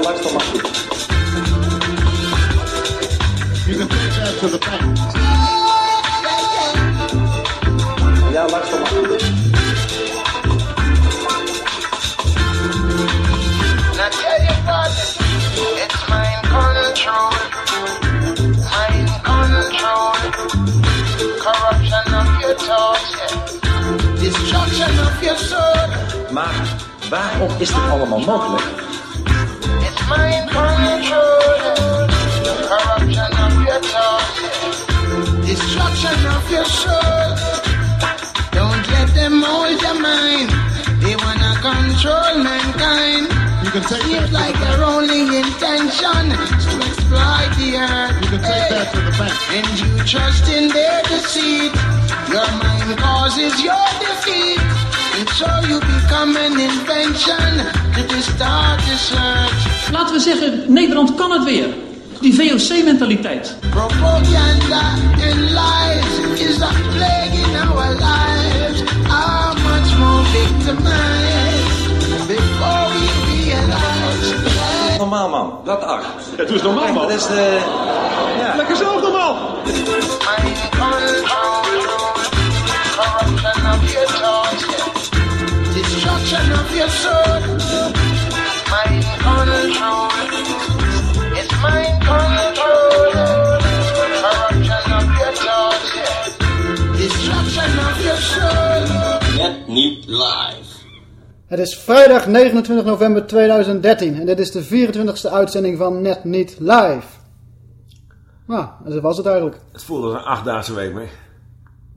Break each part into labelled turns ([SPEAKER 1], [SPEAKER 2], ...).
[SPEAKER 1] Ja, luister maar goed.
[SPEAKER 2] You can take that to the bank.
[SPEAKER 1] Ja, luister maar goed.
[SPEAKER 3] It's mind control, mind control, corruption of your thoughts, yeah. destruction of your soul.
[SPEAKER 1] Maar waarom is dit allemaal mogelijk?
[SPEAKER 3] Destruction of your soul. Don't let them hold your mind. They wanna control mankind.
[SPEAKER 2] You can take
[SPEAKER 3] Seems
[SPEAKER 2] to
[SPEAKER 3] like
[SPEAKER 2] the
[SPEAKER 3] their only intention is to exploit the earth.
[SPEAKER 2] You can take that to the bank.
[SPEAKER 3] And you trust in their deceit. Your mind causes your defeat. And so you become an invention to distort the search.
[SPEAKER 4] Laten we zeggen, Nederland kan het weer. Die VOC-mentaliteit.
[SPEAKER 3] Propaganda and lies is a plague in our lives. How much more victimized before we realize?
[SPEAKER 1] Normaal man, dat acht.
[SPEAKER 5] Ja, doe eens normaal, man.
[SPEAKER 1] dat is de... Ja.
[SPEAKER 5] Lekker zelf normaal.
[SPEAKER 3] Destruction of your soul.
[SPEAKER 6] Niet live.
[SPEAKER 7] Het is vrijdag 29 november 2013 en dit is de 24e uitzending van Net Niet Live. Nou, en dat was het eigenlijk.
[SPEAKER 8] Het voelde als een achtdaagse week, maar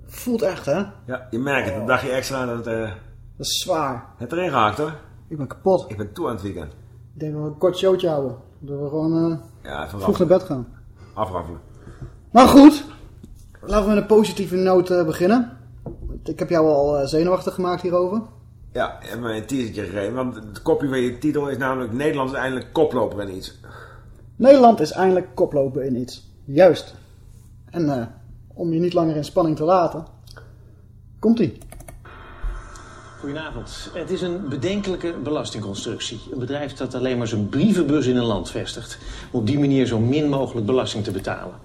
[SPEAKER 7] Voelt echt, hè?
[SPEAKER 8] ja, je merkt het. Een dagje extra dat het, eh,
[SPEAKER 7] Dat is zwaar.
[SPEAKER 8] het erin gehakt hoor.
[SPEAKER 7] Ik ben kapot.
[SPEAKER 8] Ik ben toe aan het weekend.
[SPEAKER 7] Ik denk dat we een kort showtje houden. Dat we gewoon eh,
[SPEAKER 8] Ja, even
[SPEAKER 7] vroeg naar bed gaan.
[SPEAKER 8] afraffelen.
[SPEAKER 7] Maar goed, laten we met een positieve noot eh, beginnen. Ik heb jou al eh, zenuwachtig gemaakt hierover.
[SPEAKER 8] Ja, hebt me een teasertje gegeven. Want het kopje van je titel is namelijk Nederland is eindelijk koploper in iets.
[SPEAKER 7] Nederland is eindelijk koploper in iets. Juist. En eh, om je niet langer in spanning te laten, komt-ie.
[SPEAKER 9] Goedenavond. Het is een bedenkelijke belastingconstructie. Een bedrijf dat alleen maar zijn brievenbus in een land vestigt. Om op die manier zo min mogelijk belasting te betalen.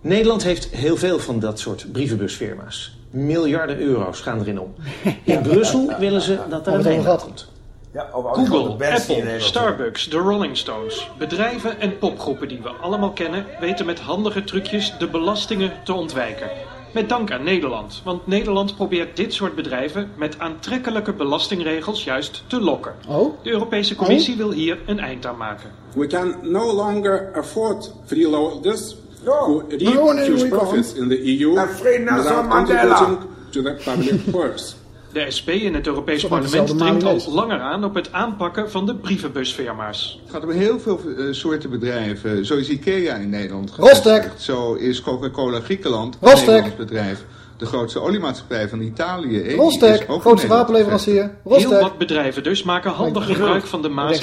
[SPEAKER 9] Nederland heeft heel veel van dat soort brievenbusfirma's. Miljarden euro's gaan erin om. In Brussel willen ze dat er een einde
[SPEAKER 7] gehad?
[SPEAKER 9] komt.
[SPEAKER 8] Ja,
[SPEAKER 5] Google, Apple, Starbucks, de Rolling Stones. Bedrijven en popgroepen die we allemaal kennen... weten met handige trucjes de belastingen te ontwijken. Met dank aan Nederland. Want Nederland probeert dit soort bedrijven... met aantrekkelijke belastingregels juist te lokken.
[SPEAKER 7] Oh?
[SPEAKER 5] De Europese Commissie wil hier een eind aan maken.
[SPEAKER 10] We can no longer afford freeloaders who reap
[SPEAKER 7] No, nee,
[SPEAKER 10] huge
[SPEAKER 7] we
[SPEAKER 10] profits in the EU without
[SPEAKER 8] Mandela.
[SPEAKER 10] contributing to the public purse.
[SPEAKER 5] De SP in het Europees
[SPEAKER 7] Zo,
[SPEAKER 5] Parlement dringt al langer aan... op het aanpakken van de brievenbusfirma's.
[SPEAKER 11] Het gaat om heel veel eh, soorten bedrijven. Zo is IKEA in Nederland
[SPEAKER 7] Rostek.
[SPEAKER 11] Zo is Coca-Cola Griekenland, een
[SPEAKER 7] Rostek.
[SPEAKER 11] Nederlands bedrijf. De grootste oliemaatschappij van Italië. Ook in
[SPEAKER 7] grootste wapenleverancier.
[SPEAKER 5] Heel
[SPEAKER 7] Rostek.
[SPEAKER 5] wat bedrijven dus maken handig
[SPEAKER 7] Ik-
[SPEAKER 5] gebruik van de Maas.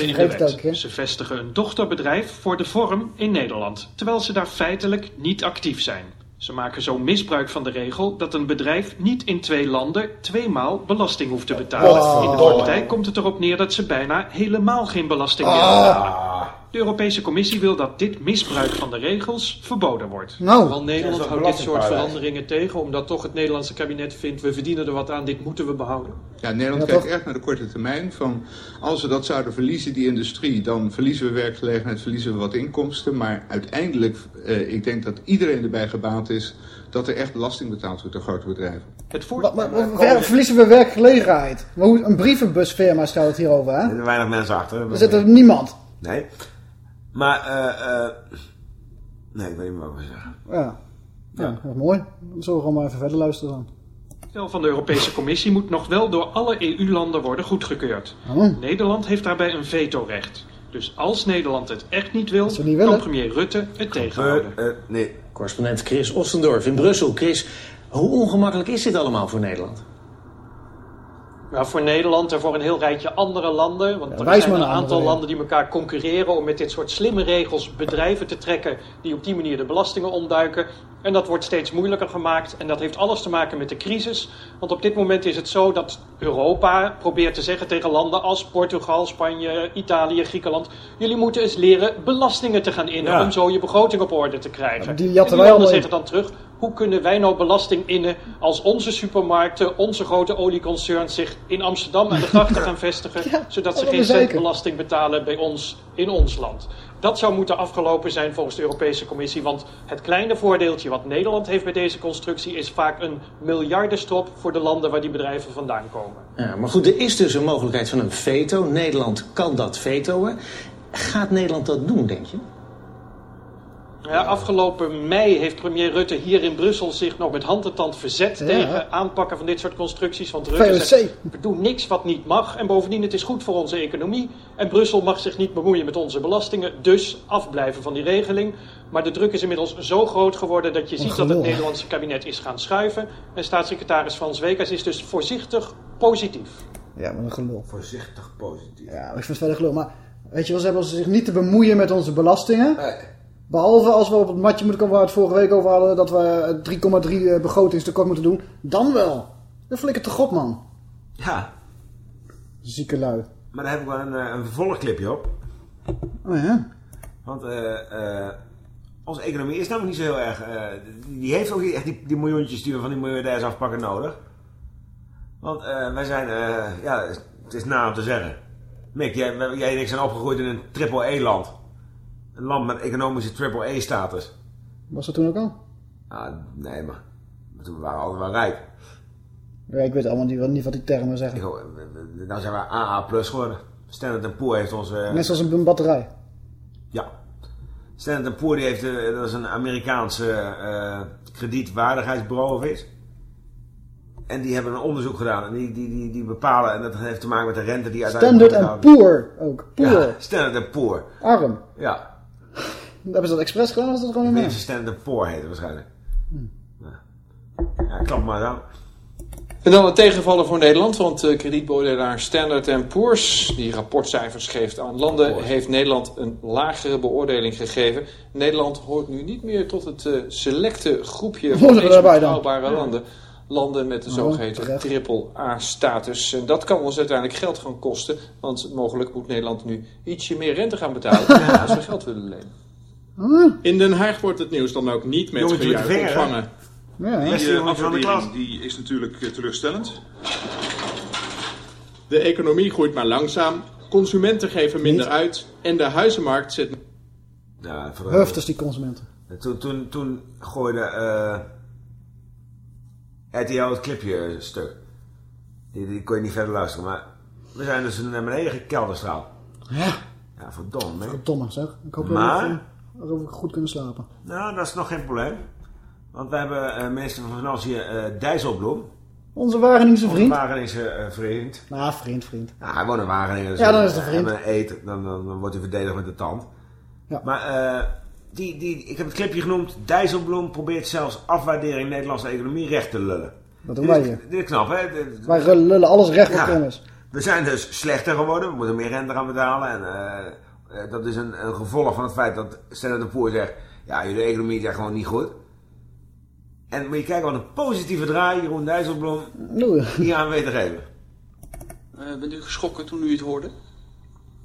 [SPEAKER 5] Ze vestigen een dochterbedrijf voor de vorm in Nederland, terwijl ze daar feitelijk niet actief zijn. Ze maken zo misbruik van de regel dat een bedrijf niet in twee landen tweemaal belasting hoeft te betalen. In de praktijk komt het erop neer dat ze bijna helemaal geen belasting meer betalen. De Europese Commissie wil dat dit misbruik van de regels verboden wordt.
[SPEAKER 7] Nou,
[SPEAKER 5] Wel Nederland houdt dit soort
[SPEAKER 8] belastingparadijs.
[SPEAKER 5] veranderingen tegen, omdat toch het Nederlandse kabinet vindt we verdienen er wat aan, dit moeten we behouden.
[SPEAKER 11] Ja, Nederland
[SPEAKER 7] Ja,
[SPEAKER 11] kijkt echt naar de korte termijn. Van als we dat zouden verliezen, die industrie, dan verliezen we werkgelegenheid, verliezen we wat inkomsten. Maar uiteindelijk, eh, ik denk dat iedereen erbij gebaat is dat er echt belasting betaald wordt door grote bedrijven.
[SPEAKER 5] Het
[SPEAKER 7] ver- verliezen we werkgelegenheid? Maar hoe, een brievenbusfirma stelt het hierover, hè?
[SPEAKER 8] Er zitten weinig mensen achter.
[SPEAKER 7] Er zit er niemand.
[SPEAKER 8] Nee. Maar, eh... eh nee, ik weet niet meer wat ik wil zeggen.
[SPEAKER 7] Ja. Ja, dat is mooi. Dan zullen we gewoon maar even verder luisteren dan.
[SPEAKER 5] Stel van de Europese Commissie moet nog wel door alle EU-landen worden goedgekeurd.
[SPEAKER 7] Oh.
[SPEAKER 5] Nederland heeft daarbij een vetorecht. Dus als Nederland het echt niet wil,
[SPEAKER 7] niet
[SPEAKER 5] kan premier Rutte het tegenhouden.
[SPEAKER 8] Eh, eh, nee.
[SPEAKER 9] Correspondent Chris Ostendorf in Brussel. Chris, hoe ongemakkelijk is dit allemaal voor Nederland?
[SPEAKER 5] Maar voor Nederland en voor een heel rijtje andere landen. Want er zijn een aantal
[SPEAKER 7] andere
[SPEAKER 5] landen die elkaar concurreren om met dit soort slimme regels bedrijven te trekken die op die manier de belastingen ontduiken. En dat wordt steeds moeilijker gemaakt. En dat heeft alles te maken met de crisis. Want op dit moment is het zo dat Europa probeert te zeggen tegen landen als Portugal, Spanje, Italië, Griekenland. Jullie moeten eens leren belastingen te gaan innen
[SPEAKER 7] Ja.
[SPEAKER 5] om zo je begroting op orde te krijgen.
[SPEAKER 7] Die
[SPEAKER 5] En die
[SPEAKER 7] wij
[SPEAKER 5] landen zeggen dan terug, hoe kunnen wij nou belasting innen als onze supermarkten, onze grote olieconcerns zich in Amsterdam aan de grachten gaan vestigen, zodat ze geen cent belasting betalen bij ons in ons land. Dat zou moeten afgelopen zijn volgens de Europese Commissie, want het kleine voordeeltje wat Nederland heeft bij deze constructie is vaak een miljardenstrop voor de landen waar die bedrijven vandaan komen.
[SPEAKER 9] Ja, maar goed, er is dus een mogelijkheid van een veto. Nederland kan dat vetoen. Gaat Nederland dat doen, denk je?
[SPEAKER 5] Ja, afgelopen mei heeft premier Rutte hier in Brussel zich nog met hand en tand verzet
[SPEAKER 7] Ja.
[SPEAKER 5] tegen aanpakken van dit soort constructies. Want Rutte
[SPEAKER 7] VOC.
[SPEAKER 5] zegt, we doen niks wat niet mag en bovendien het is goed voor onze economie. En Brussel mag zich niet bemoeien met onze belastingen, dus afblijven van die regeling. Maar de druk is inmiddels zo groot geworden dat je ziet dat het. Nederlandse kabinet is gaan schuiven. En staatssecretaris Frans Wekers is dus voorzichtig positief.
[SPEAKER 7] Ja, maar een gelul.
[SPEAKER 8] Voorzichtig positief.
[SPEAKER 7] Ja, ik vind het verder gelul. Maar weet je wel, ze hebben zich niet te bemoeien met onze belastingen. Behalve als we op het matje moeten komen waar we het vorige week over hadden, dat we 3,3 begrotingstekort moeten doen. Dan wel. Dan flikker toch op, man.
[SPEAKER 8] Ja,
[SPEAKER 7] Zieke lui.
[SPEAKER 8] maar daar heb ik wel een, eh, een vervolgclipje op.
[SPEAKER 7] Oh ja.
[SPEAKER 8] Want eh, eh, onze economie is namelijk niet zo heel erg... eh, die, heeft ook echt die, die miljoentjes die we van die miljardairs afpakken nodig. Want eh, wij zijn... eh, ja, het is na om te zeggen. Mick, jij, jij en ik zijn opgegroeid in een triple-E-land. Een land met economische triple-E-status.
[SPEAKER 7] Was dat toen ook al?
[SPEAKER 8] Ah, nee, maar... maar toen waren we altijd wel rijk.
[SPEAKER 7] Ja, ik weet allemaal niet, niet wat die termen zeggen.
[SPEAKER 8] Ik, nou zijn we AA plus geworden. Standard Poor heeft eh,
[SPEAKER 7] Net zoals een batterij.
[SPEAKER 8] Ja. Standard Poor die heeft, eh, dat is een Amerikaanse eh, kredietwaardigheidsbureau of iets. En die hebben een onderzoek gedaan en die, die, die, die bepalen, en dat heeft te maken met de rente die uiteindelijk...
[SPEAKER 7] Standard Poor ook. Poor.
[SPEAKER 8] Ja, Standard Poor.
[SPEAKER 7] Arm.
[SPEAKER 8] Ja.
[SPEAKER 7] Hebben ze dat expres gedaan of is dat gewoon een
[SPEAKER 8] Nee,
[SPEAKER 7] naam?
[SPEAKER 8] Standard Poor heet het waarschijnlijk. Ja, ja klap maar aan.
[SPEAKER 6] En dan een tegenvaller voor Nederland, want uh, kredietbeoordelaar Standard Poor's, die rapportcijfers geeft aan landen, heeft Nederland een lagere beoordeling gegeven. Nederland hoort nu niet meer tot het uh, selecte groepje van
[SPEAKER 7] dan?
[SPEAKER 6] betrouwbare landen. Landen met de
[SPEAKER 7] Oh,
[SPEAKER 6] zogeheten
[SPEAKER 7] terecht.
[SPEAKER 6] triple-A-status. En dat kan ons uiteindelijk geld gaan kosten, want mogelijk moet Nederland nu ietsje meer rente gaan betalen als we geld willen lenen.
[SPEAKER 12] In Den Haag wordt het nieuws dan ook niet met
[SPEAKER 8] Jongetje
[SPEAKER 12] gejuich ontvangen.
[SPEAKER 7] Ja,
[SPEAKER 12] Die afwaardering
[SPEAKER 8] klas.
[SPEAKER 12] die is natuurlijk eh, teleurstellend. De economie groeit maar langzaam, consumenten geven minder uit en de huizenmarkt zit...
[SPEAKER 8] Ja,
[SPEAKER 7] Hufters die consumenten.
[SPEAKER 8] En Toen, toen, toen gooide eh RTL het clipje stuk. Die, die kon je niet verder luisteren, maar we zijn dus naar beneden gekelderstraald.
[SPEAKER 7] Ja.
[SPEAKER 8] Ja, verdomme. hè.
[SPEAKER 7] Domme zeg. Ik hoop
[SPEAKER 8] Maar-
[SPEAKER 7] dat we erover goed kunnen slapen.
[SPEAKER 8] Nou, dat is nog geen probleem. Want we hebben eh, minister van Financiën eh Dijsselbloem.
[SPEAKER 7] Onze Wageningse
[SPEAKER 8] Onze
[SPEAKER 7] vriend.
[SPEAKER 8] Wageningse eh, vriend.
[SPEAKER 7] Nou, vriend, vriend.
[SPEAKER 8] Nou, hij woont in Wageningen. Dus
[SPEAKER 7] Ja, dan is het een vriend.
[SPEAKER 8] En eet, dan, dan, dan wordt hij verdedigd met de tand.
[SPEAKER 7] Ja.
[SPEAKER 8] Maar eh, die, die, ik heb het clipje genoemd. Dijsselbloem probeert zelfs afwaardering Nederlandse economie recht te lullen.
[SPEAKER 7] Dat doen wij hier.
[SPEAKER 8] Dit is knap, hè? Dit-
[SPEAKER 7] Wij lullen alles recht wat
[SPEAKER 8] Ja.
[SPEAKER 7] is.
[SPEAKER 8] We zijn dus slechter geworden. We moeten meer rente gaan betalen. En dat is een, een gevolg van het feit dat Standard Poor zegt... Ja, jullie economie is echt gewoon niet goed. En moet je kijken wat een positieve draai Jeroen Dijsselbloem hier aan weet te geven.
[SPEAKER 13] Eh, bent u geschrokken toen u het hoorde?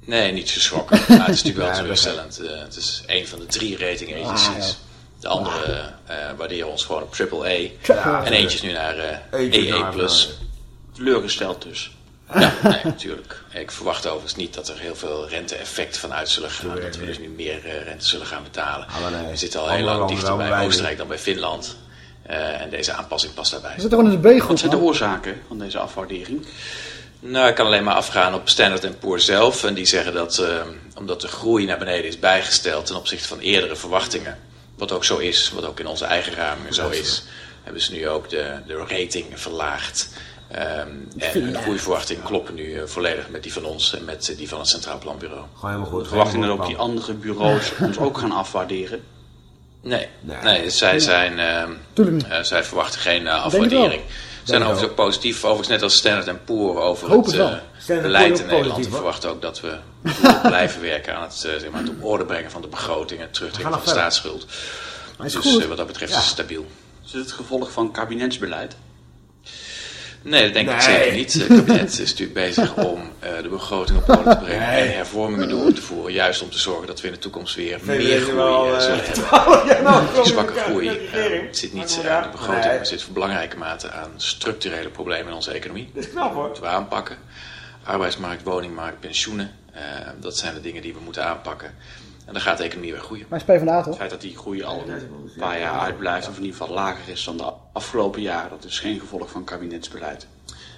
[SPEAKER 13] Nee, niet geschrokken. Maar het is natuurlijk wel
[SPEAKER 8] Ja, dat
[SPEAKER 13] teleurstellend. Eh, het is een van de drie rating agencies. De andere eh, waarderen ons gewoon op AAA.
[SPEAKER 8] Ja,
[SPEAKER 13] en eentje is nu naar eh EE+.
[SPEAKER 8] naar-
[SPEAKER 13] plus. Teleurgesteld dus. Ja, nee, natuurlijk. Ik verwacht overigens niet dat er heel veel rente-effect van uit zullen gaan. Dat we dus nu meer eh, rente zullen gaan betalen.
[SPEAKER 8] nee.
[SPEAKER 13] We zitten al heel lang dichter bij Oostenrijk dan bij Finland. Eh, en deze aanpassing past daarbij.
[SPEAKER 7] We zitten gewoon in de B-groep.
[SPEAKER 13] Wat zijn de oorzaken van deze afwaardering? Nou, ik kan alleen maar afgaan op Standard Poor zelf. En die zeggen dat eh, omdat de groei naar beneden is bijgesteld ten opzichte van eerdere verwachtingen. Wat ook zo is, wat ook in onze eigen ramingen zo is. Hebben ze nu ook de, de rating verlaagd. Ehm, en hun groeiverwachtingen kloppen nu eh, volledig met die van ons en met eh, die van het Centraal Planbureau.
[SPEAKER 8] Gewoon helemaal goed.
[SPEAKER 14] Verwachting dat ook die andere bureaus ons ook gaan afwaarderen?
[SPEAKER 13] Nee, nee. zij, zijn, ehm, eh, zij verwachten geen afwaardering. zijn overigens ook positief, overigens net als Standard Poor over
[SPEAKER 7] Hoop
[SPEAKER 13] het eh, beleid in Nederland.
[SPEAKER 8] hoor.
[SPEAKER 13] verwachten ook dat we blijven werken aan het, zeg maar, het op orde brengen van de begroting en het terugtrekken van de staatsschuld.
[SPEAKER 7] is
[SPEAKER 13] dus
[SPEAKER 7] goed.
[SPEAKER 13] eh, wat dat betreft
[SPEAKER 8] Ja.
[SPEAKER 13] is het stabiel.
[SPEAKER 14] Is het het gevolg van kabinetsbeleid?
[SPEAKER 13] Nee, dat denk ik
[SPEAKER 8] Nee.
[SPEAKER 13] zeker niet. Het kabinet is natuurlijk bezig om eh, de begroting op orde te brengen
[SPEAKER 8] Nee.
[SPEAKER 13] en hervormingen door te voeren. Juist om te zorgen dat we in de toekomst weer meer groei
[SPEAKER 8] wel,
[SPEAKER 13] eh, zullen hebben.
[SPEAKER 8] ja, nou,
[SPEAKER 13] zwakke groei zit niet eh, aan de begroting, maar zit voor belangrijke mate aan structurele problemen in onze economie.
[SPEAKER 8] Dat is knap hoor.
[SPEAKER 13] moeten we aanpakken. Arbeidsmarkt, woningmarkt, pensioenen. dat zijn de dingen die we moeten aanpakken. En dan gaat de economie weer groeien.
[SPEAKER 7] Maar is PvdA
[SPEAKER 14] Het
[SPEAKER 7] toch?
[SPEAKER 14] feit dat die groei al een paar jaar uitblijft, of in ieder geval lager is dan de afgelopen jaren, dat is geen gevolg van kabinetsbeleid.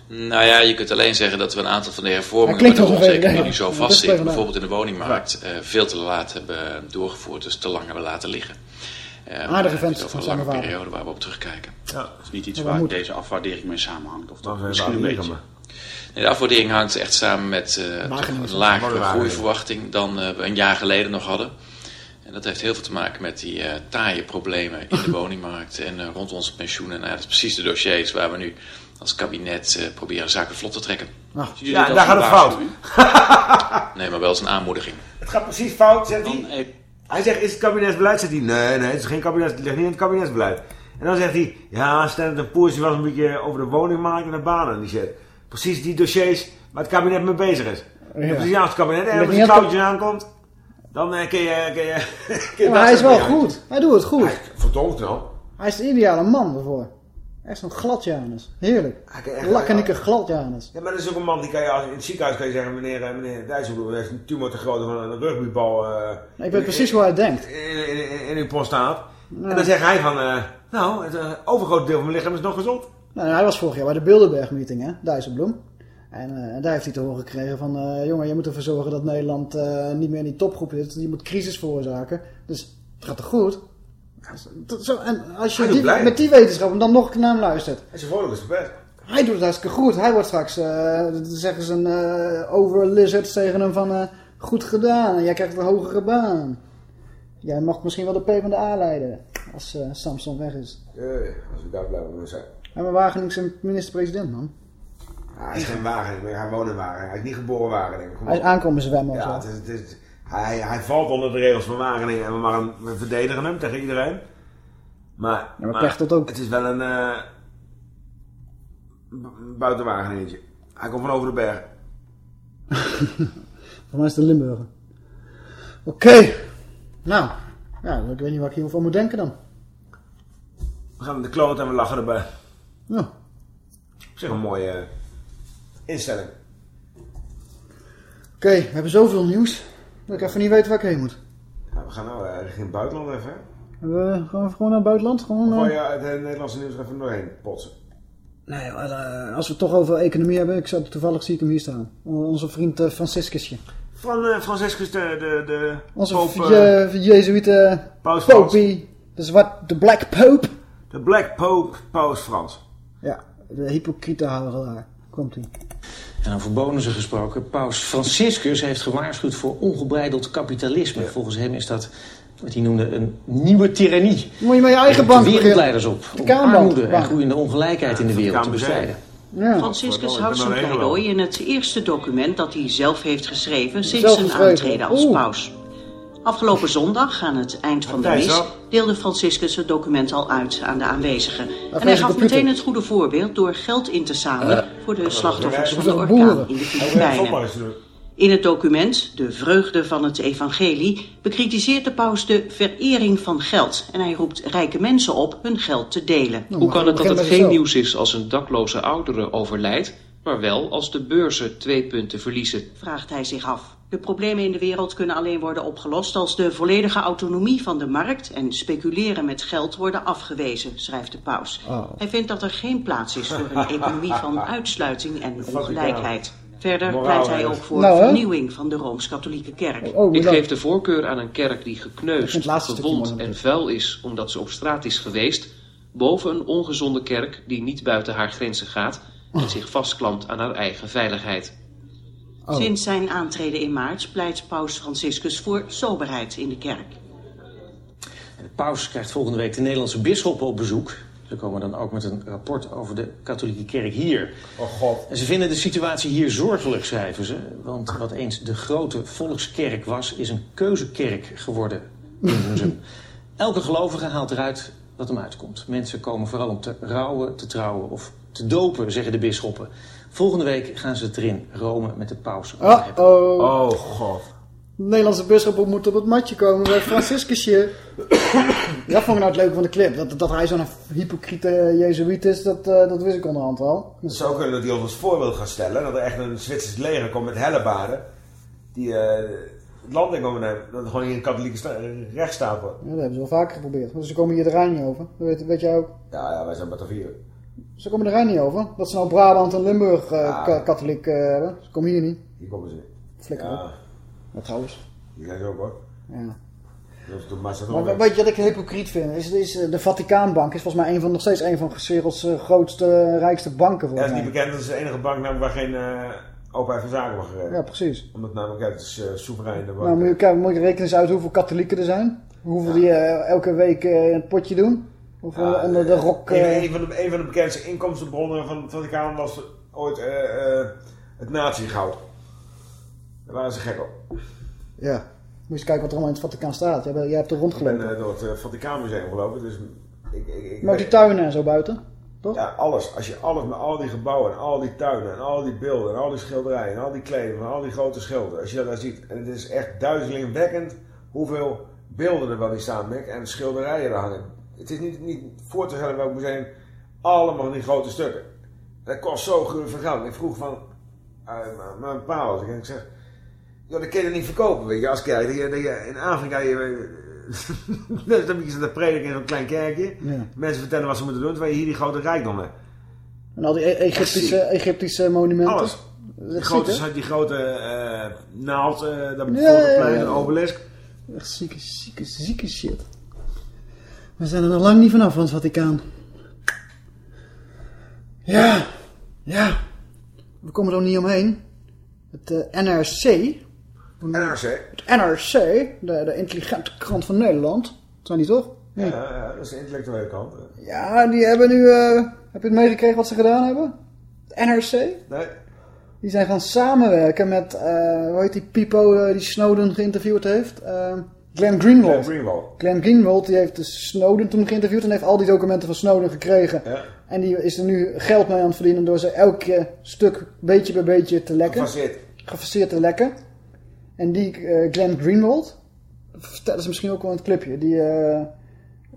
[SPEAKER 13] Nou ja, je kunt alleen zeggen dat we een aantal van de hervormingen
[SPEAKER 7] Hij klinkt
[SPEAKER 13] waardoor
[SPEAKER 7] als een
[SPEAKER 13] onze economie nu zo
[SPEAKER 7] Dat is
[SPEAKER 13] vast zit,
[SPEAKER 7] PvdA.
[SPEAKER 13] bijvoorbeeld in de woningmarkt, eh, veel te laat hebben doorgevoerd, dus te lang hebben laten liggen. Eh,
[SPEAKER 7] Aardige vent
[SPEAKER 13] het over
[SPEAKER 7] van
[SPEAKER 13] een lange periode waar we op terugkijken.
[SPEAKER 8] Ja.
[SPEAKER 14] Dat is niet iets
[SPEAKER 7] dat
[SPEAKER 14] waar
[SPEAKER 7] moet.
[SPEAKER 14] deze afwaardering mee samenhangt. Of
[SPEAKER 8] we
[SPEAKER 14] misschien een
[SPEAKER 8] het
[SPEAKER 14] beetje.
[SPEAKER 13] Nee, de afwaardering hangt echt samen met eh, een lagere groeiverwachting dan eh, we een jaar geleden nog hadden. En dat heeft heel veel te maken met die eh, taaie problemen in de woningmarkt en eh, rond onze pensioenen. Nou, dat is precies de dossiers waar we nu als kabinet eh, proberen zaken vlot te trekken.
[SPEAKER 7] Nou,
[SPEAKER 8] Ja, daar
[SPEAKER 14] als
[SPEAKER 8] gaat
[SPEAKER 14] een
[SPEAKER 8] het fout.
[SPEAKER 13] Nee, maar wel eens een aanmoediging.
[SPEAKER 8] Het gaat precies fout, zegt hij.
[SPEAKER 14] Dan, eh,
[SPEAKER 8] Hij zegt, is het kabinetsbeleid? Zegt hij, nee, nee, het is geen kabinet, het ligt niet in het kabinetsbeleid. En dan zegt hij, ja, Standard Poor's die was een beetje over de woningmarkt en de banen en die shit. Precies die dossiers waar het kabinet mee bezig is.
[SPEAKER 7] Ja.
[SPEAKER 8] precies als het kabinet ergens een klauwtje aankomt, dan eh, kun je... Kun je, kun je
[SPEAKER 7] Ja, maar hij is wel goed. Hij doet het goed.
[SPEAKER 8] Hij wel.
[SPEAKER 7] Hij is de ideale man ervoor. Echt zo'n gladjanus. Heerlijk.
[SPEAKER 8] Hij kan echt-
[SPEAKER 7] Lakkenieke gladjanus.
[SPEAKER 8] Ja, maar dat is ook een man die kan je als, in het ziekenhuis kan je zeggen, meneer, eh, meneer Dijsselbloem heeft een tumor te groot van een rugbybal eh,
[SPEAKER 7] Ik weet precies hoe hij denkt.
[SPEAKER 8] in, in, in, in uw prostaat. En dan zegt hij van, eh, nou, het overgrote deel van mijn lichaam is nog gezond.
[SPEAKER 7] Nou, hij was vorig jaar bij de Bilderberg meeting, hè, Dijsselbloem. En eh, daar heeft hij te horen gekregen van, eh, jongen, je moet ervoor zorgen dat Nederland eh, niet meer in die topgroep zit. Je moet crisis veroorzaken. Dus het gaat toch goed? Zo, en als je
[SPEAKER 8] Hij
[SPEAKER 7] die- met die wetenschap dan nog naar hem luistert.
[SPEAKER 8] En zijn vrolijk is best.
[SPEAKER 7] Hij doet het hartstikke goed. Hij wordt straks, zeggen ze een over lizards tegen hem van, goed gedaan. En jij krijgt een hogere baan. Jij mag misschien wel de PvdA leiden. Als Samson weg is.
[SPEAKER 8] Ja, als we daar blijven zijn.
[SPEAKER 7] En we Wageningen minister-president, man.
[SPEAKER 8] hij is geen Wageningen meer, hij woont in Wageningen. Hij is niet geboren in Wageningen.
[SPEAKER 7] Hij is aankomen zwemmen of
[SPEAKER 8] Ja,
[SPEAKER 7] zo.
[SPEAKER 8] het is, het is, hij, hij valt onder de regels van Wageningen en we, maar hem, we verdedigen hem tegen iedereen. Maar,
[SPEAKER 7] maar Pechtold ook.
[SPEAKER 8] het is wel een bu- buiten. Hij komt van over de berg.
[SPEAKER 7] Voor mij is het een Limburger. Oké. Nou, ja, ik weet niet wat ik hiervan moet denken dan.
[SPEAKER 8] We gaan de kloot en we lachen erbij.
[SPEAKER 7] Ja.
[SPEAKER 8] Op zich een mooie eh, instelling.
[SPEAKER 7] Oké, we hebben zoveel nieuws dat ik even niet weet waar ik heen moet.
[SPEAKER 8] Nou, we gaan nou eh, richting het buitenland even.
[SPEAKER 7] We gaan gewoon naar het buitenland. Gewoon,
[SPEAKER 8] Gooi
[SPEAKER 7] eh,
[SPEAKER 8] uit het Nederlandse nieuws even doorheen potsen.
[SPEAKER 7] nee, als we het toch over economie hebben, ik zou, toevallig zie ik hem hier staan. Onze vriend uh, Franciscusje.
[SPEAKER 8] Van Franciscus de, de, de
[SPEAKER 7] Onze
[SPEAKER 8] eh,
[SPEAKER 7] je- Jezuïte
[SPEAKER 8] Paus.
[SPEAKER 7] Popie. De, zwart, de Black Pope.
[SPEAKER 8] De Black Pope, Paus Frans.
[SPEAKER 7] Ja, de hypocriete houder Komt ie.
[SPEAKER 9] En over bonussen gesproken. Paus Franciscus heeft gewaarschuwd voor ongebreideld kapitalisme. Volgens hem is dat wat hij noemde een nieuwe tirannie.
[SPEAKER 7] Moet je met je eigen bank
[SPEAKER 9] de wereldleiders op
[SPEAKER 7] De
[SPEAKER 9] om
[SPEAKER 7] Kamerbank.
[SPEAKER 9] armoede en groeiende ongelijkheid in de wereld te bestrijden.
[SPEAKER 7] Ja.
[SPEAKER 15] Franciscus houdt zijn pleidooi in het eerste document dat hij zelf heeft geschreven sinds zijn aantreden als
[SPEAKER 7] Oeh.
[SPEAKER 15] paus. Afgelopen zondag, aan het eind van de mis, deelde Franciscus het document al uit aan de aanwezigen. En hij gaf meteen het goede voorbeeld door geld in te zamelen voor de slachtoffers van de orkaan in de Filipijnen. In het document, De Vreugde van het Evangelie, bekritiseert de paus de verering van geld. En hij roept rijke mensen op hun geld te delen.
[SPEAKER 16] Hoe kan het dat het geen nieuws is als een dakloze oudere overlijdt, maar wel als de beurzen twee punten verliezen?
[SPEAKER 15] vraagt hij zich af. De problemen in de wereld kunnen alleen worden opgelost als de volledige autonomie van de markt en speculeren met geld worden afgewezen, schrijft de paus.
[SPEAKER 7] Oh.
[SPEAKER 15] Hij vindt dat er geen plaats is voor een economie van uitsluiting en ongelijkheid. Verder pleit hij ook voor
[SPEAKER 7] Nou,
[SPEAKER 15] vernieuwing van de Rooms-Katholieke Kerk.
[SPEAKER 7] Oh,
[SPEAKER 16] Ik
[SPEAKER 7] dan-
[SPEAKER 16] geef de voorkeur aan een kerk die
[SPEAKER 7] Ik
[SPEAKER 16] gekneusd, gewond en vuil is omdat ze op straat is geweest, boven een ongezonde kerk die niet buiten haar grenzen gaat en zich vastklampt aan haar eigen veiligheid.
[SPEAKER 7] Oh.
[SPEAKER 15] Sinds zijn aantreden in maart pleit paus Franciscus voor soberheid in de kerk.
[SPEAKER 9] De paus krijgt volgende week de Nederlandse bisschoppen op bezoek. Ze komen dan ook met een rapport over de katholieke kerk hier.
[SPEAKER 8] Oh god.
[SPEAKER 9] En ze vinden de situatie hier zorgelijk, schrijven ze. Want wat eens de grote volkskerk was, is een keuzekerk geworden. Elke gelovige haalt eruit wat hem uitkomt. Mensen komen vooral om te rouwen, te trouwen of te dopen, zeggen de bisschoppen. Volgende week gaan ze het erin Rome met de paus.
[SPEAKER 7] Ah, oh.
[SPEAKER 8] Oh god.
[SPEAKER 7] De Nederlandse bisschop moet op het matje komen bij Franciscusje. dat vond ik nou het leuke van de clip. Dat, dat hij zo'n hypocriete jezuïet is, dat, eh, dat wist ik onderhand wel.
[SPEAKER 8] Het zou kunnen dat hij ons als voorbeeld gaat stellen. Dat er echt een Zwitsers leger komt met hellebaarden. Die eh, het land in komen nemen. Dat gewoon hier een katholieke sta- rechtsstaat wordt.
[SPEAKER 7] Ja, dat hebben ze wel vaker geprobeerd. Maar ze komen hier de Rijn niet over. Dat weet, weet jij ook.
[SPEAKER 8] Ja, ja, wij zijn Batavieren.
[SPEAKER 7] Ze komen Rijn niet over. Dat ze nou Brabant en Limburg eh,
[SPEAKER 8] Ja.
[SPEAKER 7] ka- katholiek eh, hebben. Ze komen hier niet.
[SPEAKER 8] Hier komen ze.
[SPEAKER 7] Flikker
[SPEAKER 8] Ja,
[SPEAKER 7] op. Wat trouwens.
[SPEAKER 8] die zijn ze ook hoor.
[SPEAKER 7] Ja.
[SPEAKER 8] Dat
[SPEAKER 7] Maar weet je wat ik hypocriet vind? Is, is, eh, de Vaticaanbank is volgens mij een van, nog steeds een van de werelds grootste, rijkste banken.
[SPEAKER 8] Ja, het is niet bekend. Dat is de enige bank namelijk waar geen eh openheid van zaken mag geregeld.
[SPEAKER 7] Ja, precies.
[SPEAKER 8] Omdat namelijk, het is eh, soeverein. De bank.
[SPEAKER 7] Nou, moet je, moet je rekenen eens uit hoeveel katholieken er zijn. Hoeveel die elke week in het potje doen.
[SPEAKER 8] Ja,
[SPEAKER 7] onder de rok... eh,
[SPEAKER 8] Een, een van de, een van de bekendste inkomstenbronnen van het Vaticaan was ooit eh, eh, het nazi-goud. Daar waren ze gek op.
[SPEAKER 7] Ja. Moet je eens kijken wat er allemaal in het Vaticaan staat. Jij, hebt er
[SPEAKER 8] Ik ben
[SPEAKER 7] rondgelopen.
[SPEAKER 8] eh, door het eh, Vaticaanmuseum gelopen, dus ik... ik, ik
[SPEAKER 7] Maar die tuinen en zo buiten. Toch?
[SPEAKER 8] Ja, alles. Als je alles met al die gebouwen en al die tuinen en al die beelden en al die schilderijen en al die kleding en al die grote schilderen. Als je dat daar ziet. En het is echt duizelingwekkend hoeveel beelden er wel niet staan, Mick. En schilderijen er hangen. Het is niet, niet voor te stellen welk museum. Allemaal die grote stukken. Dat kost zo veel geld. Ik vroeg van uh, mijn pa was ik. En ik zeg, joh, dat kun je niet verkopen, weet je, als kerk. Dat je, dat je in Afrika, je, dan je dat prediken in zo'n klein kerkje.
[SPEAKER 7] Ja.
[SPEAKER 8] Mensen vertellen wat ze moeten doen, terwijl je hier die grote rijkdom hebt.
[SPEAKER 7] En al die E- Egyptische, Egyptische monumenten.
[SPEAKER 8] Alles. Die grote,
[SPEAKER 7] ziek,
[SPEAKER 8] die grote eh, naald, eh dat
[SPEAKER 7] Ja, ja,
[SPEAKER 8] plein,
[SPEAKER 7] ja.
[SPEAKER 8] een obelisk.
[SPEAKER 7] Echt zieke, zieke, zieke shit. We zijn er nog lang niet vanaf van het Vaticaan. Ja, ja. We komen er ook niet omheen. Het eh, NRC.
[SPEAKER 8] NRC?
[SPEAKER 7] Het NRC, de, de intelligente krant van Nederland. Zijn die toch?
[SPEAKER 8] Ja, ja, dat is de intellectuele kant.
[SPEAKER 7] Ja, die hebben nu... eh, heb je het meegekregen wat ze gedaan hebben? Het NRC?
[SPEAKER 8] Nee.
[SPEAKER 7] Die zijn gaan samenwerken met, eh hoe heet die Pipo eh, die Snowden geïnterviewd heeft? Glenn Greenwald.
[SPEAKER 8] Glenn Greenwald.
[SPEAKER 7] Glenn Greenwald die heeft dus Snowden toen geïnterviewd en heeft al die documenten van Snowden gekregen.
[SPEAKER 8] Ja.
[SPEAKER 7] En die is er nu geld mee aan het verdienen door ze elk eh, stuk beetje bij beetje te lekken.
[SPEAKER 8] Gefaseerd.
[SPEAKER 7] Gefaseerd te lekken. En die eh, Glenn Greenwald, dat vertellen ze misschien ook wel het clipje, die, eh,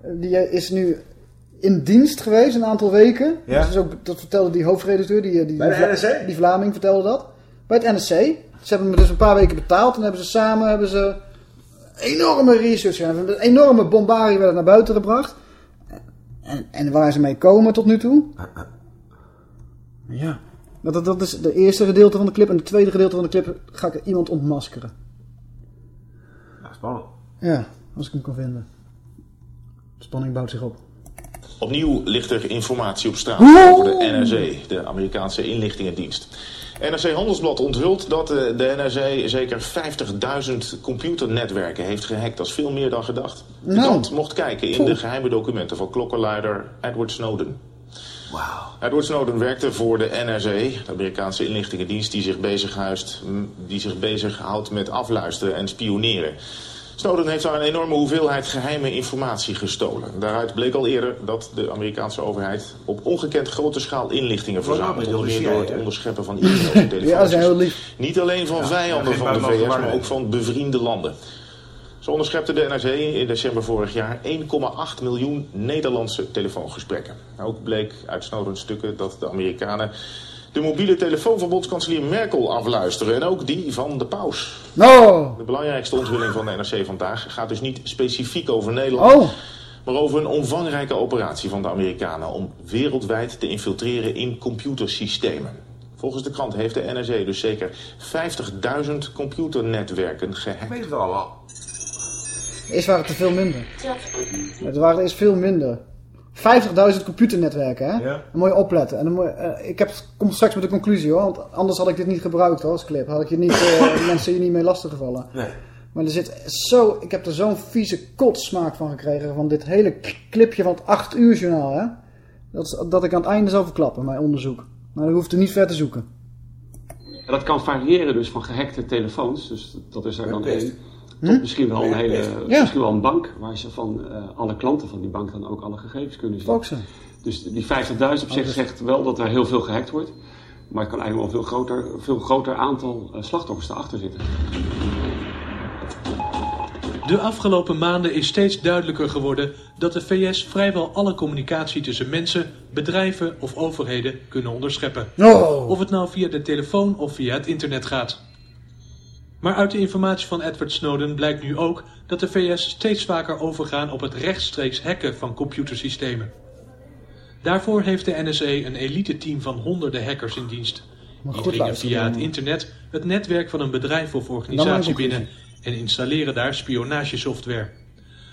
[SPEAKER 7] die is nu in dienst geweest een aantal weken.
[SPEAKER 8] Ja.
[SPEAKER 7] Dat, is ook, dat vertelde die hoofdredacteur, die, die, die, Vla-
[SPEAKER 8] NRC?
[SPEAKER 7] die Vlaming vertelde dat. Bij het NSC. Ze hebben me dus een paar weken betaald en hebben ze samen hebben ze enorme research gedaan. Een enorme bombarie werd naar buiten gebracht. En, en waar ze mee komen tot nu toe. Ja. Dat, dat, dat is de eerste gedeelte van de clip. En het tweede gedeelte van de clip ga ik iemand ontmaskeren.
[SPEAKER 8] Ja, spannend.
[SPEAKER 7] Ja, als ik hem kan vinden. De spanning bouwt zich op.
[SPEAKER 17] Opnieuw ligt er informatie op straat over de NRC, de Amerikaanse inlichtingendienst. NRC Handelsblad onthult dat eh, de NRC zeker 50.000 computernetwerken heeft gehackt. Dat is veel meer dan gedacht. De
[SPEAKER 7] Nou.
[SPEAKER 17] krant mocht kijken in de geheime documenten van klokkenluider Edward Snowden. Edward Snowden werkte voor de NRC, de Amerikaanse inlichtingendienst die zich bezighoudt, die zich bezighoudt met afluisteren en spioneren. Snowden heeft daar een enorme hoeveelheid geheime informatie gestolen. Daaruit bleek al eerder dat de Amerikaanse overheid op ongekend grote schaal inlichtingen verzamelt. Onder meer door het onderscheppen van e-mails.
[SPEAKER 7] Ja, dat is heel lief.
[SPEAKER 17] Niet alleen van
[SPEAKER 8] Ja,
[SPEAKER 17] vijanden van de VS, maar ook van bevriende landen. Zo onderschepte de NRC in december vorig jaar 1,8 miljoen Nederlandse telefoongesprekken. Ook bleek uit Snowden's stukken dat de Amerikanen de mobiele telefoon van bondskanselier Merkel afluisteren. En ook die van de paus.
[SPEAKER 7] No!
[SPEAKER 17] De belangrijkste onthulling van de NRC vandaag gaat dus niet specifiek over Nederland.
[SPEAKER 7] Oh!
[SPEAKER 17] Maar over een omvangrijke operatie van de Amerikanen om wereldwijd te infiltreren in computersystemen. Volgens de krant heeft de NRC dus zeker 50.000 computernetwerken gehackt.
[SPEAKER 8] Ik weet het al.
[SPEAKER 7] Eerst waren het er veel minder. Het waren eerst veel minder. 50.000 computernetwerken, hè?
[SPEAKER 8] Ja.
[SPEAKER 7] Dan moet je opletten. En dan moet je, eh, ik heb, kom straks met de conclusie hoor, want anders had ik dit niet gebruikt hoor, als clip. Had ik je niet, eh, mensen hier niet mee lastiggevallen.
[SPEAKER 8] Nee.
[SPEAKER 7] Maar er zit zo, ik heb er zo'n vieze kotsmaak van gekregen van dit hele clipje van het 8 uur journaal, hè? Dat, is, dat ik aan het einde zal verklappen, mijn onderzoek. Maar dan hoeft u niet ver te zoeken.
[SPEAKER 18] En dat kan variëren dus van gehackte telefoons. Dus dat is er dan
[SPEAKER 8] Best.
[SPEAKER 18] Tot misschien wel een hele,
[SPEAKER 7] Ja.
[SPEAKER 18] misschien wel een bank waar ze van eh, alle klanten van die bank dan ook alle gegevens kunnen zien. Dus die 50.000 op zich zegt wel dat er heel veel gehackt wordt. Maar het kan eigenlijk wel een veel groter, veel groter aantal eh, slachtoffers erachter zitten.
[SPEAKER 19] De afgelopen maanden is steeds duidelijker geworden dat de VS vrijwel alle communicatie tussen mensen, bedrijven of overheden kunnen onderscheppen.
[SPEAKER 7] Oh.
[SPEAKER 19] Of het nou via de telefoon of via het internet gaat. Maar uit de informatie van Edward Snowden blijkt nu ook dat de VS steeds vaker overgaan op het rechtstreeks hacken van computersystemen. Daarvoor heeft de NSA een elite team van honderden hackers in dienst. Die dringen via het internet het netwerk van een bedrijf of organisatie binnen en installeren daar spionagesoftware.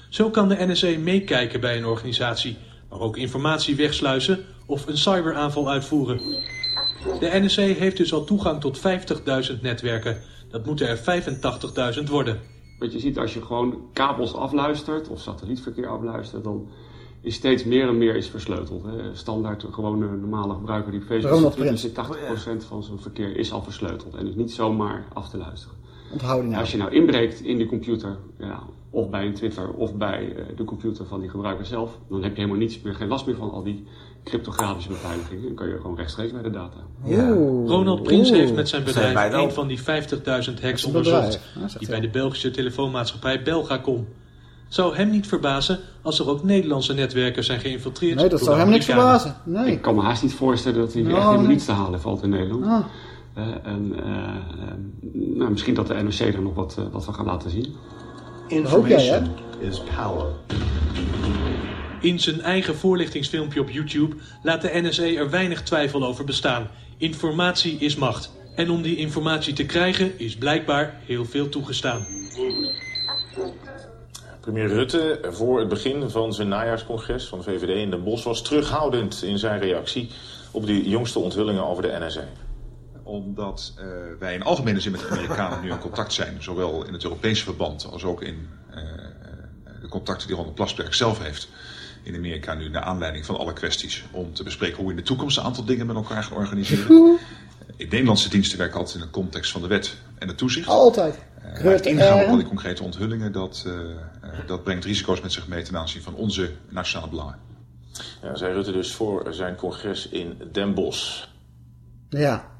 [SPEAKER 19] Zo kan de NSA meekijken bij een organisatie, maar ook informatie wegsluizen of een cyberaanval uitvoeren. De NSA heeft dus al toegang tot 50.000 netwerken. Dat moeten er 85.000 worden.
[SPEAKER 18] Wat je ziet als je gewoon kabels afluistert of satellietverkeer afluistert, dan is steeds meer en meer is versleuteld. Hè. Standaard een gewone normale gebruiker die op Facebook zit,
[SPEAKER 7] Prins.
[SPEAKER 18] zit 80% van zijn verkeer is al versleuteld en is niet zomaar af te luisteren.
[SPEAKER 7] Onthouding
[SPEAKER 18] Als je nou inbreekt in die computer, ja, of bij een Twitter of bij eh, de computer van die gebruiker zelf, dan heb je helemaal niets meer, geen last meer van al die cryptografische beveiliging. Dan kan je gewoon rechtstreeks bij de data.
[SPEAKER 19] Ronald Prins heeft met zijn bedrijf een van die 50.000 hacks onderzocht. die bij de Belgische telefoonmaatschappij Belgacom. Zou hem niet verbazen als er ook Nederlandse netwerken zijn geïnfiltreerd.
[SPEAKER 7] Nee, dat zou hem niks verbazen. Nee.
[SPEAKER 18] Ik kan me haast niet voorstellen dat hij
[SPEAKER 7] Nou,
[SPEAKER 18] echt helemaal
[SPEAKER 7] nee.
[SPEAKER 18] niets te halen valt in Nederland.
[SPEAKER 7] Ah.
[SPEAKER 18] Eh, en, eh, nou, misschien dat de NOC er nog wat, eh, wat van gaat laten zien.
[SPEAKER 7] jij, hè?
[SPEAKER 20] is power.
[SPEAKER 19] In zijn eigen voorlichtingsfilmpje op YouTube laat de NSA er weinig twijfel over bestaan. Informatie is macht. En om die informatie te krijgen is blijkbaar heel veel toegestaan.
[SPEAKER 17] Premier Rutte voor het begin van zijn najaarscongres van de VVD in Den Bosch was terughoudend in zijn reactie op die jongste onthullingen over de NSA.
[SPEAKER 21] Omdat eh, wij in algemene zin met de Amerikanen nu in contact zijn. Zowel in het Europese verband als ook in eh, de contacten die Ronald Plasberg zelf heeft. In Amerika nu naar aanleiding van alle kwesties. Om te bespreken hoe we in de toekomst een aantal dingen met elkaar gaan organiseren. In Nederlandse diensten werken altijd in de context van de wet en het toezicht.
[SPEAKER 7] Altijd.
[SPEAKER 21] Maar het
[SPEAKER 7] Rutte
[SPEAKER 21] ingaan op al die concrete onthullingen, dat, eh, eh, dat brengt risico's met zich mee ten aanzien van onze nationale belangen.
[SPEAKER 17] Ja, zei Rutte dus voor zijn congres in Den Bosch.
[SPEAKER 7] Ja.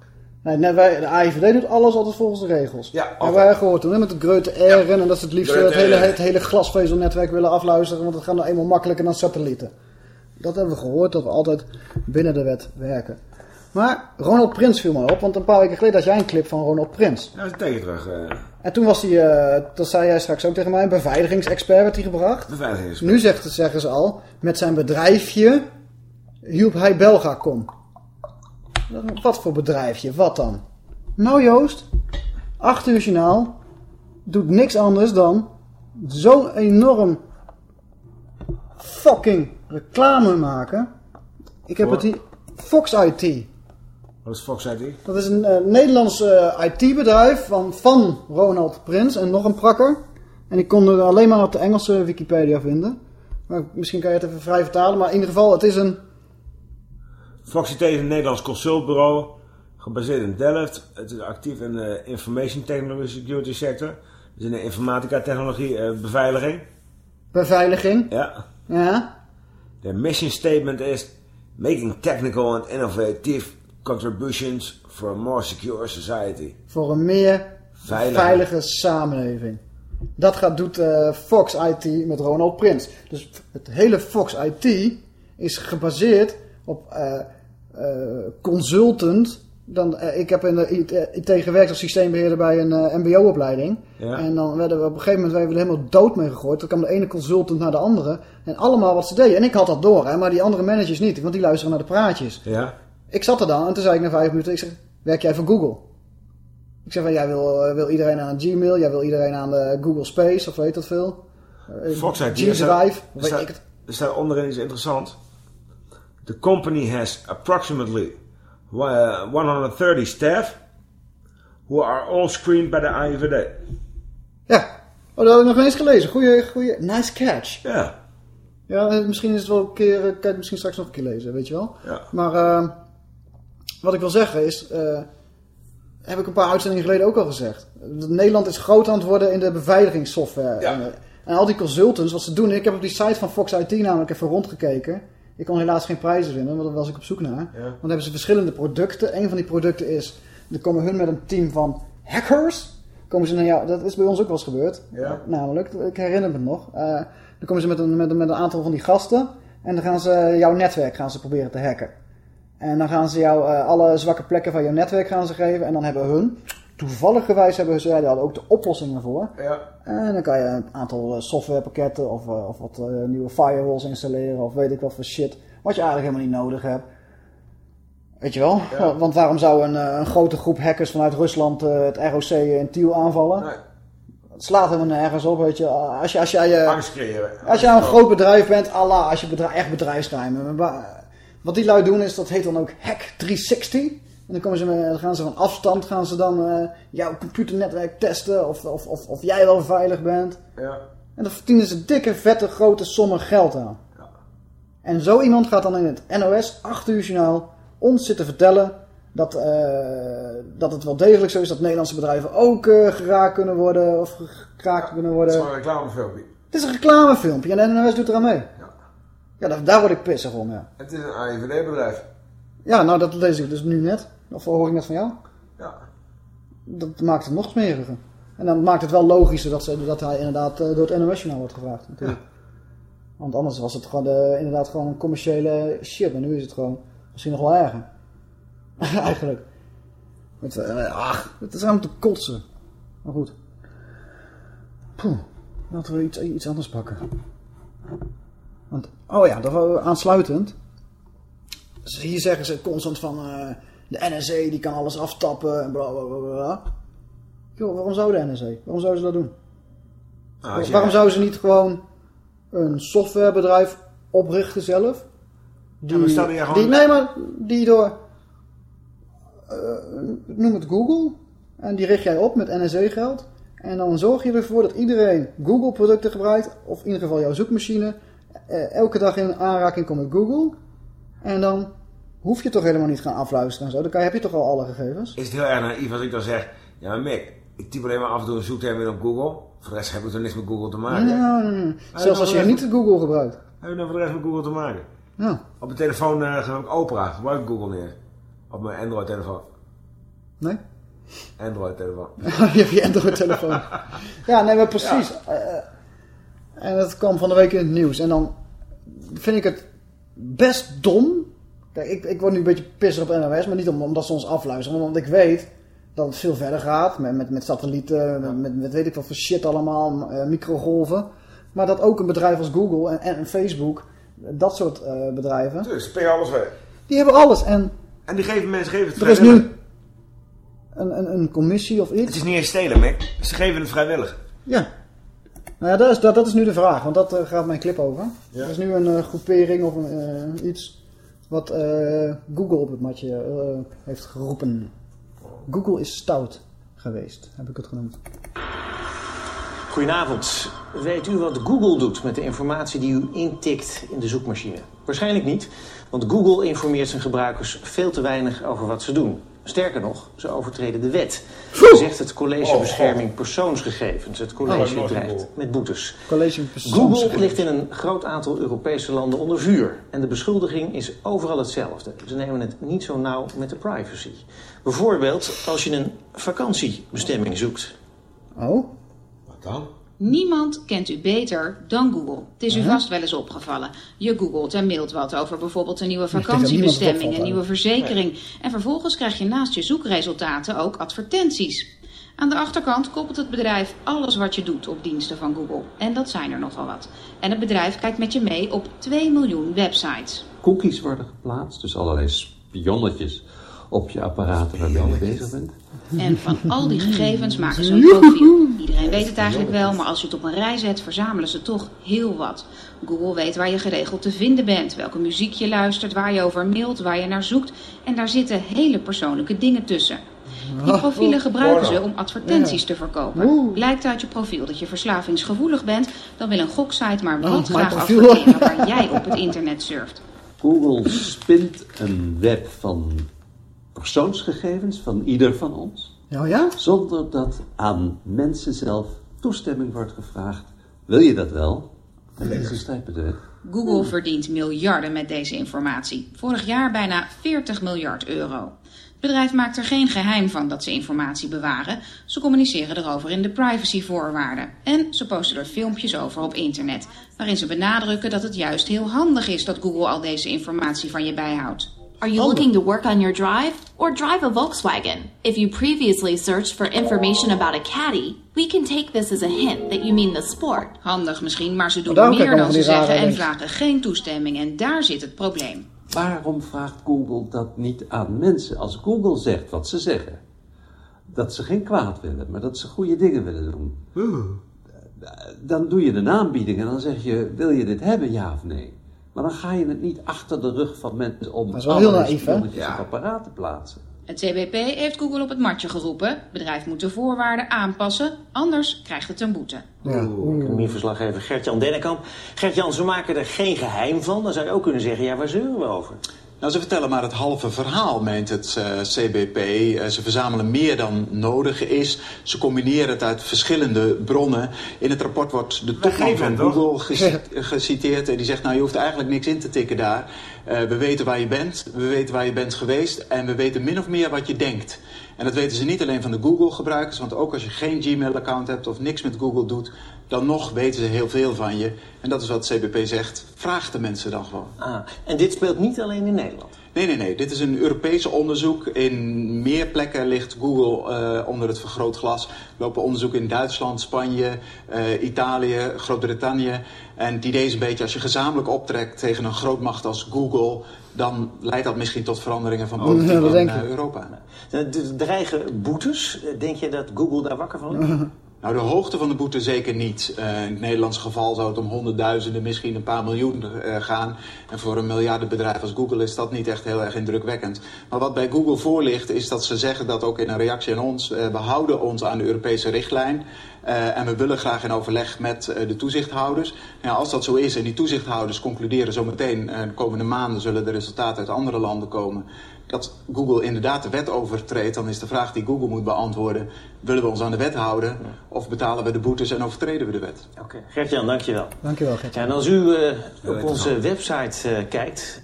[SPEAKER 7] Nee, wij, de AIVD doet alles altijd volgens de regels.
[SPEAKER 8] Ja,
[SPEAKER 7] Hebben wij gehoord toen, hè, met de Greute R en dat ze het liefst het hele, het hele glasvezelnetwerk willen afluisteren, want het gaat nou eenmaal makkelijker dan satellieten. Dat hebben we gehoord, dat we altijd binnen de wet werken. Maar Ronald Prins viel mij op, want een paar weken geleden had jij een clip van Ronald Prins.
[SPEAKER 8] Nou, is het tegen terug. eh
[SPEAKER 7] En toen was hij, eh, dat zei jij straks ook tegen mij, een beveiligingsexpert werd hij gebracht.
[SPEAKER 8] beveiligingsexpert.
[SPEAKER 7] Nu zegt, zeggen ze al, met zijn bedrijfje hielp hij Belgacom. Wat voor bedrijfje? Wat dan? Nou Joost, 8 uur journaal doet niks anders dan zo'n enorm fucking reclame maken. Ik heb het hier... Fox IT.
[SPEAKER 8] Wat is Fox ID?
[SPEAKER 7] Dat is een eh, Nederlands eh, IT-bedrijf van, van Ronald Prins en nog een prakker. En ik kon er alleen maar op de Engelse Wikipedia vinden. Maar misschien kan je het even vrij vertalen. Maar in ieder geval, het is een...
[SPEAKER 8] Fox IT is een Nederlands consultbureau, gebaseerd in Delft. Het is actief in de information technology security sector. Dus in de informatica technologie eh, beveiliging.
[SPEAKER 7] Beveiliging.
[SPEAKER 8] Ja.
[SPEAKER 7] Ja.
[SPEAKER 8] De mission statement is making technical and innovative contributions for a more secure society.
[SPEAKER 7] Voor een meer
[SPEAKER 8] Veilige.
[SPEAKER 7] veilige, samenleving. Dat gaat, doet eh, Fox IT met Ronald Prins. Dus het hele Fox IT is gebaseerd op eh, consultant. Dan, eh, ik heb in de IT, IT gewerkt als systeembeheerder bij een eh, mbo-opleiding.
[SPEAKER 8] Ja.
[SPEAKER 7] En dan werden we op een gegeven moment werden we er helemaal dood mee gegooid. Dan kwam de ene consultant naar de andere. En allemaal wat ze deden. En ik had dat door, hè, maar die andere managers niet. Want die luisteren naar de praatjes.
[SPEAKER 8] Ja.
[SPEAKER 7] Ik zat er dan en toen zei ik na vijf minuten, ik zeg, werk jij voor Google? Ik zeg van, jij wil, eh, wil iedereen aan Gmail, jij wil iedereen aan de Google Space, of weet dat veel. Eh,
[SPEAKER 8] Fox IT.
[SPEAKER 7] G-Drive,
[SPEAKER 8] er
[SPEAKER 7] weet
[SPEAKER 8] staat,
[SPEAKER 7] ik het.
[SPEAKER 8] er staat onderin iets interessants. The company has approximately uh, 130 staff who are all screened by the AIVD.
[SPEAKER 7] Ja, oh, dat had ik nog eens gelezen. Goeie, goeie, nice catch.
[SPEAKER 8] Ja.
[SPEAKER 7] Ja, eh, misschien is het wel een keer, eh, kan je het misschien straks nog een keer lezen, weet je wel.
[SPEAKER 8] Ja.
[SPEAKER 7] Maar eh, wat ik wil zeggen is, eh, heb ik een paar uitzendingen geleden ook al gezegd. Nederland is groot aan het worden in de beveiligingssoftware. En, en al die consultants, wat ze doen, ik heb op die site van Fox IT namelijk even rondgekeken. Ik kon helaas geen prijzen vinden, want daar was ik op zoek naar. Want dan hebben ze verschillende producten. Een van die producten is, dan komen hun met een team van hackers. Komen ze naar jou, dat is bij ons ook wel eens gebeurd.
[SPEAKER 8] Ja.
[SPEAKER 7] Namelijk, ik herinner me nog. Eh, dan komen ze met een, met, een, met een aantal van die gasten. En dan gaan ze jouw netwerk gaan ze proberen te hacken. En dan gaan ze jou eh, alle zwakke plekken van jouw netwerk gaan ze geven. En dan hebben hun, toevalligerwijs hebben ze, hadden ook de oplossingen voor.
[SPEAKER 8] Ja.
[SPEAKER 7] En dan kan je een aantal eh, softwarepakketten of, eh, of wat eh, nieuwe firewalls installeren. Of weet ik wat voor shit. Wat je eigenlijk helemaal niet nodig hebt. Weet je wel?
[SPEAKER 8] Ja.
[SPEAKER 7] Want waarom zou een, een grote groep hackers vanuit Rusland het ROC in Tiel aanvallen? Het slaat helemaal nergens op, weet je. Als je, als jij,
[SPEAKER 8] Angst creëren.
[SPEAKER 7] als je een groot bedrijf bent, Allah, als je bedrijf, echt bedrijfsgeheim. Maar Wat die lui doen is, dat heet dan ook Hack 360. En dan, komen ze met, dan gaan ze van afstand gaan ze dan eh, jouw computernetwerk testen of, of, of, of jij wel veilig bent.
[SPEAKER 8] Ja.
[SPEAKER 7] En dan verdienen ze dikke, vette, grote sommen geld aan. En zo iemand gaat dan in het NOS 8 uur journaal ons zitten vertellen dat, eh, dat het wel degelijk zo is dat Nederlandse bedrijven ook eh, geraakt kunnen worden of geraakt kunnen
[SPEAKER 8] Het
[SPEAKER 7] worden.
[SPEAKER 8] is gewoon een reclamefilmpje.
[SPEAKER 7] Het is een reclamefilmpje en de NOS doet eraan mee. Ja, daar, daar word ik pissig om, ja.
[SPEAKER 8] Het is een AIVD-bedrijf.
[SPEAKER 7] Ja, nou dat lees ik dus nu net. Of hoor ik net van jou?
[SPEAKER 8] Ja.
[SPEAKER 7] Dat maakt het nog smeriger. En dan maakt het wel logischer dat, ze, dat hij inderdaad eh, door het NOS-journaal wordt gevraagd. Natuurlijk. Want anders was het gewoon de, inderdaad gewoon een commerciële shit. En nu is het gewoon misschien nog wel erger. Eigenlijk. Met, eh, ach, het is helemaal te kotsen. Maar goed. Poeh, laten we iets, iets anders pakken. Want, oh ja, dat we aansluitend. Dus hier zeggen ze constant van eh, de NSA die kan alles aftappen en bla bla bla. Joh, waarom zou de NSA? Waarom zouden ze dat doen?
[SPEAKER 8] Je-
[SPEAKER 7] Waarom zouden ze niet gewoon een softwarebedrijf oprichten zelf? Die,
[SPEAKER 8] maar je gewoon-
[SPEAKER 7] die, nee, maar die door, eh, noem het Google, en die richt jij op met NSA-geld. En dan zorg je ervoor dat iedereen Google-producten gebruikt, of in ieder geval jouw zoekmachine, eh, elke dag in aanraking komt met Google. En dan hoef je toch helemaal niet gaan afluisteren en zo. Dan kan, heb je toch al alle gegevens?
[SPEAKER 8] Is het heel erg naïef als ik dan zeg... Ja, maar Mick, ik typ alleen maar af en toe een zoekterm in op Google. Voor de rest heb ik er niks met Google te maken.
[SPEAKER 7] Ja, nee, nee. Zelfs als je niet Google gebruikt.
[SPEAKER 8] Heb ik dan voor de rest met Google te maken?
[SPEAKER 7] Ja.
[SPEAKER 8] Op mijn telefoon uh, gebruik ik Opera. Gebruik ik Google niet. Op mijn Android-telefoon.
[SPEAKER 7] Nee?
[SPEAKER 8] Android-telefoon.
[SPEAKER 7] je hebt je Android-telefoon. ja, nee, maar precies. Eh, eh, en dat kwam van de week in het nieuws. En dan vind ik het best dom. Kijk, ik, ik word nu een beetje pissig op NOS, maar niet om, omdat ze ons afluisteren. Want ik weet dat het veel verder gaat. Met, met, met satellieten, met, met, met weet ik wat voor shit allemaal, eh, microgolven. Maar dat ook een bedrijf als Google en, en, en Facebook, dat soort eh, bedrijven,
[SPEAKER 8] Dus speel alles weg.
[SPEAKER 7] die hebben alles. En
[SPEAKER 8] En die geven mensen geven het
[SPEAKER 7] er is nu een, een, een commissie of iets.
[SPEAKER 8] Het is niet eens stelen, Mick. Ze geven het vrijwillig.
[SPEAKER 7] Ja. Nou ja, dat is, dat, dat is nu de vraag, want dat eh, gaat mijn clip over.
[SPEAKER 8] Ja.
[SPEAKER 7] Er is nu een groepering of een, iets wat eh, Google op het matje eh, heeft geroepen. Google is stout geweest, heb ik het genoemd.
[SPEAKER 9] Goedenavond. Weet u wat Google doet met de informatie die u intikt in de zoekmachine? Waarschijnlijk niet, want Google informeert zijn gebruikers veel te weinig over wat ze doen. Sterker nog, ze overtreden de wet. Zegt het College
[SPEAKER 7] Oh,
[SPEAKER 9] Bescherming Persoonsgegevens. Het
[SPEAKER 7] Oh,
[SPEAKER 9] college dreigt met boetes.
[SPEAKER 7] College
[SPEAKER 9] Google ligt in een groot aantal Europese landen onder vuur. En de beschuldiging is overal hetzelfde. Ze nemen het niet zo nauw met de privacy. Bijvoorbeeld als je een vakantiebestemming zoekt.
[SPEAKER 7] Oh?
[SPEAKER 8] Wat dan?
[SPEAKER 20] Niemand kent u beter dan Google. Het is u vast wel eens opgevallen. Je googelt en mailt wat over bijvoorbeeld een nieuwe vakantiebestemming, een nieuwe verzekering. En vervolgens krijg je naast je zoekresultaten ook advertenties. Aan de achterkant koppelt het bedrijf alles wat je doet op diensten van Google. En dat zijn er nogal wat. En het bedrijf kijkt met je mee op 2 miljoen websites.
[SPEAKER 22] cookies worden geplaatst. Dus allerlei spionnetjes op je apparaten waarmee je bezig bent.
[SPEAKER 20] En van al die gegevens maken ze een profiel. Iedereen weet het eigenlijk wel, maar als je het op een rij zet, verzamelen ze toch heel wat. Google weet waar je geregeld te vinden bent, welke muziek je luistert, waar je over mailt, waar je naar zoekt. En daar zitten hele persoonlijke dingen tussen. Die profielen gebruiken
[SPEAKER 7] porno.
[SPEAKER 20] ze om advertenties te verkopen. Blijkt uit je profiel dat je verslavingsgevoelig bent, dan wil een goksite maar
[SPEAKER 7] Oh,
[SPEAKER 20] wat graag adverteren waar jij op het internet surft.
[SPEAKER 22] Google spint een web van persoonsgegevens van ieder van ons.
[SPEAKER 7] Ja, ja?
[SPEAKER 22] Zonder dat aan mensen zelf toestemming wordt gevraagd. Wil je dat wel? En ze strijpen de wet.
[SPEAKER 20] Google verdient miljarden met deze informatie. Vorig jaar bijna 40 miljard euro. Het bedrijf maakt er geen geheim van dat ze informatie bewaren. Ze communiceren erover in de privacyvoorwaarden. En ze posten er filmpjes over op internet, waarin ze benadrukken dat het juist heel handig is dat Google al deze informatie van je bijhoudt.
[SPEAKER 23] Are you looking to work on your drive or drive a Volkswagen? If you previously searched for information about a caddy, we can take this as a hint that you mean the sport.
[SPEAKER 20] Handig misschien, maar ze doen meer dan ze zeggen en vragen geen toestemming. En daar zit het probleem.
[SPEAKER 22] Waarom vraagt Google dat niet aan mensen? Als Google zegt wat ze zeggen, dat ze geen kwaad willen, maar dat ze goede dingen willen doen, dan doe je een aanbieding en dan zeg je, wil je dit hebben, ja of nee? Maar dan ga je het niet achter de rug van mensen om
[SPEAKER 7] is wel heel naïef, hè?
[SPEAKER 22] op apparaat te plaatsen.
[SPEAKER 20] Het CBP heeft Google op het matje geroepen. Het bedrijf moet de voorwaarden aanpassen, anders krijgt het een boete.
[SPEAKER 9] Economieverslaggever Gert-Jan Dennekamp. Gert-Jan, ze maken er geen geheim van. Dan zou je ook kunnen zeggen, ja, waar zeuren we over?
[SPEAKER 24] Nou, ze vertellen maar het halve verhaal, meent het eh, CBP. Eh, ze verzamelen meer dan nodig is. Ze combineren het uit verschillende bronnen. In het rapport wordt de topman van? Google geci- geciteerd. En die zegt, nou, je hoeft eigenlijk niks in te tikken daar. Eh, we weten waar je bent, we weten waar je bent geweest... en we weten min of meer wat je denkt. En dat weten ze niet alleen van de Google-gebruikers... want ook als je geen Gmail-account hebt of niks met Google doet... dan nog weten ze heel veel van je. En dat is wat CBP zegt. Vraag de mensen dan gewoon.
[SPEAKER 9] Ah, en dit speelt niet alleen in Nederland?
[SPEAKER 24] Nee, nee, nee. Dit is een Europees onderzoek. In meer plekken ligt Google eh, onder het vergrootglas. Er lopen onderzoeken in Duitsland, Spanje, eh, Italië, Groot-Brittannië. En het idee is een beetje, als je gezamenlijk optrekt tegen een grootmacht als Google... dan leidt dat misschien tot veranderingen van politiek
[SPEAKER 7] Ja, dat
[SPEAKER 24] in
[SPEAKER 7] denk
[SPEAKER 24] eh,
[SPEAKER 7] ik.
[SPEAKER 24] Europa.
[SPEAKER 9] Er dreigen boetes. Denk je dat Google daar wakker van is?
[SPEAKER 24] Nou, de hoogte van de boete zeker niet. Eh, in het Nederlands geval zou het om honderdduizenden, misschien een paar miljoen eh, gaan. En voor een miljardenbedrijf als Google is dat niet echt heel erg indrukwekkend. Maar wat bij Google voor ligt, is dat ze zeggen dat ook in een reactie aan ons... eh, we houden ons aan de Europese richtlijn. en we willen graag in overleg met de toezichthouders. Nou, als dat zo is en die toezichthouders concluderen zometeen... de komende maanden zullen de resultaten uit andere landen komen... dat Google inderdaad de wet overtreedt... dan is de vraag die Google moet beantwoorden... willen we ons aan de wet houden of betalen we de boetes en overtreden we de wet?
[SPEAKER 9] Oké, Gert-Jan, dankjewel.
[SPEAKER 7] Dankjewel, Gert.
[SPEAKER 9] Ja, en als u eh, op onze website eh, kijkt...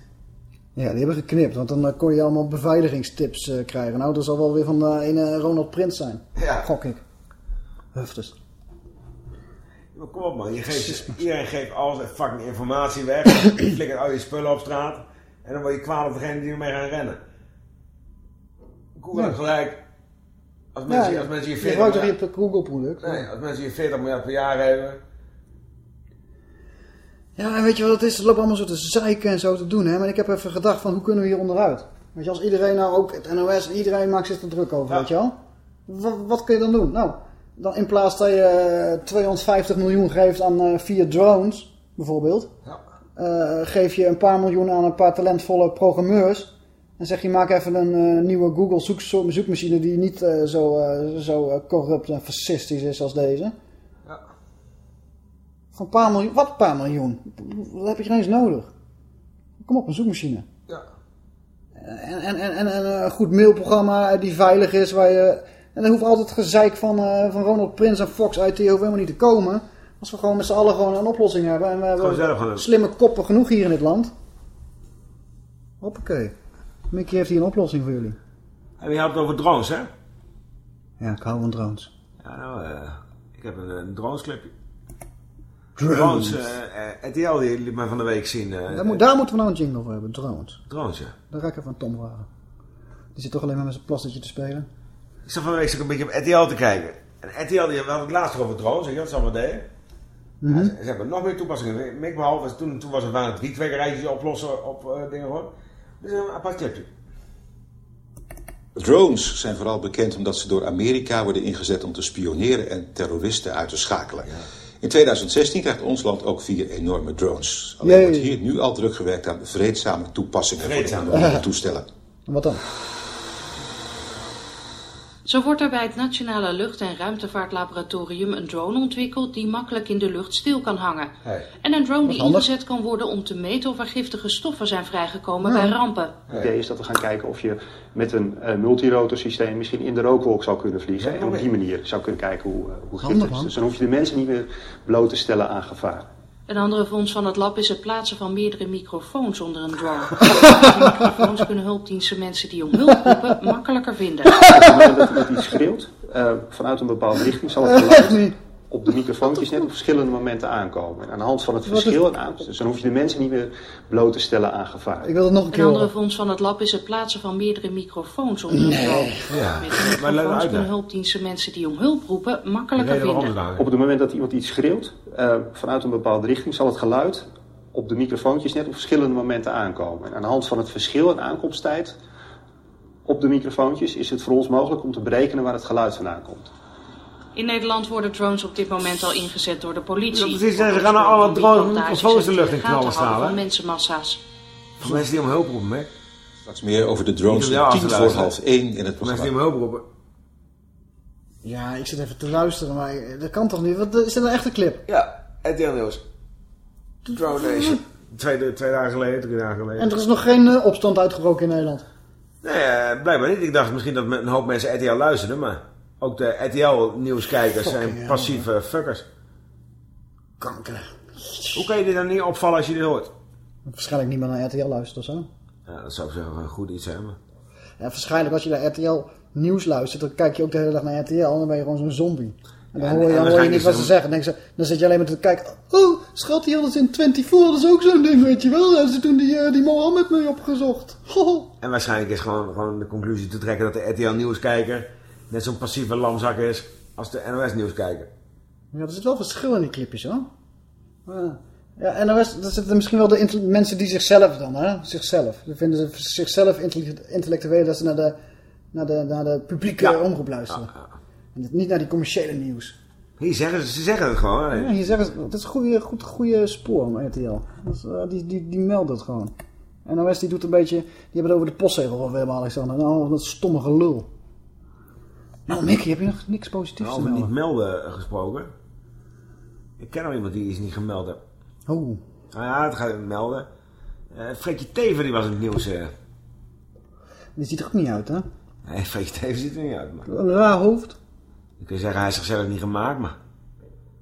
[SPEAKER 7] Ja, die hebben geknipt, want dan eh, kon je allemaal beveiligingstips eh, krijgen. Nou, dat zal wel weer van de ene Ronald Prins zijn.
[SPEAKER 8] Ja.
[SPEAKER 7] Gok ik. Huftes.
[SPEAKER 8] Maar kom op man, je geeft, iedereen geeft alles fucking informatie weg. je flikkert al je spullen op straat. En dan word je kwaad op degene die ermee gaan rennen. Google
[SPEAKER 7] Ja.
[SPEAKER 8] gelijk. Als
[SPEAKER 7] Ja,
[SPEAKER 8] mensen,
[SPEAKER 7] je
[SPEAKER 8] als mensen hier
[SPEAKER 7] je
[SPEAKER 8] 40
[SPEAKER 7] gebruikt toch
[SPEAKER 8] miljard,
[SPEAKER 7] je Google-product?
[SPEAKER 8] nee, als mensen hier 40 miljard per jaar hebben.
[SPEAKER 7] Ja, en weet je wat het is? Het loopt allemaal zo te zeiken en zo te doen, hè. Maar ik heb even gedacht van, hoe kunnen we hier onderuit? Weet je, als iedereen nou ook, het NOS, iedereen maakt zich er druk over, weet je wel? Wat, wat kun je dan doen? Nou, dan in plaats dat je eh, 250 miljoen geeft aan eh, vier drones, bijvoorbeeld. eh, geef je een paar miljoen aan een paar talentvolle programmeurs. En zeg je, maak even een eh, nieuwe Google zoek, zo- zoekmachine die niet eh, zo, eh, zo corrupt en fascistisch is als deze. Van een paar miljoen. Wat een paar miljoen? Dat heb je geen eens nodig. Kom op, een zoekmachine.
[SPEAKER 8] Ja.
[SPEAKER 7] En, en, en, en een goed mailprogramma die veilig is. Waar je, en er hoeft altijd gezeik van, van Ronald Prins en Fox IT hoeft helemaal niet te komen. Als we gewoon met z'n allen gewoon een oplossing hebben. En we hebben slimme koppen genoeg hier in dit land. Hoppakee. Mickey heeft hier een oplossing voor jullie.
[SPEAKER 8] En je had het over drones, hè?
[SPEAKER 7] Ja, ik hou van drones.
[SPEAKER 8] Ja, nou, eh, ik heb een, een dronesclipje.
[SPEAKER 7] Drones.
[SPEAKER 8] Drones, eh, RTL die liet mij van de week zien. eh,
[SPEAKER 7] Daar, moet, daar moeten we nou een jingle voor hebben. Drones.
[SPEAKER 8] Drones, ja.
[SPEAKER 7] Daar ga ik even van Tom vragen. Die zit toch alleen maar met zijn plastertje te spelen.
[SPEAKER 8] Ik zat van de week ook een beetje op RTL te kijken. En RTL, die had het laatst over drones, je wat ze allemaal deden? Ja, ze, ze hebben nog meer toepassingen. Ik behalve, toen, toen was het het wietwekerijtjes oplossen op dingen hoor. Een apart clipje.
[SPEAKER 25] Drones zijn vooral bekend omdat ze door Amerika worden ingezet om te spioneren en terroristen uit te schakelen. In 2016 krijgt ons land ook vier enorme drones. Alleen
[SPEAKER 7] Jee.
[SPEAKER 25] wordt hier nu al druk gewerkt aan vreedzame toepassingen
[SPEAKER 8] Vreedzame.
[SPEAKER 25] voor de toestellen.
[SPEAKER 7] En wat dan?
[SPEAKER 26] Zo wordt er bij het Nationale Lucht- en Ruimtevaartlaboratorium een drone ontwikkeld die makkelijk in de lucht stil kan hangen. En een drone die
[SPEAKER 27] handig.
[SPEAKER 26] ingezet kan worden om te meten of er giftige stoffen zijn vrijgekomen
[SPEAKER 27] Ja.
[SPEAKER 26] bij rampen.
[SPEAKER 27] Het idee is dat we gaan kijken of je met een eh multirotor systeem misschien in de rookwolk zou kunnen vliegen. En op die manier zou kunnen kijken hoe, eh, hoe giftig het is. Dus dan hoef je de mensen niet meer bloot te stellen aan gevaar.
[SPEAKER 26] Een andere fonds van het lab is het plaatsen van meerdere microfoons onder een drone. Die microfoons kunnen hulpdiensten mensen die om hulp roepen makkelijker vinden.
[SPEAKER 27] Op het moment dat iemand iets schreeuwt, eh, vanuit een bepaalde richting zal het geluid op de microfoontjes net op verschillende momenten aankomen. En aan de hand van het
[SPEAKER 7] Wat
[SPEAKER 27] verschil en aankomst, dus dan hoef je de mensen niet meer bloot te stellen aan gevaar.
[SPEAKER 7] Ik wil het nog een keer
[SPEAKER 26] Een andere fonds van het lab is het plaatsen van meerdere microfoons onder een
[SPEAKER 27] Nee. Ja.
[SPEAKER 26] Met microfoons kunnen hulpdiensten mensen die om hulp roepen makkelijker vinden.
[SPEAKER 27] Op het moment dat iemand iets schreeuwt, eh, vanuit een bepaalde richting, zal het geluid op de microfoontjes net op verschillende momenten aankomen. En aan de hand van het verschil in aankomsttijd op de microfoontjes is het voor ons mogelijk om te berekenen waar het geluid vandaan komt.
[SPEAKER 26] In Nederland worden drones op dit moment al ingezet door de politie.
[SPEAKER 8] Ja, precies, ze
[SPEAKER 26] het
[SPEAKER 8] gaan
[SPEAKER 26] spoor
[SPEAKER 8] alle
[SPEAKER 26] van
[SPEAKER 8] drones microfoons de lucht in
[SPEAKER 26] in
[SPEAKER 8] knallen staan,
[SPEAKER 26] van
[SPEAKER 8] hè?
[SPEAKER 26] mensenmassa's.
[SPEAKER 8] Voor mensen die om hulp roepen, hè?
[SPEAKER 25] Straks meer over de drones
[SPEAKER 8] om
[SPEAKER 25] tien voor half één in het
[SPEAKER 8] Voor mensen
[SPEAKER 25] programma.
[SPEAKER 8] die om hulp roepen.
[SPEAKER 7] Ja, ik zit even te luisteren, maar dat kan toch niet? Wat, is dit een echte clip?
[SPEAKER 8] Ja, RTL Nieuws. Drone Nation. Twee, twee dagen geleden, drie dagen geleden.
[SPEAKER 7] En er is nog geen eh, opstand uitgebroken in Nederland.
[SPEAKER 8] Nee, eh, blijkbaar niet. Ik dacht misschien dat een hoop mensen RTL luisterden, maar ook de RTL-nieuwskijkers zijn passieve fuckers.
[SPEAKER 7] Kanker.
[SPEAKER 8] Hoe kan je dit dan niet opvallen als je dit hoort?
[SPEAKER 7] Waarschijnlijk niemand naar RTL luistert of zo.
[SPEAKER 8] Ja, dat zou zo een goed iets zijn, maar...
[SPEAKER 7] Ja, waarschijnlijk als je naar RTL nieuws luistert, dan kijk je ook de hele dag naar RTL en dan ben je gewoon zo'n zombie. En dan
[SPEAKER 8] Ja,
[SPEAKER 7] hoor je,
[SPEAKER 8] en
[SPEAKER 7] dan hoor je niet wat
[SPEAKER 8] er
[SPEAKER 7] ze zeggen. Dan, denk ze, dan zit je alleen maar te kijken. Oh, schat, die hadden ze in 24, dat is ook zo'n ding, weet je wel. Hebben ze toen die, eh, die Mohammed mee opgezocht. Ho.
[SPEAKER 8] En waarschijnlijk is gewoon, gewoon de conclusie te trekken dat de RTL-nieuwskijker net zo'n passieve lamzak is als de NOS-nieuwskijker.
[SPEAKER 7] Ja, er zit wel verschil in die clipjes hoor. Ja, ja is, er zitten misschien wel de mensen die zichzelf dan, hè? Zichzelf. Die vinden ze zichzelf intellectueel dat ze naar de, naar de, naar de publieke omroep luisteren. En niet naar die commerciële nieuws.
[SPEAKER 8] Hier zeggen ze, ze zeggen het gewoon. hè.
[SPEAKER 7] Ja, hier zeggen ze, dat is een goede, goed, goede spoor om RTL. Dat eh, die, die, die meldt het gewoon. En NOS die doet een beetje, die hebben het over de postzegel van Willem-Alexander. Nou, dat stomme gelul. Nou, Mickey, heb je nog niks positiefs te
[SPEAKER 8] Over
[SPEAKER 7] melden?
[SPEAKER 8] niet melden gesproken. Ik ken nog iemand die is niet gemeld heeft.
[SPEAKER 7] Oh.
[SPEAKER 8] Nou ja, dat ga ik melden. Eh Fredje Teven die was in het nieuws. eh.
[SPEAKER 7] Die ziet er ook niet uit, hè?
[SPEAKER 8] Nee, Fredje Teven ziet er niet uit. Maar.
[SPEAKER 7] Een raar hoofd.
[SPEAKER 8] Je kunt zeggen, hij is zichzelf niet gemaakt, maar...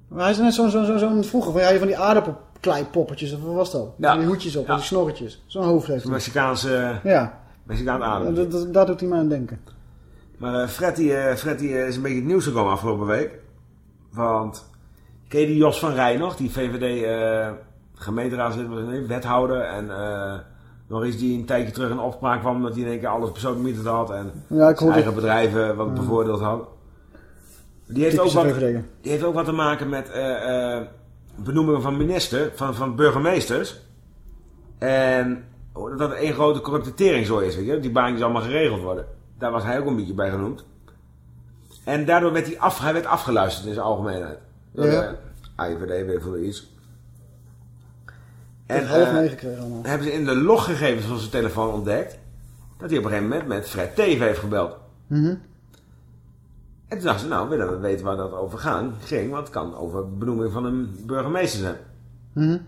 [SPEAKER 7] Maar hij is net zo'n zo, zo, zo, vroeger, van, ja, van die aardappelkleipoppetjes, of wat was dat? Met Die hoedjes op, en die snorretjes. Zo'n hoofd heeft hij.
[SPEAKER 8] Mexicaanse...
[SPEAKER 7] Ja.
[SPEAKER 8] Mexicaans
[SPEAKER 7] Ja,
[SPEAKER 8] adem.
[SPEAKER 7] dat, dat- daar doet hij mij aan denken.
[SPEAKER 8] Maar eh, Fred, die, eh, Fred die, eh, is een beetje het nieuws gekomen afgelopen week. Want, ken je die Jos van Rij nog? Die VVD gemeenteraadslid was, wethouder. En nog eens die een tijdje terug in opspraak kwam... dat hij in één keer alles persoonlijk had. En
[SPEAKER 7] Ja,
[SPEAKER 8] zijn eigen bedrijven wat bevoordeeld had. Die heeft, ook wat, die heeft ook wat te maken met benoemingen van minister, van, van burgemeesters. En oh, dat het één grote corrupte tering zo is, weet je. Die baantjes allemaal geregeld worden. Daar was hij ook een beetje bij genoemd. En daardoor werd hij, af, hij werd afgeluisterd in zijn algemeenheid.
[SPEAKER 7] Ja.
[SPEAKER 8] de AIVD, weet veel iets.
[SPEAKER 7] heb half
[SPEAKER 8] eh,
[SPEAKER 7] meegekregen allemaal.
[SPEAKER 8] hebben ze in de loggegevens van zijn telefoon ontdekt... dat hij op een gegeven moment met Fred Teven heeft gebeld.
[SPEAKER 7] Mhm.
[SPEAKER 8] En toen dachten ze, nou, willen we weten waar dat over gaan, ging, want het kan over benoeming van een burgemeester zijn.
[SPEAKER 7] Mhm.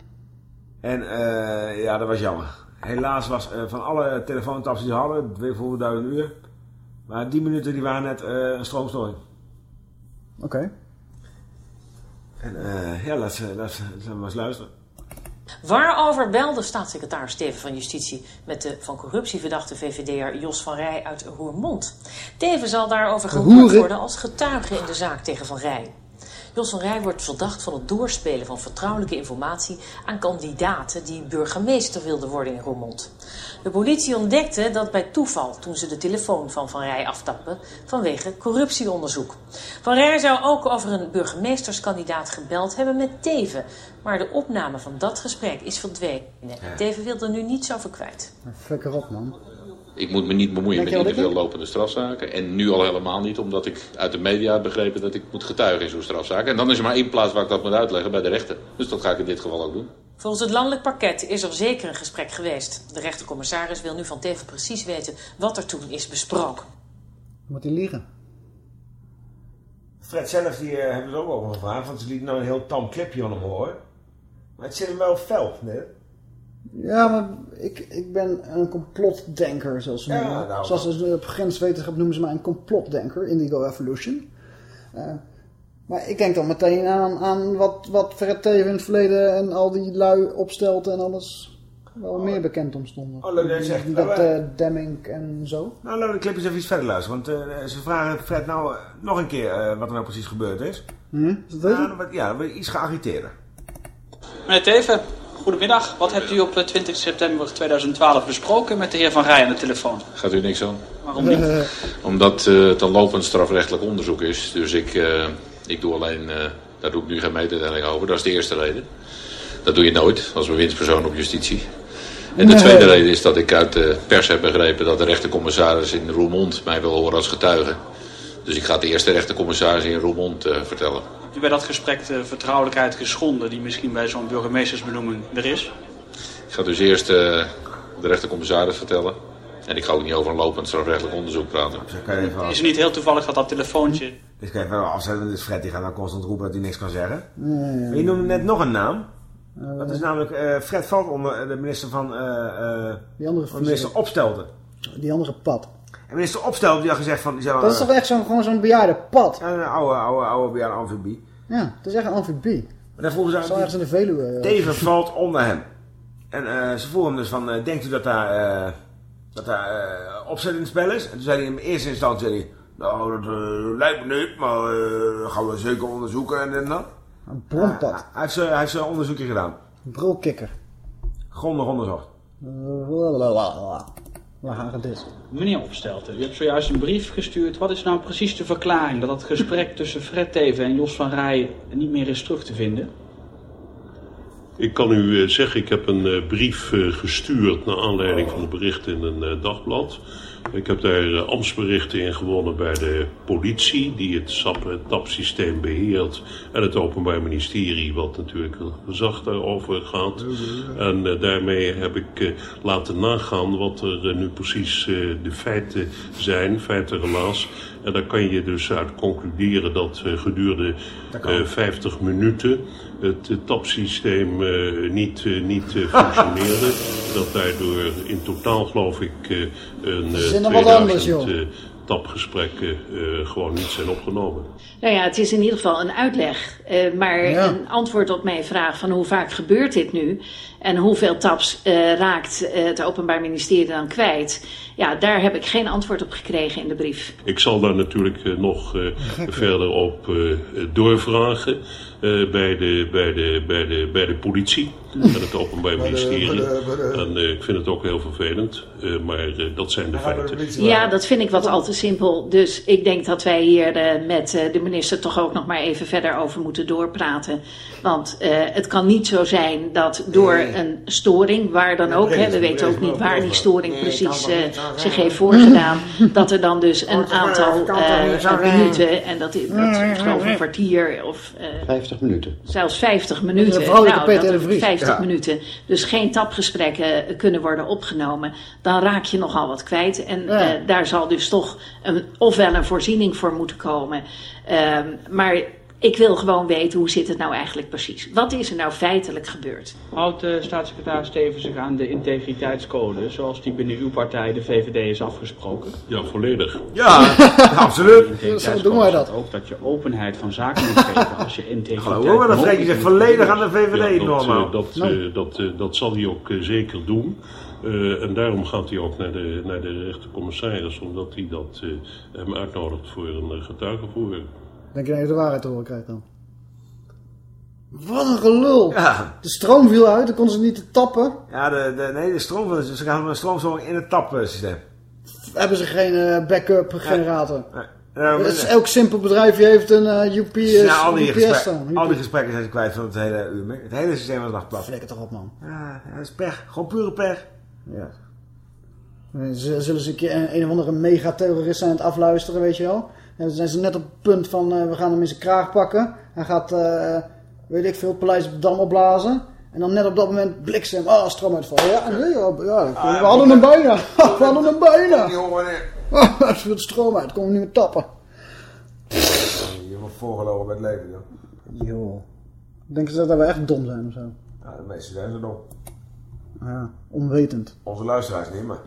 [SPEAKER 8] En eh, ja, dat was jammer. Helaas was eh, van alle telefoontaps die ze hadden, 200.000 uur, maar die minuten die waren net eh, een stroomstoring.
[SPEAKER 7] Oké.
[SPEAKER 8] En eh, ja, laten we, maar eens luisteren.
[SPEAKER 28] Waarover belde staatssecretaris Steven van Justitie met de van corruptie verdachte VVD'er Jos van Rij uit Roermond. Teven zal daarover gehoord worden als getuige in de zaak tegen Van Rij. Jos van Rij wordt verdacht van het doorspelen van vertrouwelijke informatie aan kandidaten die burgemeester wilden worden in Roermond. De politie ontdekte dat bij toeval toen ze de telefoon van Van Rij aftappen vanwege corruptieonderzoek. Van Rij zou ook over een burgemeesterskandidaat gebeld hebben met Teven, maar de opname van dat gesprek is verdwenen. Teven wil er nu niets over kwijt.
[SPEAKER 7] Flikker op, man.
[SPEAKER 29] Ik moet me niet bemoeien met individueel lopende strafzaken. En nu al helemaal niet, omdat ik uit de media heb begrepen dat ik moet getuigen in zo'n strafzaak. En dan is er maar één plaats waar ik dat moet uitleggen, bij de rechter. Dus dat ga ik in dit geval ook doen.
[SPEAKER 28] Volgens het landelijk parket is er zeker een gesprek geweest. De rechtercommissaris wil nu van Teven precies weten wat er toen is besproken.
[SPEAKER 7] Moet hij liegen?
[SPEAKER 8] Fred zelf, die eh, hebben ze ook over gevraagd. Want ze liet nou een heel tam clipje van hem horen. Maar het zit hem wel fel, nee?
[SPEAKER 7] Ja, maar ik, ik ben een complotdenker, zoals ze
[SPEAKER 8] Ja,
[SPEAKER 7] noemen.
[SPEAKER 8] nou.
[SPEAKER 7] Zoals ze op grenswetenschap noemen ze mij een complotdenker, Indigo Evolution. Eh, maar ik denk dan meteen aan, aan wat, wat Fred Teven in het verleden en al die lui opstelt en alles wel meer bekend om stonden.
[SPEAKER 8] Oh, leuk dat je zegt.
[SPEAKER 7] Dat
[SPEAKER 8] Nou,
[SPEAKER 7] eh, Demming en zo.
[SPEAKER 8] Nou, laten we de clipjes even iets verder luisteren. Want eh, ze vragen Fred nou eh, nog een keer eh, wat er nou precies gebeurd is.
[SPEAKER 7] Hm? Is dat deze?
[SPEAKER 8] Ja, dan wordt- ja, dan word je iets geagiteerder.
[SPEAKER 30] Meneer Teven, goedemiddag. Wat hebt u op eh, 20 september 2012 besproken met de heer Van Rij aan de telefoon?
[SPEAKER 29] Gaat u niks aan?
[SPEAKER 30] Waarom niet?
[SPEAKER 29] Omdat eh, het een lopend strafrechtelijk onderzoek is. Dus ik, eh, ik doe alleen, eh, daar doe ik nu geen mededeling over. Dat is de eerste reden. Dat doe je nooit als bewindspersoon op justitie. En de
[SPEAKER 31] Nee.
[SPEAKER 29] tweede reden is dat ik uit de pers heb begrepen dat de rechtercommissaris in Roermond mij wil horen als getuige. Dus ik ga het de eerste rechtercommissaris in Roermond eh, vertellen.
[SPEAKER 30] Bij dat gesprek de vertrouwelijkheid geschonden die misschien bij zo'n burgemeestersbenoeming er is?
[SPEAKER 29] Ik ga dus eerst eh, de rechtercommissaris vertellen. En ik ga ook niet over een lopend strafrechtelijk onderzoek praten.
[SPEAKER 30] Is het niet heel toevallig dat dat telefoontje...
[SPEAKER 8] Dit kan je even afzetten. Dit is Fred, die gaat nou constant roepen dat hij niks kan zeggen.
[SPEAKER 7] Nee,
[SPEAKER 8] Maar je noemde net nog een naam. dat is namelijk eh, Fred Valk onder de minister van... eh, eh,
[SPEAKER 7] Die andere
[SPEAKER 8] van minister Opstelten.
[SPEAKER 7] Die andere pad.
[SPEAKER 8] En minister Opstelten die had gezegd van... Die
[SPEAKER 7] Dat is toch echt zo'n, gewoon zo'n bejaarde pad?
[SPEAKER 8] Ja, een oude, oude, oude bejaarde amfibie.
[SPEAKER 7] Ja, het is echt een amfibie.
[SPEAKER 8] Maar daar vroegen ze
[SPEAKER 7] Zo ergens in de Veluwe. eh,
[SPEAKER 8] Teven valt onder hem. En eh, ze vroegen hem dus van, eh, denkt u dat daar, eh, dat daar eh, opzet in het spel is? En toen zei hij in eerste instantie, zei hij, nou dat eh, lijkt me niet, maar eh, dat gaan we zeker onderzoeken en dat.
[SPEAKER 7] Een bronpad.
[SPEAKER 8] zijn- hij heeft zijn onderzoekje gedaan.
[SPEAKER 7] Een brulkikker.
[SPEAKER 8] Grondig onderzocht.
[SPEAKER 7] Dit.
[SPEAKER 30] Meneer Opstelten, u hebt zojuist een brief gestuurd. Wat is nou precies de verklaring dat het gesprek tussen Fred Teven en Jos van Rij niet meer is terug te vinden?
[SPEAKER 31] Ik kan u eh, zeggen, ik heb een eh, brief eh, gestuurd naar aanleiding van een bericht in een eh, dagblad. Ik heb daar eh, ambtsberichten in gewonnen bij de politie, die het SAP het TAP-systeem beheert. En het Openbaar Ministerie, wat natuurlijk een gezag daarover gaat. En eh, daarmee heb ik eh, laten nagaan wat er nu precies de feiten zijn, feiten helaas. En daar kan je dus uit concluderen dat gedurende eh, 50 minuten het eh, tapsysteem eh, niet, eh, niet eh, functioneerde. Dat daardoor in totaal geloof ik eh, een eh,
[SPEAKER 7] joh.
[SPEAKER 31] 2000 eh, tapgesprekken gewoon niet zijn opgenomen.
[SPEAKER 32] Nou ja, het is in ieder geval een uitleg. eh, maar
[SPEAKER 31] Ja.
[SPEAKER 32] een antwoord op mijn vraag van hoe vaak gebeurt dit nu? En hoeveel taps eh, raakt eh, het Openbaar Ministerie dan kwijt? Ja, daar heb ik geen antwoord op gekregen in de brief.
[SPEAKER 31] Ik zal daar natuurlijk eh, nog eh, verder op eh, doorvragen eh, bij, de, bij, de, bij, de, bij de politie en het Openbaar Ministerie. En eh, ik vind het ook heel vervelend, eh, maar dat zijn de feiten.
[SPEAKER 32] Ja, dat vind ik wat al te simpel. Dus ik denk dat wij hier eh, met eh, de minister toch ook nog maar even verder over moeten doorpraten. Want eh, het kan niet zo zijn dat door een storing, waar dan ook, hè, we weten ook niet waar die storing precies eh, zich heeft voorgedaan, dat er dan dus een aantal eh, minuten, en dat is geloof ik een kwartier of eh,
[SPEAKER 22] 50 minuten.
[SPEAKER 32] zelfs 50 minuten. Nou, dat
[SPEAKER 22] de
[SPEAKER 32] er
[SPEAKER 22] Vries.
[SPEAKER 32] 50
[SPEAKER 22] Ja.
[SPEAKER 32] minuten. Dus geen tapgesprekken kunnen worden opgenomen. Dan raak je nogal wat kwijt. En
[SPEAKER 22] Ja.
[SPEAKER 32] eh, daar zal dus toch een, ofwel een voorziening voor moeten komen. Ehm, maar ik wil gewoon weten hoe zit het nou eigenlijk precies. Wat is er nou feitelijk gebeurd?
[SPEAKER 30] Houdt de staatssecretaris Steven zich aan de integriteitscode zoals die binnen uw partij, de VVD, is afgesproken?
[SPEAKER 31] Ja, volledig.
[SPEAKER 8] Ja, absoluut.
[SPEAKER 30] Zo
[SPEAKER 8] doen wij dat.
[SPEAKER 30] Ook dat je openheid van zaken moet geven als je integriteit...
[SPEAKER 8] Geloof hoor, maar dat Freekje zegt volledig aan de VVD
[SPEAKER 31] Ja, dat,
[SPEAKER 8] normaal.
[SPEAKER 31] eh, dat, eh, dat, eh, dat zal hij ook zeker doen. Eh, en daarom gaat hij ook naar de, naar de rechtercommissaris, omdat hij dat, eh, hem uitnodigt voor een getuigenvoer.
[SPEAKER 7] Denk je dat je de waarheid te horen krijgt dan? Wat een gelul. De stroom viel uit, dan konden ze niet tappen.
[SPEAKER 8] Ja, de, de, nee, de stroom, ze gaan een stroomstoring in het tapsysteem.
[SPEAKER 7] Hebben ze geen eh, backup generator.
[SPEAKER 8] Ja,
[SPEAKER 7] Dus elk simpel bedrijfje heeft een eh, UPS,
[SPEAKER 8] Ja, al die,
[SPEAKER 7] UPS
[SPEAKER 8] gesprek-
[SPEAKER 7] staan.
[SPEAKER 8] al die gesprekken zijn ze kwijt van het hele uur. Het hele systeem was dag plat.
[SPEAKER 7] Flikker toch op, man.
[SPEAKER 8] Ja, ja, dat is pech. Gewoon pure pech.
[SPEAKER 7] Ja. Zullen ze een keer een, een of andere megaterrorist zijn aan het afluisteren, weet je wel? En dan zijn ze net op het punt van, eh, we gaan hem in zijn kraag pakken. Hij gaat, eh, weet ik veel, Paleis op de Dam opblazen. En dan net op dat moment bliksem, ah, stroomuitval. Ja, nee, ja, ja, we hadden hem bijna. we hadden hem bijna. Er viel de stroom uit, konden we niet meer tappen.
[SPEAKER 8] voorgelogen met het leven, joh.
[SPEAKER 7] Joh. Denken ze dat we echt dom zijn of zo?
[SPEAKER 8] Ja, de meeste zijn zo dom.
[SPEAKER 7] Ja, onwetend.
[SPEAKER 8] Onze luisteraars niet, maar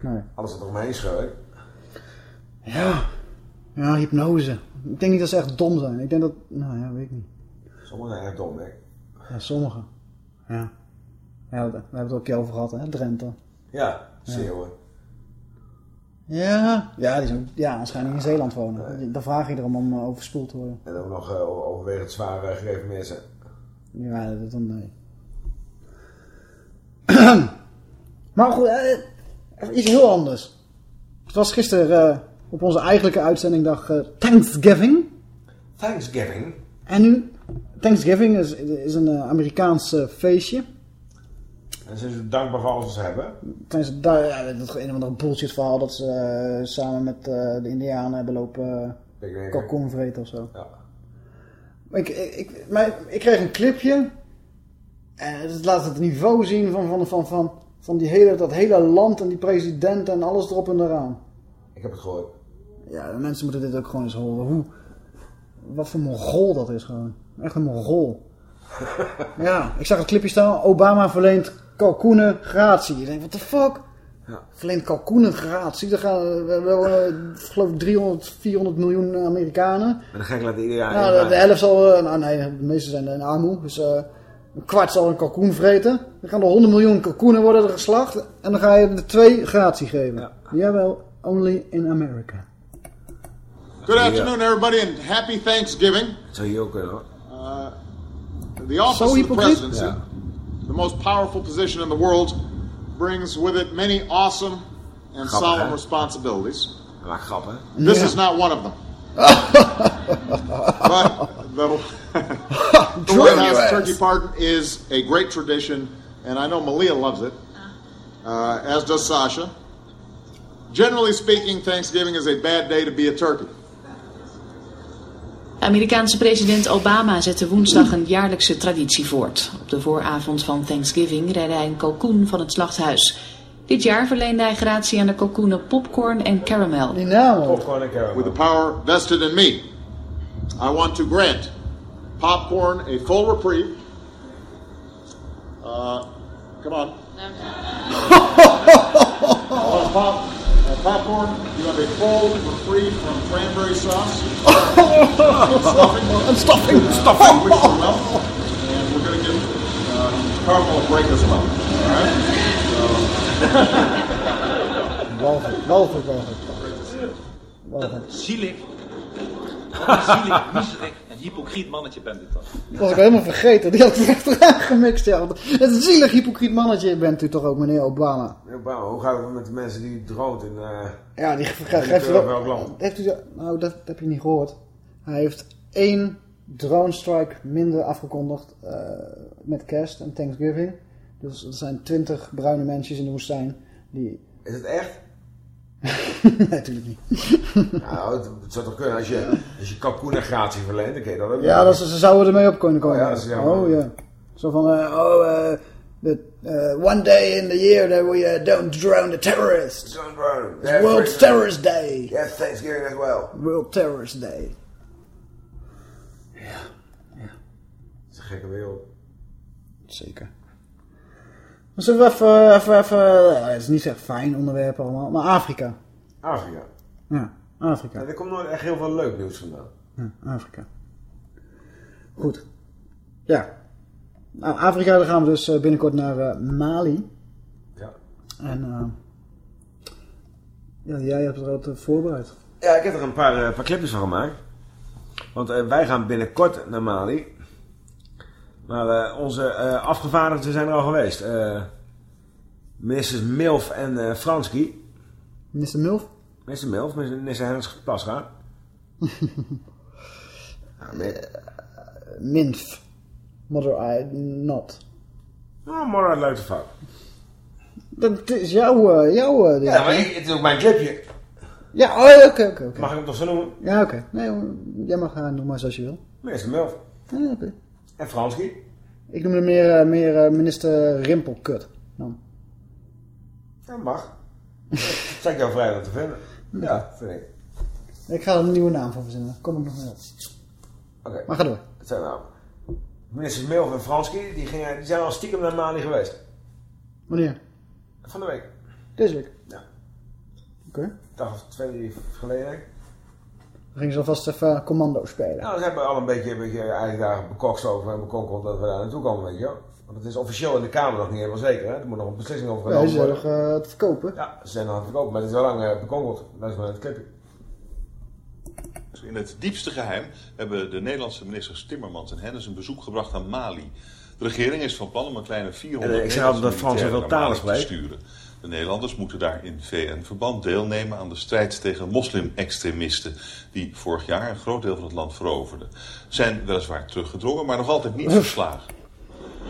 [SPEAKER 7] Nee.
[SPEAKER 8] alles wat er omheen schuilt.
[SPEAKER 7] Ja. Ja, hypnose. Ik denk niet dat ze echt dom zijn. Ik denk dat... Nou ja, weet ik niet.
[SPEAKER 8] Sommigen zijn echt dom, hè.
[SPEAKER 7] Ja, sommigen. Ja. Ja, daar hebben we het ook een keer over gehad, hè. Drenthe.
[SPEAKER 8] Ja, Zeeuwen.
[SPEAKER 7] Ja. Ja, die zijn, ja, waarschijnlijk in Zeeland wonen. Dan vraag je erom om eh, overspoeld te worden.
[SPEAKER 8] En ook nog uh, overwegend zwaar uh, gereformeerd zijn.
[SPEAKER 7] Ja, dat dan nee. maar goed, uh, iets heel anders. Het was gisteren uh, op onze eigenlijke uitzendingdag uh, Thanksgiving.
[SPEAKER 8] Thanksgiving?
[SPEAKER 7] En nu, Thanksgiving is, is een Amerikaans feestje.
[SPEAKER 8] En zijn ze dankbaar voor alles wat ze hebben?
[SPEAKER 7] Zijn ze daar, ja, dat is een of andere bullshit verhaal dat ze samen met de Indianen hebben lopen kalkoen vreten of zo.
[SPEAKER 8] Ja.
[SPEAKER 7] Ik, ik, ik, maar ik kreeg een clipje. En het laat het niveau zien van, van, van, van, van die hele, dat hele land en die president en alles erop en eraan.
[SPEAKER 8] Ik heb het gehoord.
[SPEAKER 7] Ja, de mensen moeten dit ook gewoon eens horen. Hoe, wat voor mongool dat is gewoon. Echt een mongool. ja, ik zag het clipje staan. Obama verleent kalkoenen gratie. Je denkt, what the fuck?
[SPEAKER 8] Ja.
[SPEAKER 7] Verleent kalkoenen gratie. Er gaan, we, we, geloof ik 300, 400 miljoen Amerikanen.
[SPEAKER 8] En dan ga ik laten ieder jaar...
[SPEAKER 7] Nou, de, de helft zal... Nou nee, de meeste zijn in armoede. Dus uh, een kwart zal een kalkoen vreten. Dan gaan er 100 miljoen kalkoenen worden geslacht. En dan ga je er twee gratie geven. Ja. Jawel, only in America.
[SPEAKER 33] Good afternoon everybody and happy Thanksgiving.
[SPEAKER 8] Zou hier ook kunnen hoor.
[SPEAKER 33] Uh, the office of the presidency, yeah. the most powerful position in the world, brings with it many awesome and
[SPEAKER 8] Grappig,
[SPEAKER 33] solemn
[SPEAKER 8] hè?
[SPEAKER 33] responsibilities.
[SPEAKER 8] Maar grappig.
[SPEAKER 33] This
[SPEAKER 7] Ja.
[SPEAKER 33] is not one of them. but the, the White House turkey pardon is a great tradition, and I know Malia loves it, uh, as does Sasha. Generally speaking, Thanksgiving is a bad day to be a turkey.
[SPEAKER 26] Amerikaanse president Obama zette woensdag een jaarlijkse traditie voort. Op de vooravond van Thanksgiving redde hij een kalkoen van het slachthuis. Dit jaar verleende hij gratie aan de kalkoenen popcorn en caramel.
[SPEAKER 8] Popcorn en caramel.
[SPEAKER 33] With the power vested in me, I want to grant popcorn a full reprieve. Uh, come on. Uh, popcorn, you have a bowl for free from cranberry sauce. stuffing.
[SPEAKER 7] And stuffing.
[SPEAKER 33] Stuffing, which is well. And we're going to give uh, caramel a break as well. All right?
[SPEAKER 7] Walgelijk, walgelijk, walgelijk. Walgelijk.
[SPEAKER 34] Zielig. Wat een zielig, en hypocriet mannetje bent u toch?
[SPEAKER 7] Dat was ik helemaal vergeten. Die had ik echt eraan gemixt. Ja. Het een zielig hypocriet mannetje bent u toch ook, meneer Obama.
[SPEAKER 8] Obama, hoe gaat het met de mensen die droogt in... Uh,
[SPEAKER 7] Ja, die geeft
[SPEAKER 8] welk welk land?
[SPEAKER 7] Heeft u, nou, dat heb je niet gehoord. Hij heeft één drone strike minder afgekondigd eh, met kerst en Thanksgiving. Dus er zijn twintig bruine mensjes in de woestijn die...
[SPEAKER 8] Is het echt?
[SPEAKER 7] nee, natuurlijk niet.
[SPEAKER 8] Nou, het, het zou toch kunnen als je, als je kalkoen en gratie verleent, dan kun je dat ook
[SPEAKER 7] Ja, dat ze, ze zouden ermee op kunnen komen.
[SPEAKER 8] Oh ja, dat is jammer.
[SPEAKER 7] Oh ja. Zo van, eh, oh, eh, the, eh, one day in the year that we don't drown the terrorists.
[SPEAKER 8] Don't drown.
[SPEAKER 7] It's
[SPEAKER 8] Yeah,
[SPEAKER 7] World
[SPEAKER 8] Christmas.
[SPEAKER 7] Terrorist Day.
[SPEAKER 8] Yes, Thanksgiving as well.
[SPEAKER 7] World Terrorist Day.
[SPEAKER 8] Het is een gekke wereld.
[SPEAKER 7] Zeker. Zullen we even, even, even ja, het is niet echt fijn onderwerp allemaal, maar Afrika.
[SPEAKER 8] Afrika.
[SPEAKER 7] Ja, Afrika.
[SPEAKER 8] Ja, er komt nooit echt heel veel leuk nieuws vandaan.
[SPEAKER 7] Ja, Afrika. Goed. Ja. Nou, Afrika, daar gaan we dus eh, binnenkort naar eh, Mali.
[SPEAKER 8] Ja.
[SPEAKER 7] En eh, ja, jij hebt er wat eh, voorbereid.
[SPEAKER 8] Ja, ik heb er een paar, eh, paar clipjes van gemaakt. Want eh, wij gaan binnenkort naar Mali. Maar eh, onze eh, afgevaardigden zijn er al geweest. Eh ministers Milf en Franski.
[SPEAKER 7] Minister Milf?
[SPEAKER 8] Minister Milf, minister Hennis Plasga.
[SPEAKER 7] Minf. Mother I not.
[SPEAKER 8] Oh, more uit leuke fout.
[SPEAKER 7] Dat is jouw, jouw
[SPEAKER 8] Ja, maar ik- het is ook mijn clipje.
[SPEAKER 7] Ja, oh, oké, oké.
[SPEAKER 8] Mag ik hem toch zo noemen?
[SPEAKER 7] Ja, oké. Nee, jij mag gaan noemen zoals je wil.
[SPEAKER 8] Minister Milf.
[SPEAKER 7] Ja, oké.
[SPEAKER 8] En Franski.
[SPEAKER 7] Ik noem hem meer, eh, meer eh, minister Rimpelkut. Dan.
[SPEAKER 8] Dat mag. Dat ik jou vrij laten vinden. Ja, vind ik.
[SPEAKER 7] Ik ga er een nieuwe naam voor verzinnen. Kom ik nog mee op.
[SPEAKER 8] Oké.
[SPEAKER 7] Maar ga door.
[SPEAKER 8] Het zijn nou... Ministers Milf en Franski, die, gingen, die zijn al stiekem naar Mali geweest.
[SPEAKER 7] Wanneer?
[SPEAKER 8] Van de week.
[SPEAKER 7] Deze week?
[SPEAKER 8] Ja.
[SPEAKER 7] Oké.
[SPEAKER 8] Een dag of twee drie geleden.
[SPEAKER 7] Gingen ze alvast even commando spelen.
[SPEAKER 8] Nou, ze hebben al een beetje, een beetje eigenlijk daar bekokst over en bekonkeld dat we daar naartoe komen, weet je wel. Want het is officieel in de Kamer nog niet helemaal zeker, hè. Er moet nog een beslissing over
[SPEAKER 7] Ja,
[SPEAKER 8] genomen
[SPEAKER 7] ze zijn
[SPEAKER 8] worden.
[SPEAKER 7] nog eh, te verkopen.
[SPEAKER 8] Ja, ze zijn nog aan het verkopen, maar het is wel lang eh, bekonkeld. Luister maar naar het clipje.
[SPEAKER 35] In het diepste geheim hebben de Nederlandse ministers Timmermans en Hennis een bezoek gebracht aan Mali. De regering is van plan om een kleine 400
[SPEAKER 8] En, eh, ik zeg altijd dat
[SPEAKER 35] Nederlandse
[SPEAKER 8] Frans
[SPEAKER 35] militairen
[SPEAKER 8] heel
[SPEAKER 35] naar Mali
[SPEAKER 8] talen
[SPEAKER 35] te sturen. De Nederlanders moeten daar in VN-verband deelnemen aan de strijd tegen moslim-extremisten... die vorig jaar een groot deel van het land veroverden. Zijn weliswaar teruggedrongen, maar nog altijd niet verslagen.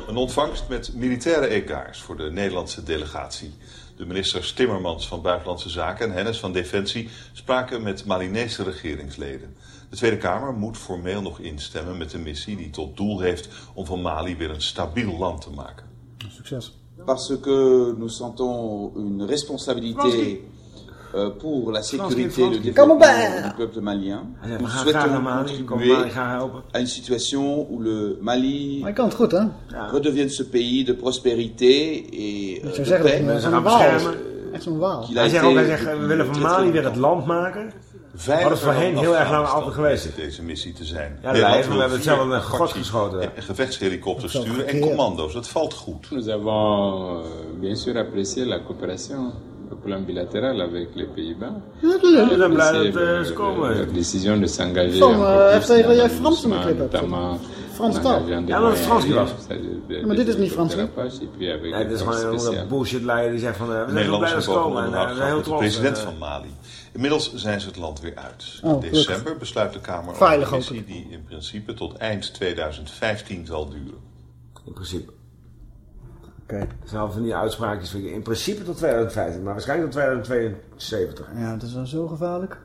[SPEAKER 35] Een ontvangst met militaire egaars voor de Nederlandse delegatie. De ministers Timmermans van Buitenlandse Zaken en Hennis van Defensie spraken met Malinese regeringsleden. De Tweede Kamer moet formeel nog instemmen met de missie die tot doel heeft om van Mali weer een stabiel land te maken.
[SPEAKER 7] Succes.
[SPEAKER 36] Parce que nous sentons une responsabilité euh, pour la sécurité et le développement du peuple malien.
[SPEAKER 8] Hij zegt, we
[SPEAKER 36] Nous
[SPEAKER 8] gaan graag naar
[SPEAKER 36] souhaitons
[SPEAKER 8] Mali, we komen
[SPEAKER 36] contribuer
[SPEAKER 8] Mali graag helpen.
[SPEAKER 36] à une situation où le Mali
[SPEAKER 7] Maar je kan het goed, hè?
[SPEAKER 36] redevienne ce pays de prospérité et
[SPEAKER 7] Ik
[SPEAKER 36] euh,
[SPEAKER 7] zou
[SPEAKER 36] de
[SPEAKER 7] zeggen dat
[SPEAKER 36] paix.
[SPEAKER 7] hij van een waal is. Echt zo'n waal.
[SPEAKER 36] Qu'il a
[SPEAKER 8] Hij zegt
[SPEAKER 36] été
[SPEAKER 8] we.
[SPEAKER 35] Veiliger
[SPEAKER 8] Wat het voorheen heel erg lang altijd geweest
[SPEAKER 35] met deze missie te zijn.
[SPEAKER 8] Ja,
[SPEAKER 35] Nederland
[SPEAKER 8] we hebben het zelf een god geschoten.
[SPEAKER 35] En gevechtshelikopters
[SPEAKER 8] Dat is
[SPEAKER 35] sturen en commando's. Dat valt goed.
[SPEAKER 37] Nous avons euh, bien sûr apprécié la coopération au plan bilatéral avec les Pays-Bas.
[SPEAKER 8] We zijn blij dat eh, ze komen.
[SPEAKER 37] de s'engager
[SPEAKER 7] eh, heeft Frans in de
[SPEAKER 37] développement,
[SPEAKER 7] clip hebt.
[SPEAKER 37] notamment
[SPEAKER 7] Frans taal.
[SPEAKER 37] engageant des
[SPEAKER 8] Ja, maar het Frans was.
[SPEAKER 7] Ja, maar dit is niet Frans,
[SPEAKER 8] Nee, dit is gewoon een bullshit leider die zegt van, eh, we
[SPEAKER 35] De
[SPEAKER 8] zijn blij dat ze komen. En eh, we heel
[SPEAKER 35] met de
[SPEAKER 8] trots.
[SPEAKER 35] president
[SPEAKER 8] En,
[SPEAKER 35] van Mali. Inmiddels zijn ze het land weer uit.
[SPEAKER 7] Oh,
[SPEAKER 35] in
[SPEAKER 7] gelukkig.
[SPEAKER 35] december besluit de Kamer
[SPEAKER 7] Veilig
[SPEAKER 35] een missie die in principe tot eind 2015 zal duren.
[SPEAKER 8] In principe.
[SPEAKER 7] Oké.
[SPEAKER 8] Het zijn al van die uitspraakjes van in principe tot 2015, maar waarschijnlijk tot 2072.
[SPEAKER 7] Ja, dat is wel zo gevaarlijk.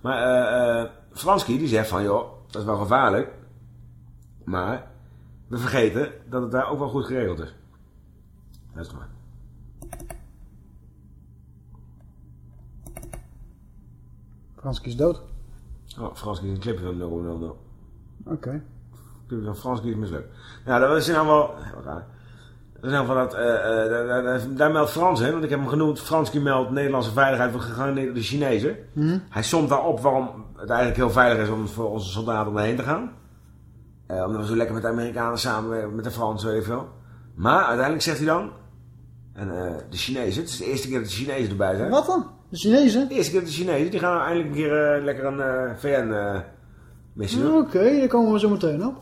[SPEAKER 8] Maar eh eh Franski die zegt van, joh, dat is wel gevaarlijk. Maar we vergeten dat het daar ook wel goed geregeld is. Dat is maar.
[SPEAKER 7] Franski is dood.
[SPEAKER 8] Oh, Franski is een clipje van 000.
[SPEAKER 7] Oké.
[SPEAKER 8] Clipje van Franski is mislukt. Ja, dat is nou wel... Wat raar. Dat is nou van dat... eh, eh, daar, daar- daar- daar meldt Frans in, want ik heb hem genoemd. Franski meldt Nederlandse veiligheid wordt gegaan door de Chinezen.
[SPEAKER 7] Hm?
[SPEAKER 8] Hij somt daarop waarom het eigenlijk heel veilig is om voor onze soldaten om heen te gaan. Eh, omdat we zo lekker met de Amerikanen samenwerken, met de Fransen, weet veel. Maar uiteindelijk zegt hij dan... En de Chinezen, het is de eerste keer dat de Chinezen erbij zijn.
[SPEAKER 7] Wat dan? De Chinezen?
[SPEAKER 8] De eerste keer de Chinezen, die gaan nou eindelijk een keer eh, lekker een eh, VN-missie doen.
[SPEAKER 7] Oké, daar komen we zo meteen op.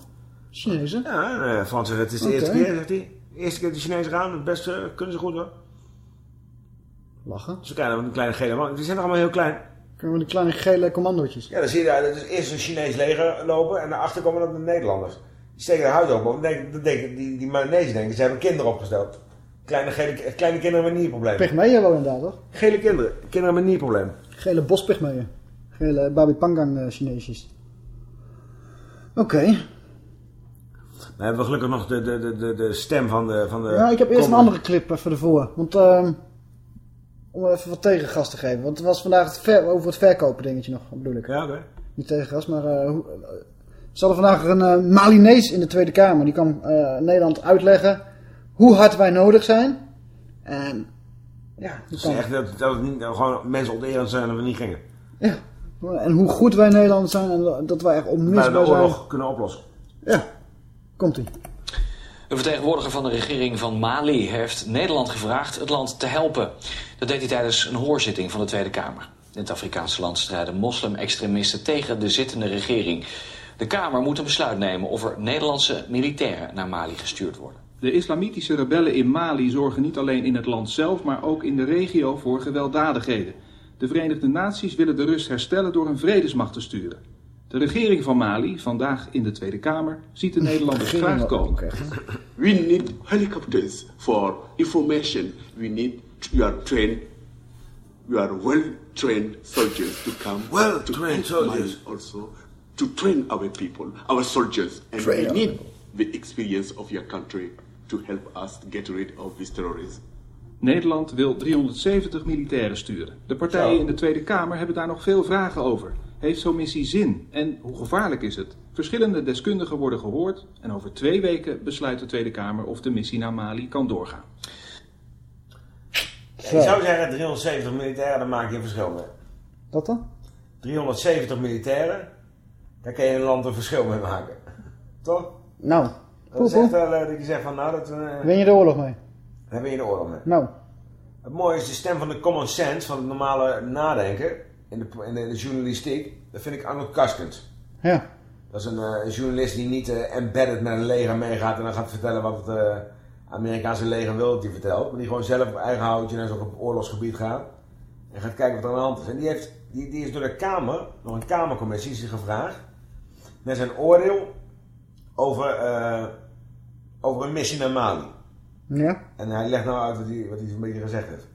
[SPEAKER 7] Chinezen.
[SPEAKER 8] Ja, eh, Frans zegt, het is de eerste keer, zegt hij. De eerste keer de Chinezen gaan, het beste eh, kunnen ze goed hoor.
[SPEAKER 7] Lachen.
[SPEAKER 8] Ze krijgen een kleine gele man. Die zijn nog allemaal heel klein.
[SPEAKER 7] Kunnen we die kleine gele commandootjes.
[SPEAKER 8] Ja, dan zie je daar dus eerst een Chinees leger lopen en daarachter komen dan de Nederlanders. Die steken de huid op, want dan denken, die, die denken, ze hebben kinderen opgesteld. Kleine, gele, kleine kinderen met nierproblemen.
[SPEAKER 7] Pygmeeën wel inderdaad, toch?
[SPEAKER 8] Gele kinderen, kinderen met nierproblemen.
[SPEAKER 7] Gele bospygmeeën. Gele Babi Pangang eh, Chineesjes. Oké.
[SPEAKER 8] Dan hebben we gelukkig nog de, de, de, de, stem van de... Van de
[SPEAKER 7] Ja, ik heb eerst een andere clip even ervoor. Want, ehm om even wat tegengas te geven. Want het was vandaag het ver, over het verkopen dingetje nog, bedoel ik.
[SPEAKER 8] Ja, oké.
[SPEAKER 7] Niet tegengas, maar... eh, hoe, eh, ze hadden vandaag een eh, Malinees in de Tweede Kamer. Die kwam eh, Nederland uitleggen hoe hard wij nodig zijn. En ja, die
[SPEAKER 8] Het is
[SPEAKER 7] kwam-
[SPEAKER 8] echt dat, dat het niet, dat gewoon mensen onterend zijn dat we niet gingen.
[SPEAKER 7] en hoe goed wij Nederland zijn en dat wij echt
[SPEAKER 8] Dat wij de
[SPEAKER 7] onmisbaar zijn.
[SPEAKER 8] oorlog kunnen oplossen.
[SPEAKER 7] Komt ie.
[SPEAKER 38] Een vertegenwoordiger van de regering van Mali heeft Nederland gevraagd het land te helpen. Dat deed hij tijdens een hoorzitting van de Tweede Kamer. In het Afrikaanse land strijden moslim-extremisten tegen de zittende regering. De Kamer moet een besluit nemen of er Nederlandse militairen naar Mali gestuurd worden.
[SPEAKER 39] De islamitische rebellen in Mali zorgen niet alleen in het land zelf, maar ook in de regio voor gewelddadigheden. De Verenigde Naties willen de rust herstellen door een vredesmacht te sturen. De regering van Mali, vandaag in de Tweede Kamer, ziet de Nederlanders graag komen.
[SPEAKER 40] We need helicopters for information. We need you are trained. You are well trained soldiers to come.
[SPEAKER 8] Well
[SPEAKER 40] to
[SPEAKER 8] trained
[SPEAKER 40] help Mali
[SPEAKER 8] soldiers.
[SPEAKER 40] also to train our people, our soldiers, and
[SPEAKER 8] Train
[SPEAKER 40] we need the experience of your country to help us get rid of these terrorists.
[SPEAKER 39] Nederland wil 370 militairen sturen. De partijen
[SPEAKER 40] Zo.
[SPEAKER 39] in de Tweede Kamer hebben daar nog veel vragen over. Heeft zo'n missie zin? En hoe gevaarlijk is het? Verschillende deskundigen worden gehoord en over twee weken besluit de Tweede Kamer of de missie naar Mali kan doorgaan.
[SPEAKER 8] Je zou zeggen 370 militairen, daar maak je een verschil mee.
[SPEAKER 7] Wat dan?
[SPEAKER 8] 370 militairen, daar kan je een land een verschil mee maken. Toch?
[SPEAKER 7] Nou,
[SPEAKER 8] Dat is echt wel eh, dat je zegt van nou dat... eh,
[SPEAKER 7] Win je de oorlog mee?
[SPEAKER 8] Daar ben je de oorlog mee.
[SPEAKER 7] Nou.
[SPEAKER 8] Het mooie is de stem van de common sense, van het normale nadenken in de, in de, in de journalistiek. Dat vind ik Arnold Kaskens.
[SPEAKER 7] Ja.
[SPEAKER 8] Dat is een, eh, een journalist die niet eh, embedded met een leger meegaat en dan gaat vertellen wat het eh, Amerikaanse leger wil dat hij vertelt. Maar die gewoon zelf op eigen houtje naar zo'n oorlogsgebied gaat. En gaat kijken wat er aan de hand is. En die, heeft, die, die is door de Kamer, door een Kamercommissie is gevraagd. Met zijn oordeel over, eh, over een missie naar Mali.
[SPEAKER 7] Ja.
[SPEAKER 8] En hij legt nou uit wat hij, wat hij zo'n beetje gezegd heeft.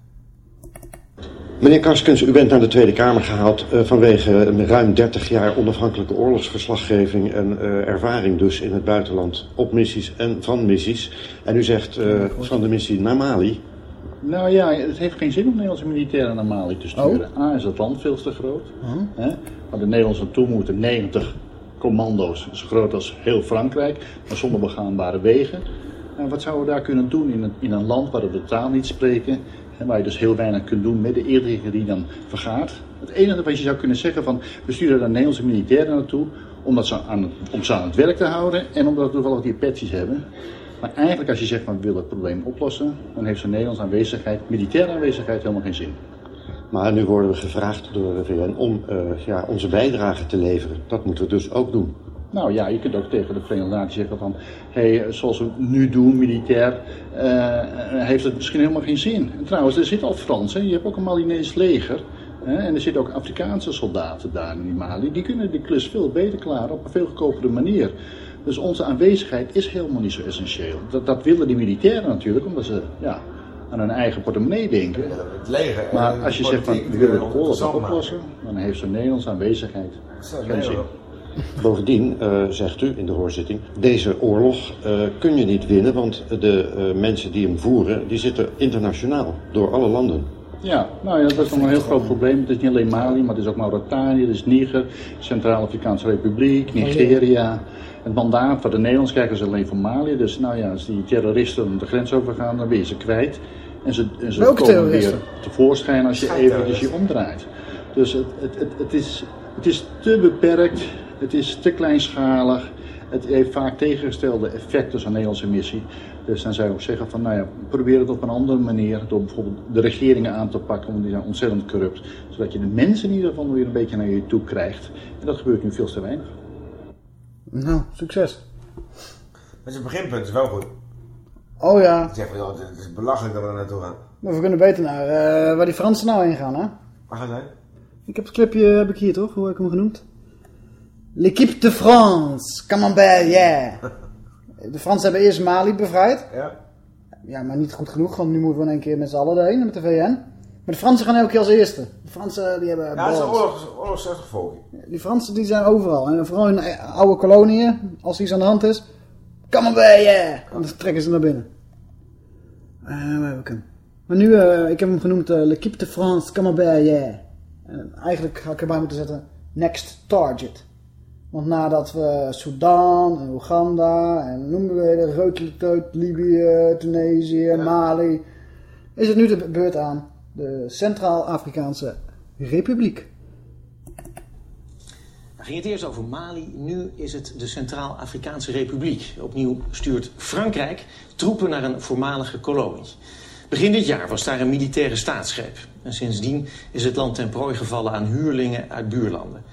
[SPEAKER 41] Meneer Karskens, u bent naar de Tweede Kamer gehaald eh, vanwege een ruim 30 jaar onafhankelijke oorlogsverslaggeving en eh, ervaring dus in het buitenland op missies en van missies. En u zegt eh, van de missie naar Mali.
[SPEAKER 42] Nou ja, het heeft geen zin om Nederlandse militairen naar Mali te sturen. A is het land veel te groot. Hè? Waar de Nederlanders naartoe moeten, 90 commando's, zo groot als heel Frankrijk, maar zonder begaanbare wegen. En wat zouden we daar kunnen doen in een, in een land waar we de taal niet spreken en waar je dus heel weinig kunt doen met de inlichting die dan vergaat. Het enige wat je zou kunnen zeggen van, we sturen daar Nederlandse militairen naartoe om, dat ze aan, om ze aan het werk te houden en omdat we toevallig die petties hebben. Maar eigenlijk als je zegt van we willen het probleem oplossen, dan heeft zo'n Nederlandse aanwezigheid, militaire aanwezigheid helemaal geen zin.
[SPEAKER 41] Maar nu worden we gevraagd door de VN om eh, ja, onze bijdrage te leveren. Dat moeten we dus ook doen.
[SPEAKER 42] Nou ja, je kunt ook tegen de Verenigde Naties zeggen van, hey, zoals we nu doen, militair, eh, heeft het misschien helemaal geen zin. En trouwens, er zit al Frans, hè? je hebt ook een Malinees leger. Hè? En er zitten ook Afrikaanse soldaten daar in Mali. Die kunnen die klus veel beter klaren op een veel goedkopere manier. Dus onze aanwezigheid is helemaal niet zo essentieel. Dat, dat willen die militairen natuurlijk, omdat ze ja, aan hun eigen portemonnee denken.
[SPEAKER 8] Het leger.
[SPEAKER 42] Maar als je zegt van, we willen de oorlog oplossen, dan heeft zo'n Nederlandse aanwezigheid geen zin.
[SPEAKER 41] Bovendien, eh, zegt u in de hoorzitting, deze oorlog eh, kun je niet winnen, want de eh, mensen die hem voeren, die zitten internationaal, door alle landen.
[SPEAKER 42] Ja, nou ja, dat is nog een heel groot probleem. Het is niet alleen Mali, maar het is ook Mauritanië, het is Niger, Centraal-Afrikaanse Republiek, Nigeria. Het mandaat van de Nederlandse kijkers is alleen voor Mali. Dus nou ja, als die terroristen de grens overgaan, dan ben je ze kwijt. En ze, en ze
[SPEAKER 7] Welke
[SPEAKER 42] komen weer tevoorschijn als je eventjes je omdraait. Dus het, het, het, het, is, het is te beperkt, het is te kleinschalig. Het heeft vaak tegengestelde effecten, zo'n Nederlandse missie. Dus dan zou ik ook zeggen van, nou ja, probeer het op een andere manier. Door bijvoorbeeld de regeringen aan te pakken, want die zijn ontzettend corrupt. Zodat je de mensen in ieder geval weer een beetje naar je toe krijgt. En dat gebeurt nu veel te weinig.
[SPEAKER 7] Nou, succes.
[SPEAKER 8] Maar zijn beginpunt is wel goed.
[SPEAKER 7] Oh ja.
[SPEAKER 8] Ik zeg van, joh, het is belachelijk dat we er naartoe gaan.
[SPEAKER 7] Maar we kunnen beter naar eh, waar die Fransen nou heen gaan, hè?
[SPEAKER 8] Waar gaan zij?
[SPEAKER 7] Ik heb het clipje heb ik hier toch? Hoe heb ik hem genoemd? L'équipe de France, Camembert, yeah. De Fransen hebben eerst Mali bevrijd.
[SPEAKER 8] Ja.
[SPEAKER 7] Ja, maar niet goed genoeg, want nu moeten we in één keer met z'n allen erheen met de VN. Maar de Fransen gaan elke keer als eerste. De Fransen die hebben
[SPEAKER 8] Ja, het is een oorlogszuchtig.
[SPEAKER 7] Die Fransen die zijn overal. En vooral in eh, oude koloniën, als er iets aan de hand is. Camembert, yeah. Dan trekken ze naar binnen. Eh, waar heb ik hem? Maar nu, eh, ik heb hem genoemd uh, L'équipe de France, Camembert, yeah. En eigenlijk had ik erbij moeten zetten Next Target. Want nadat we Sudan en Oeganda en noemen we de Libië, Tunesië, Mali, is het nu de beurt aan de Centraal-Afrikaanse Republiek.
[SPEAKER 9] Dan ging het eerst over Mali, nu is het de Centraal-Afrikaanse Republiek. Opnieuw stuurt Frankrijk troepen naar een voormalige kolonie. Begin dit jaar was daar een militaire staatsgreep. En sindsdien is het land ten prooi gevallen aan huurlingen uit buurlanden.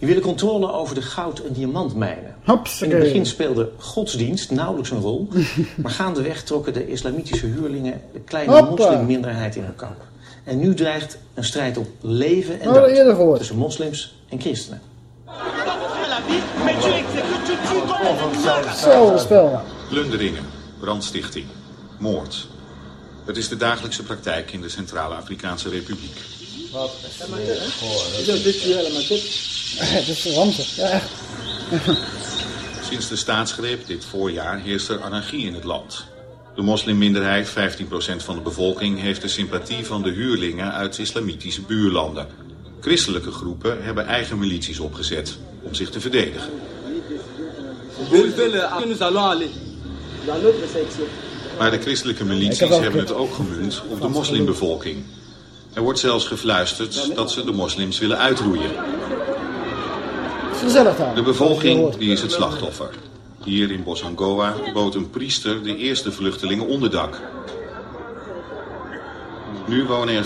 [SPEAKER 9] Die willen controle over de goud- en diamantmijnen. In het begin speelde godsdienst nauwelijks een rol. maar gaandeweg trokken de islamitische huurlingen de kleine moslimminderheid in hun kamp. En nu dreigt een strijd op leven en
[SPEAKER 7] Oh, eerder
[SPEAKER 9] dood
[SPEAKER 7] gehoord.
[SPEAKER 9] tussen moslims en christenen.
[SPEAKER 7] Zo, spel.
[SPEAKER 43] Plunderingen, brandstichting, moord. Het is de dagelijkse praktijk in de Centrale Afrikaanse Republiek.
[SPEAKER 8] Wat
[SPEAKER 7] Het is ranzig, ja echt.
[SPEAKER 43] Sinds de staatsgreep dit voorjaar heerst er anarchie in het land. De moslimminderheid, 15% van de bevolking, heeft de sympathie van de huurlingen uit islamitische buurlanden. Christelijke groepen hebben eigen milities opgezet om zich te verdedigen. Maar de christelijke milities hebben het ook gemunt op de moslimbevolking. Er wordt zelfs gefluisterd dat ze de moslims willen uitroeien. De bevolking die is het slachtoffer. Hier in Bosangoa bood een priester de eerste vluchtelingen onderdak. Nu wonen er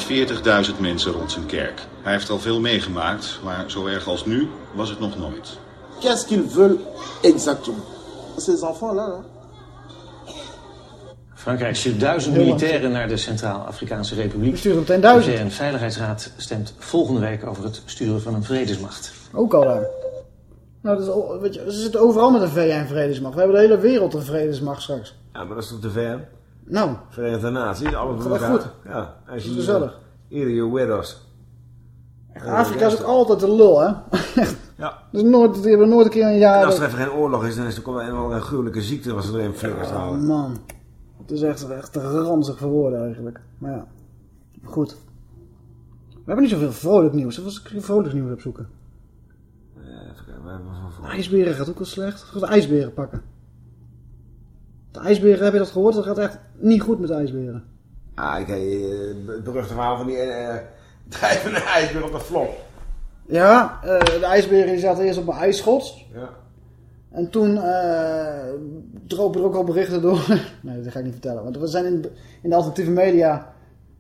[SPEAKER 43] 40.000 mensen rond zijn kerk. Hij heeft al veel meegemaakt, maar zo erg als nu was het nog nooit.
[SPEAKER 36] Qu'est-ce qu'ils veulent exactement Ces enfants-là,
[SPEAKER 9] Frankrijk stuurt duizend militairen naar de Centraal-Afrikaanse Republiek.
[SPEAKER 7] We sturen meteen duizend.
[SPEAKER 9] De VN-veiligheidsraad stemt volgende week over het sturen van een vredesmacht.
[SPEAKER 7] Ook al daar. Nou, dat is, weet je, ze zitten overal met een VN-vredesmacht. We hebben de hele wereld een vredesmacht straks.
[SPEAKER 8] Ja, maar dat is toch de VN?
[SPEAKER 7] Nou.
[SPEAKER 8] Verenigde Naties, alles
[SPEAKER 7] echt
[SPEAKER 8] elkaar.
[SPEAKER 7] goed.
[SPEAKER 8] Ja, als je
[SPEAKER 7] Dat is gezellig.
[SPEAKER 8] Ieder je widows.
[SPEAKER 7] Afrika is ook altijd de lul, hè?
[SPEAKER 8] Ja.
[SPEAKER 7] Dus nooit, die hebben nooit een keer een jaar...
[SPEAKER 8] En als er even geen oorlog is, dan is er een, een gruwelijke ziekte was er erin flikkers
[SPEAKER 7] Oh,
[SPEAKER 8] houden.
[SPEAKER 7] man. Het is echt, echt ranzig voor woorden eigenlijk. Maar ja, goed. We hebben niet zoveel vrolijk nieuws. Of was ik vrolijk nieuws opzoeken? De ijsberen gaat ook wel slecht. Ga de ijsberen pakken. De ijsberen, heb je dat gehoord? Dat gaat echt niet goed met de ijsberen.
[SPEAKER 8] Ah, ik heb eh, het beruchte verhaal van die eh, drijvende ijsbeer op de vlog.
[SPEAKER 7] Ja, de ijsberen die zaten eerst op een ijsschot.
[SPEAKER 8] Ja.
[SPEAKER 7] En toen eh dropen er ook al berichten door. nee, dat ga ik niet vertellen. Want we zijn in, in de alternatieve media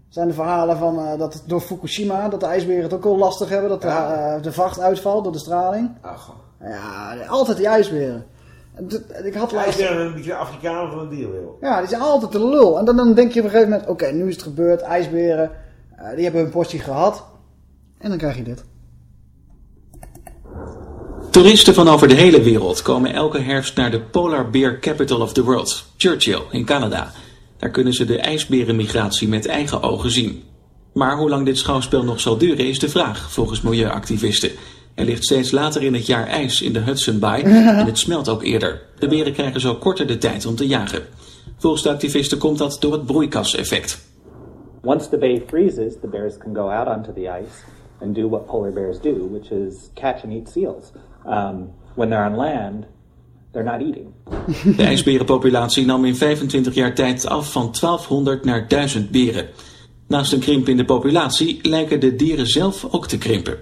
[SPEAKER 7] zijn de verhalen van eh, dat door Fukushima, dat de ijsberen het ook al lastig hebben, dat de, eh, de vacht uitvalt door de straling.
[SPEAKER 8] Ach,
[SPEAKER 7] Ja, altijd die ijsberen. Ik had laatst...
[SPEAKER 8] ijsberen een beetje Afrikaan van de dierwereld.
[SPEAKER 7] Ja, die zijn altijd de lul. En dan, dan denk je op een gegeven moment, oké, nu is het gebeurd, ijsberen, die hebben hun portie gehad. En dan krijg je dit.
[SPEAKER 44] Toeristen van over de hele wereld komen elke herfst naar de Polar Bear Capital of the World, Churchill in Canada. Daar kunnen ze de ijsberenmigratie met eigen ogen zien. Maar hoe lang dit schouwspel nog zal duren is de vraag, volgens milieuactivisten. Er ligt steeds later in het jaar ijs in de Hudson Bay en het smelt ook eerder. De beren krijgen zo korter de tijd om te jagen. Volgens de activisten komt dat door het broeikaseffect.
[SPEAKER 45] Once the bay freezes, the bears can go out onto the ice and do what polar bears do, which is catch and eat seals. Um, when they're on land, they're not eating.
[SPEAKER 44] De ijsberenpopulatie nam in 25 jaar tijd af van 1200 naar 1000 beren. Naast een krimp in de populatie lijken de dieren zelf ook te krimpen.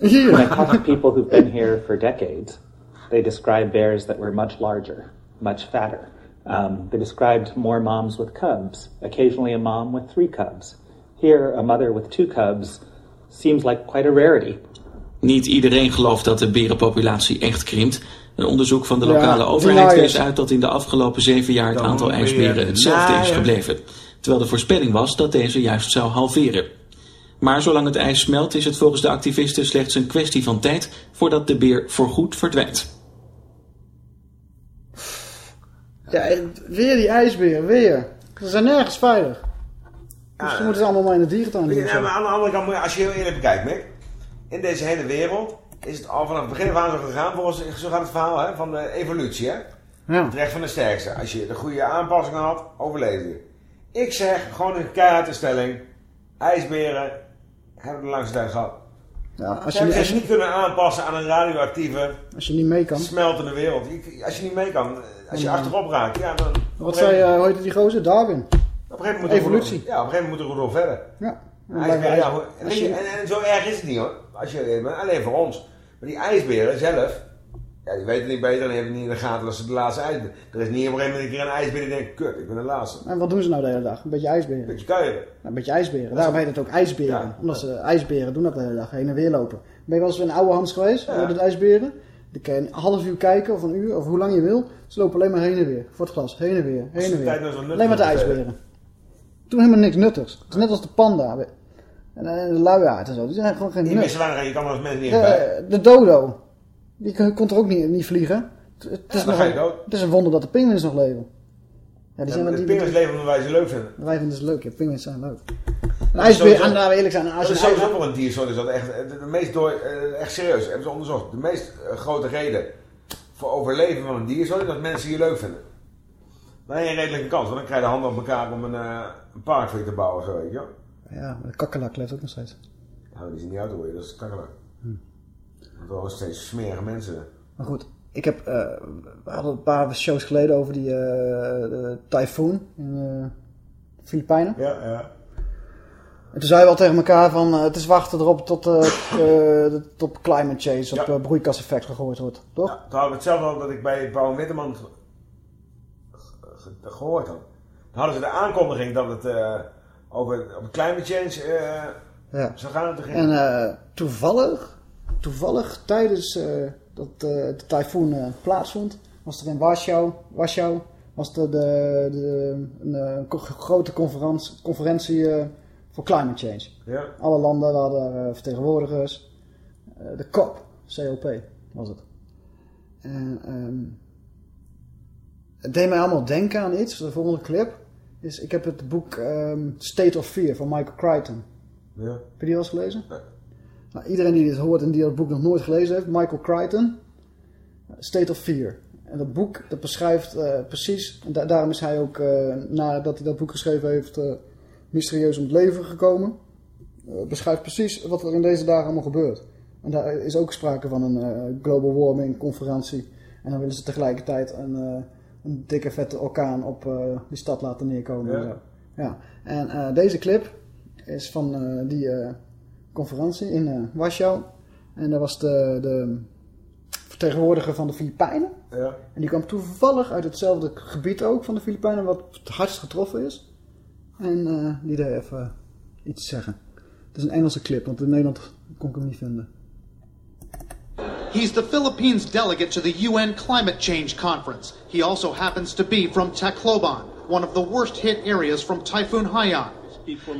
[SPEAKER 45] When I talk to people who've been here for decades, they describe bears that were much larger, much fatter. Um, they described more moms with cubs, occasionally a mom with three cubs. Here, a mother with two cubs seems like quite a rarity.
[SPEAKER 44] Niet iedereen gelooft dat de berenpopulatie echt krimpt. Een onderzoek van de lokale overheid wees uit dat in de afgelopen zeven jaar het
[SPEAKER 45] Dan
[SPEAKER 44] aantal ijsberen hetzelfde is gebleven. Terwijl de voorspelling was dat deze juist zou halveren. Maar zolang het ijs smelt is het volgens de activisten slechts een kwestie van tijd voordat de beer voorgoed verdwijnt.
[SPEAKER 7] Ja, weer die ijsberen, weer. Ze zijn nergens veilig. Dus ze moeten ze allemaal maar in de dierentuin doen.
[SPEAKER 8] Ja, maar aan de andere kant, moet je- als je heel eerlijk bekijkt, Mick. In deze hele wereld is het al vanaf het begin af aan zo gegaan. Volgens, zo gaat het verhaal hè, van de evolutie. Hè?
[SPEAKER 7] Ja.
[SPEAKER 8] Het recht van de sterkste. Als je de goede aanpassingen had, overleef je. Ik zeg gewoon een keiharde stelling. IJsberen hebben de langste tijd gehad.
[SPEAKER 7] Ja, als je,
[SPEAKER 8] hebben
[SPEAKER 7] als,
[SPEAKER 8] zich
[SPEAKER 7] je,
[SPEAKER 8] niet kunnen aanpassen aan een radioactieve,
[SPEAKER 7] als je niet mee kan.
[SPEAKER 8] smeltende wereld. Je- Als je niet mee kan, als je achterop raakt, ja, dan...
[SPEAKER 7] Wat zei, eh, hoe heette die gozer? Darwin.
[SPEAKER 8] Op een gegeven moment moet er Ja, op een gegeven moment er verder.
[SPEAKER 7] Ja.
[SPEAKER 8] Ijsberen, ja, je,
[SPEAKER 7] je-
[SPEAKER 8] en zo erg is het niet hoor. Als je, alleen voor ons. Maar die ijsberen zelf, ja, die weten niet beter en die hebben niet in de gaten dat ze de laatste ijsbeer. Er is niet op een gegeven moment een keer een ijsbeer die denkt, kut, ik ben de laatste.
[SPEAKER 7] En wat doen ze nou de hele dag? Een beetje ijsberen.
[SPEAKER 8] Beetje kuieren.
[SPEAKER 7] Ja, een beetje ijsberen. Daarom heet het ook ijsberen. Omdat ze ijsberen doen dat de hele dag, heen en weer lopen. Ben je wel eens in oude Hans geweest? Ja. de ijsberen? Dan kan je een half uur kijken of een uur of hoe lang je wil. Ze lopen alleen maar heen en weer. Voor het glas. Heen en weer. Heen en weer.
[SPEAKER 8] nou
[SPEAKER 7] Alleen maar de ijsberen. Doen helemaal niks nuttigs. Het is net als de panda. En eh, de luiaard en zo. Die zijn gewoon geen
[SPEAKER 8] Die
[SPEAKER 7] nut.
[SPEAKER 8] missen weinig en je kan er als mensen niet eens bij.
[SPEAKER 7] De, de dodo. Die kon er ook niet, niet vliegen. Het, is nog
[SPEAKER 8] je
[SPEAKER 7] een, het is een wonder dat de pinguïns nog leven. Ja, die
[SPEAKER 8] Ja,
[SPEAKER 7] zijn
[SPEAKER 8] de
[SPEAKER 7] die,
[SPEAKER 8] pinguïns leven omdat wij ze leuk vinden.
[SPEAKER 7] Wij vinden ze leuk, ja. Pinguïns zijn leuk. Een ijsbeer, en we eerlijk zijn, als
[SPEAKER 8] Dat is sowieso wel een diersoort, is dat echt, de, de meest door, eh, echt serieus, hebben ze onderzocht. De meest eh, grote reden voor overleven van een diersoort is dat mensen je leuk vinden. Dan heb je een redelijke kans, want dan krijg je de handen op elkaar om een, eh, een park voor je te bouwen, zo weet je.
[SPEAKER 7] Ja, maar de kakkelak leeft ook nog steeds.
[SPEAKER 8] Nou, die is in die auto, dat is kakkelijk.
[SPEAKER 7] Hm.
[SPEAKER 8] Want er waren steeds smerige mensen.
[SPEAKER 7] Maar goed, ik heb, eh, we hadden een paar shows geleden over die eh, de tyfoon in de Filipijnen.
[SPEAKER 8] Ja, ja.
[SPEAKER 7] En toen zeiden we al tegen elkaar van, eh, het is wachten erop tot, eh, eh, de- tot climate change op ja. broeikaseffect gegooid wordt. Toch?
[SPEAKER 8] Ja, toen hadden we hetzelfde al dat ik bij Paul Witteman ge- ge- gehoord had. Dan hadden ze de aankondiging dat het eh, over, climate change eh,
[SPEAKER 7] Ja.
[SPEAKER 8] zou gaan. En toen ging-
[SPEAKER 7] En eh, toevallig, toevallig tijdens eh, dat de tyfoon plaatsvond, was er in Warschau, Warschau was er de, de, een grote conferentie, conferentie voor climate change.
[SPEAKER 8] Ja.
[SPEAKER 7] Alle landen hadden daar, vertegenwoordigers. De COP, COP was het. En ehm, het deed mij allemaal denken aan iets. De volgende clip is, ik heb het boek ehm, State of Fear van Michael Crichton.
[SPEAKER 8] Ja.
[SPEAKER 7] Heb je die al eens gelezen? Nou, iedereen die dit hoort en die dat boek nog nooit gelezen heeft, Michael Crichton, State of Fear. En dat boek, dat beschrijft eh, precies, en da- daarom is hij ook, eh, nadat hij dat boek geschreven heeft, eh, mysterieus om het leven gekomen. Beschrijft precies wat er in deze dagen allemaal gebeurt. En daar is ook sprake van een global warming conferentie. En dan willen ze tegelijkertijd een, een dikke vette orkaan op eh, die stad laten neerkomen.
[SPEAKER 8] Ja.
[SPEAKER 7] En, zo. Ja. en eh, deze clip is van eh, die conferentie in Warschau. En daar was de, de vertegenwoordiger van de Filipijnen.
[SPEAKER 8] Ja.
[SPEAKER 7] En die kwam toevallig uit hetzelfde gebied ook van de Filipijnen, wat het hardst getroffen is. En die deed even iets zeggen. Het is een Engelse clip, want in Nederland kon ik hem niet vinden.
[SPEAKER 46] He's the Philippines delegate to the UN Climate Change Conference. He also happens to be from Tacloban, one of the worst hit areas from Typhoon Haiyan.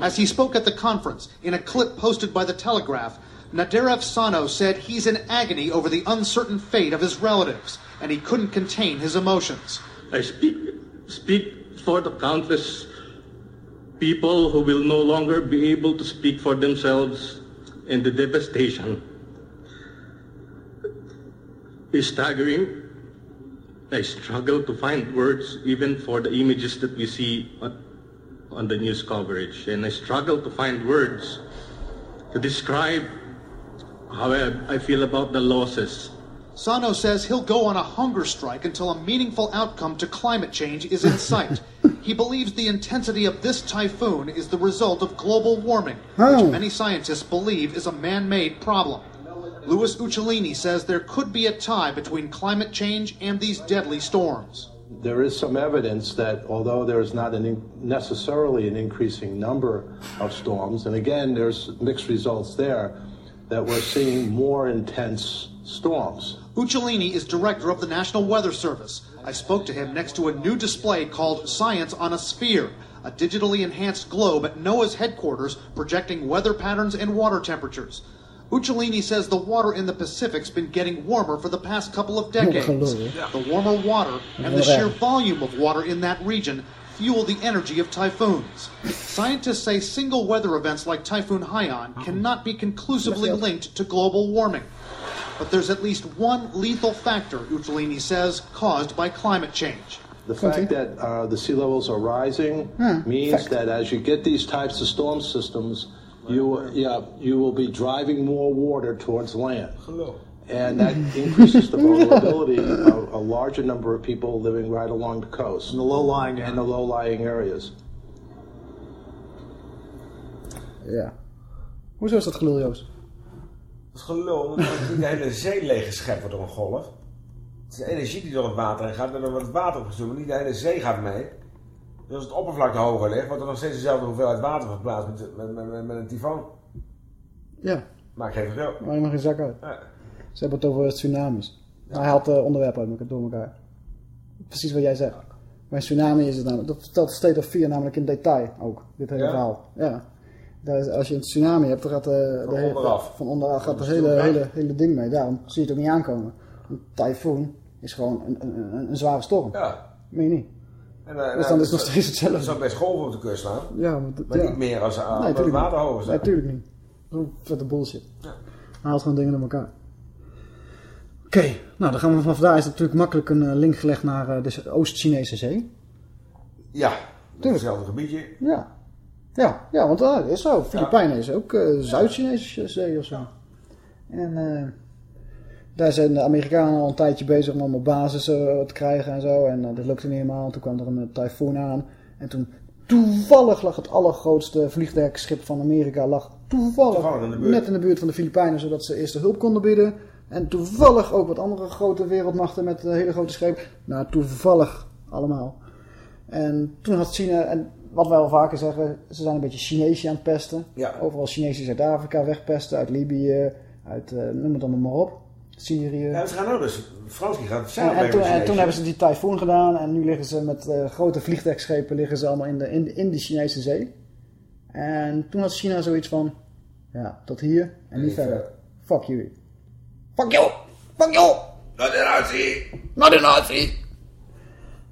[SPEAKER 46] As he spoke at the conference, in a clip posted by the Telegraph, Naderev Sano said he's in agony over the uncertain fate of his relatives, and he couldn't contain his emotions.
[SPEAKER 47] I speak speak for the countless people who will no longer be able to speak for themselves in the devastation is staggering. I struggle to find words even for the images that we see on, on the news coverage and I struggle to find words to describe how I, I feel about the losses
[SPEAKER 46] Sano says he'll go on a hunger strike until a meaningful outcome to climate change is in sight. he believes the intensity of this typhoon is the result of global warming, which many scientists believe is a man made problem. Louis Uccellini says there could be a tie between climate change and these deadly storms.
[SPEAKER 42] There is some evidence that although there's not an in- necessarily an increasing number of storms, and again, there's mixed results there, that we're seeing more intense storms.
[SPEAKER 46] Uccellini is director of the National Weather Service. I spoke to him next to a new display called Science on a Sphere, a digitally enhanced globe at NOAA's headquarters projecting weather patterns and water temperatures. Uccellini says the water in the Pacific's been getting warmer for the past couple of decades. The warmer water and the sheer volume of water in that region fuel the energy of typhoons. Scientists say single weather events like Typhoon Haiyan cannot be conclusively linked to global warming. But there's at least one lethal factor, Uccellini says, caused by climate change.
[SPEAKER 42] The fact that uh, the sea levels are rising
[SPEAKER 46] Hmm,
[SPEAKER 42] means
[SPEAKER 46] fact.
[SPEAKER 42] that as you get these types of storm systems, you, yeah, you will be driving more water towards land. And that increases the vulnerability of a larger number of people living right along the coast. In the low-lying and the low-lying areas.
[SPEAKER 7] Ja. Hoezo is dat gelul, Joost?
[SPEAKER 8] Dat is gelul, omdat niet de hele zee leeggeschept wordt door een golf. Het is de energie die door het water heen gaat, en dan wordt het water maar niet de hele zee gaat mee. Dus als het oppervlakte hoger ligt, wordt er nog steeds dezelfde hoeveelheid water verplaatst met, met, met, met, een tyfoon.
[SPEAKER 7] Ja.
[SPEAKER 8] Maakt geen verschil.
[SPEAKER 7] Maar je mag geen zak uit.
[SPEAKER 8] Ja.
[SPEAKER 7] Ze hebben het over tsunamis. Hij haalt uh, onderwerpen uit elkaar, door elkaar. Precies wat jij zegt. Bij een tsunami is het namelijk, dat vertelt State of Fear namelijk in detail ook, dit hele verhaal. Ja. Daar is, als je een tsunami hebt, dan gaat de,
[SPEAKER 8] Van
[SPEAKER 7] de hele-
[SPEAKER 8] onderaf.
[SPEAKER 7] van onderaf gaat het
[SPEAKER 8] de
[SPEAKER 7] hele, hele, hele ding mee. Daarom zie je het ook niet aankomen. Een tyfoon is gewoon een, een, een, een zware storm.
[SPEAKER 8] Ja.
[SPEAKER 7] Meen je niet?
[SPEAKER 8] En, eh,
[SPEAKER 7] Dus dan is het nog steeds hetzelfde.
[SPEAKER 8] Er zou best golven op de kust staan.
[SPEAKER 7] Ja, maar,
[SPEAKER 8] Maar
[SPEAKER 7] ja.
[SPEAKER 8] niet meer als, als
[SPEAKER 7] Nee,
[SPEAKER 8] het
[SPEAKER 7] tuurlijk
[SPEAKER 8] water
[SPEAKER 7] niet.
[SPEAKER 8] hoger staat.
[SPEAKER 7] Nee, tuurlijk niet. Dat is vette bullshit.
[SPEAKER 8] Ja.
[SPEAKER 7] Hij haalt gewoon dingen door elkaar. Oké, nou dan gaan we vanaf daar is natuurlijk makkelijk een eh, link gelegd naar eh, de Oost-Chinese zee.
[SPEAKER 8] Ja, hetzelfde gebiedje.
[SPEAKER 7] Ja. Ja, ja want dat is zo. Filipijnen is ook uh, Zuid-Chinese zee of zo. En uh, daar zijn de Amerikanen al een tijdje bezig om allemaal basis uh, te krijgen en zo. En dat lukte niet helemaal. Toen kwam er een tyfoon aan. En toen toevallig lag het allergrootste vliegdekschip van Amerika lag toevallig, toevallig in net in de buurt van de Filipijnen. Zodat ze eerste hulp konden bieden. En toevallig ook wat andere grote wereldmachten met hele grote schepen. Nou, toevallig allemaal. En toen had China, en wat wij al vaker zeggen, ze zijn een beetje Chineesje aan het pesten.
[SPEAKER 8] Ja.
[SPEAKER 7] Overal Chinezen uit Afrika wegpesten, uit Libië, uit, uh, noem het allemaal maar op. Syrië.
[SPEAKER 8] Ja, ze gaan ook dus. Frankrijk gaat
[SPEAKER 7] en,
[SPEAKER 8] zelf
[SPEAKER 7] en, toen, en toen hebben ze die tyfoon gedaan en nu liggen ze met uh, grote vliegtuigschepen liggen ze allemaal in de, in, de, in de Chinese zee. En toen had China zoiets van, ja, tot hier en niet verder. Fuck you. Fuck you! Fuck you!
[SPEAKER 8] Not the Nazi!
[SPEAKER 7] Not the Nazi!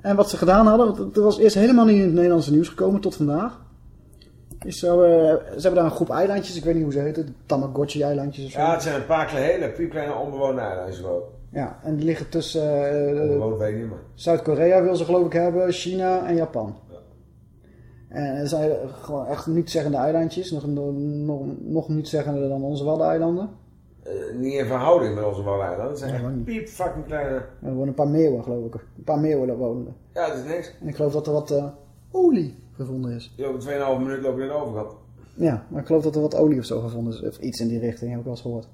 [SPEAKER 7] En wat ze gedaan hadden, het was eerst helemaal niet in het Nederlandse nieuws gekomen tot vandaag. Is zo, uh, ze hebben daar een groep eilandjes, ik weet niet hoe ze heten, Tamagotchi-eilandjes of zo.
[SPEAKER 8] Ja, het zijn een paar hele piepkleine onbewoonde eilandjes wel.
[SPEAKER 7] Ja, en die liggen tussen
[SPEAKER 8] uh.
[SPEAKER 7] Zuid-Korea wil ze geloof ik hebben, China en Japan. Ja. En het zijn gewoon echt niet zeggende eilandjes, nog, nog, nog niet zeggender dan onze Waddeneilanden.
[SPEAKER 8] Uh, niet in verhouding met onze Waddeneilanden. Het zijn ja, echt piep fucking kleine...
[SPEAKER 7] er wonen een paar meeuwen geloof ik. Een paar meeuwen wonen er.
[SPEAKER 8] Ja, dat is niks.
[SPEAKER 7] En ik geloof dat er wat uh, olie gevonden is.
[SPEAKER 8] Je op 2,5 minuut loop je in de overkant.
[SPEAKER 7] Ja, maar ik geloof dat er wat olie of zo gevonden is. Of iets in die richting, heb ik wel eens gehoord.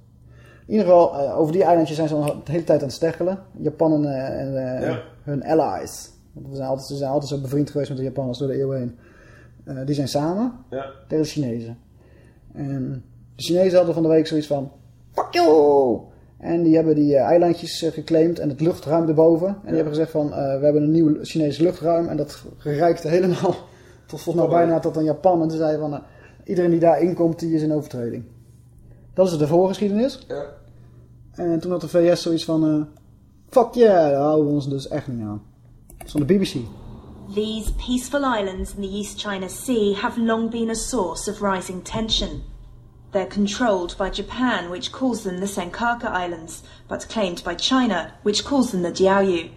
[SPEAKER 7] In ieder geval, uh, over die eilandjes zijn ze al de hele tijd aan het steggelen. Japan en, uh, en ja. hun allies. Want we zijn altijd, ze zijn altijd zo bevriend geweest met de Japanners door de eeuwen heen. die zijn samen
[SPEAKER 8] ja.
[SPEAKER 7] tegen de Chinezen. En de Chinezen hadden van de week zoiets van... Fuck you! En die hebben die eilandjes geclaimd en het luchtruim erboven. En die hebben gezegd van, we hebben een nieuw Chinees luchtruim. En dat reikte helemaal volgens mij bijna tot aan Japan. En ze zeiden van, iedereen die daarin komt, die is in overtreding. Dat is de voorgeschiedenis.
[SPEAKER 8] Ja.
[SPEAKER 7] En toen had de VS zoiets van, uh, fuck yeah, daar houden we ons dus echt niet aan. Dat is van de BBC.
[SPEAKER 48] These peaceful islands in the East China Sea have long been a source of rising tension. They're controlled by Japan, which calls them the Senkaku Islands, but claimed by China, which calls them the Diaoyu.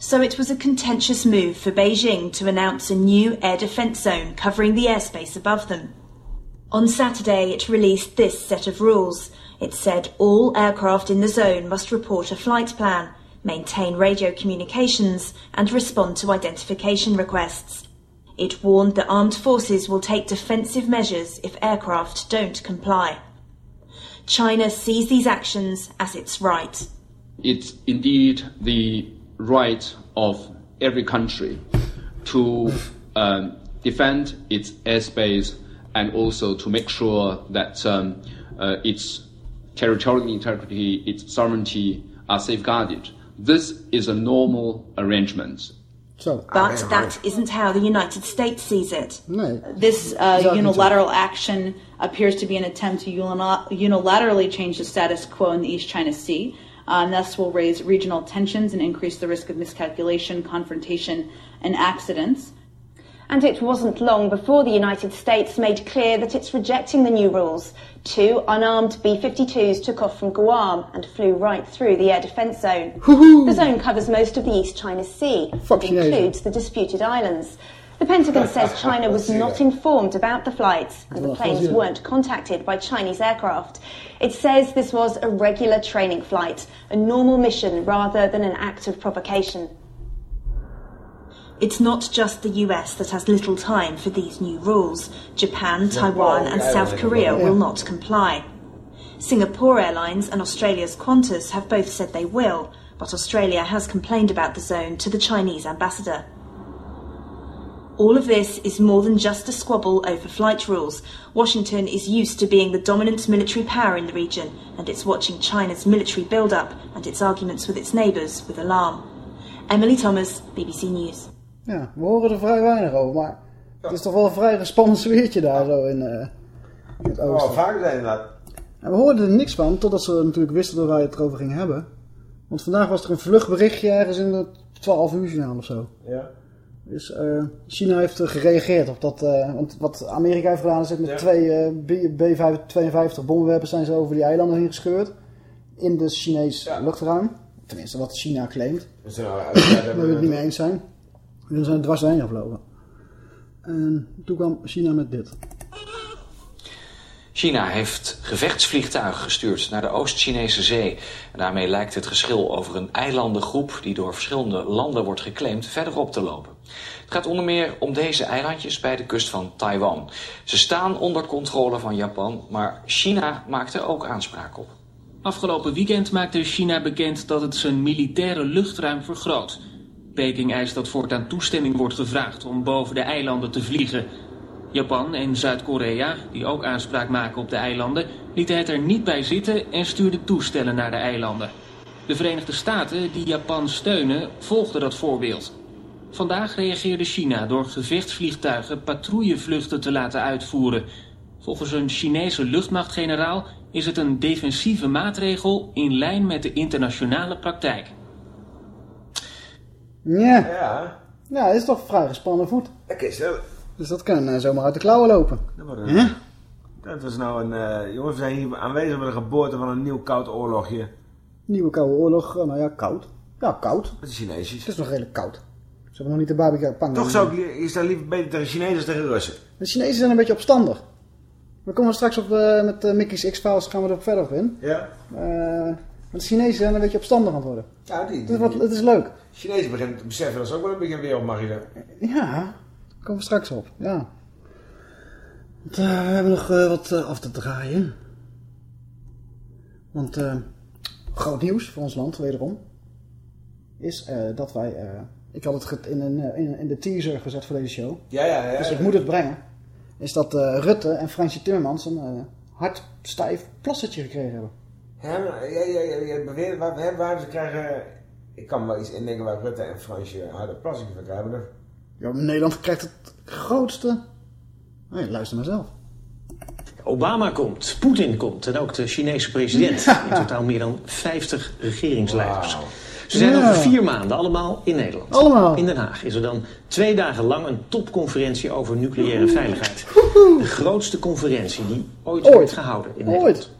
[SPEAKER 48] So it was a contentious move for Beijing to announce a new air defence zone covering the airspace above them. On Saturday, it released this set of rules. It said all aircraft in the zone must report a flight plan, maintain radio communications, and respond to identification requests. It warned the armed forces will take defensive measures if aircraft don't comply. China sees these actions as its right.
[SPEAKER 40] It's indeed the right of every country to um, defend its airspace and also to make sure that um, uh, its territorial integrity, its sovereignty are safeguarded. This is a normal arrangement.
[SPEAKER 7] So,
[SPEAKER 48] but that isn't how the United States sees it.
[SPEAKER 7] No.
[SPEAKER 49] This uh, unilateral action appears to be an attempt to unilaterally change the status quo in the East China Sea. Uh, and thus will raise regional tensions and increase the risk of miscalculation, confrontation, and accidents.
[SPEAKER 50] And it wasn't long before the United States made clear that it's rejecting the new rules. Two unarmed B 52s took off from Guam and flew right through the air defence zone. The zone covers most of the East China Sea
[SPEAKER 7] Fuck
[SPEAKER 50] and includes the disputed islands. The Pentagon says China was not informed about the flights and the planes weren't contacted by Chinese aircraft. It says this was a regular training flight, a normal mission rather than an act of provocation.
[SPEAKER 48] It's not just the US that has little time for these new rules. Japan, Taiwan, and South Korea will not comply. Singapore Airlines and Australia's Qantas have both said they will, but Australia has complained about the zone to the Chinese ambassador. All of this is more than just a squabble over flight rules. Washington is used to being the dominant military power in the region, and it's watching China's military build-up and its arguments with its neighbours with alarm. Emily Thomas, BBC News.
[SPEAKER 7] Ja, we horen er vrij weinig over, maar het is toch wel een vrij gespannen sfeertje daar zo in, uh, in het oosten.
[SPEAKER 8] Oh, vaak zijn dat.
[SPEAKER 7] En we hoorden er niks van, totdat ze natuurlijk wisten dat wij het erover gingen hebben. Want vandaag was er een vluchtberichtje ergens in het 12 uur journaal of zo.
[SPEAKER 8] Ja.
[SPEAKER 7] Dus uh, China heeft gereageerd op dat. Uh, want wat Amerika heeft gedaan is met
[SPEAKER 8] Ja.
[SPEAKER 7] twee uh, B-52 bommenwerpers zijn ze over die eilanden heen gescheurd. In de Chinees luchtruim. Tenminste, wat China claimt.
[SPEAKER 8] We nou
[SPEAKER 7] Daar we het niet mee eens zijn. We zijn dwars heen gevlogen. En toen kwam China met dit.
[SPEAKER 38] China heeft gevechtsvliegtuigen gestuurd naar de Oost-Chinese zee. En daarmee lijkt het geschil over een eilandengroep die door verschillende landen wordt geclaimd verder op te lopen. Het gaat onder meer om deze eilandjes bij de kust van Taiwan. Ze staan onder controle van Japan, maar China maakt er ook aanspraak op.
[SPEAKER 47] Afgelopen weekend maakte China bekend dat het zijn militaire luchtruim vergroot. Peking eist dat voortaan toestemming wordt gevraagd om boven de eilanden te vliegen. Japan en Zuid-Korea, die ook aanspraak maken op de eilanden, lieten het er niet bij zitten en stuurden toestellen naar de eilanden. De Verenigde Staten, die Japan steunen, volgden dat voorbeeld. Vandaag reageerde China door gevechtsvliegtuigen patrouillevluchten te laten uitvoeren. Volgens een Chinese luchtmachtgeneraal is het een defensieve maatregel in lijn met de internationale praktijk.
[SPEAKER 7] Ja.
[SPEAKER 8] Ja.
[SPEAKER 7] Ja, dat is toch vrij gespannen voet.
[SPEAKER 8] Is wel.
[SPEAKER 7] Dus dat kan uh, zomaar uit de klauwen lopen.
[SPEAKER 8] Dat, wordt een, dat was nou een... Uh, jongens, we zijn hier aanwezig bij de geboorte van een nieuw koud oorlogje.
[SPEAKER 7] Nieuwe koude oorlog, uh, nou ja, koud. Ja, koud.
[SPEAKER 8] Met de Chinezen.
[SPEAKER 7] Het is nog redelijk koud. Ze hebben nog niet de barbecue pang.
[SPEAKER 8] Toch zou ik je staat liever beter tegen Chinezen dan tegen Russen.
[SPEAKER 7] De Chinezen zijn een beetje opstandig. We komen straks op, uh, met uh, Mickey's X-Files gaan we er verder op in.
[SPEAKER 8] Ja.
[SPEAKER 7] Uh, de Chinezen zijn een beetje opstandig aan het worden.
[SPEAKER 8] Ja, die.
[SPEAKER 7] Het is, wat, het is leuk.
[SPEAKER 8] Chinezen beginnen te beseffen dat ze ook wel een beetje een wereldmacht
[SPEAKER 7] Ja, komen we straks op. Ja. Want, we hebben nog wat af te draaien. Want groot nieuws voor ons land, wederom, is dat wij... ik had het in, een, in, in de teaser gezet voor deze show.
[SPEAKER 8] Ja, ja, ja.
[SPEAKER 7] Dus ik moet het brengen is dat Rutte en Fransje Timmermans een hard stijf plassetje gekregen hebben.
[SPEAKER 8] Ja, maar jij, jij, jij beweert, waar, waar ze krijgen... Ik kan wel iets indenken waar Rutte en Fransje harde plassetje van krijgen.
[SPEAKER 7] Ja, Nederland krijgt het grootste... Nee, luister maar zelf.
[SPEAKER 9] Obama komt, Poetin komt en ook de Chinese president. Ja. In totaal meer dan 50 regeringsleiders. Wow. Ze zijn ja. over vier maanden allemaal in Nederland.
[SPEAKER 7] Allemaal.
[SPEAKER 9] In Den Haag is er dan twee dagen lang een topconferentie over nucleaire veiligheid. De grootste conferentie die ooit, ooit. wordt gehouden in Nederland.
[SPEAKER 7] Ooit.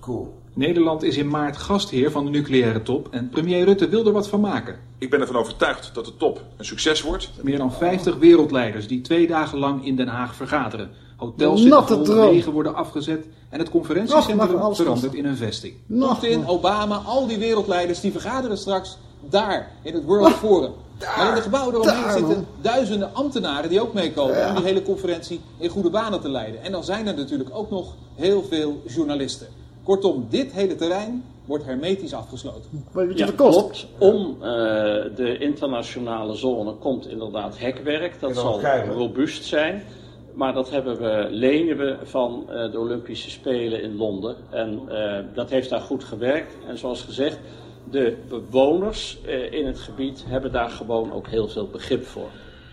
[SPEAKER 8] Cool.
[SPEAKER 47] Nederland is in maart gastheer van de nucleaire top en premier Rutte wil er wat van maken.
[SPEAKER 21] Ik ben ervan overtuigd dat de top een succes wordt.
[SPEAKER 47] Meer dan 50 wereldleiders die twee dagen lang in Den Haag vergaderen. Hotels zitten vol, wegen worden afgezet en het conferentiecentrum verandert in een vesting.
[SPEAKER 51] Poetin, Obama, al die wereldleiders die vergaderen straks daar in het World Forum. Maar in de gebouwen eromheen zitten duizenden ambtenaren die ook meekomen ja. om die hele conferentie in goede banen te leiden. En dan zijn er natuurlijk ook nog heel veel journalisten. Kortom, dit hele terrein wordt hermetisch afgesloten.
[SPEAKER 7] Ja, klopt.
[SPEAKER 52] Om uh, de internationale zone komt inderdaad hekwerk. Dat zal robuust zijn. Maar dat hebben we, lenen we van uh, de Olympische Spelen in Londen. En uh, dat heeft daar goed gewerkt. En zoals gezegd, de bewoners uh, in het gebied hebben daar gewoon ook heel veel begrip voor.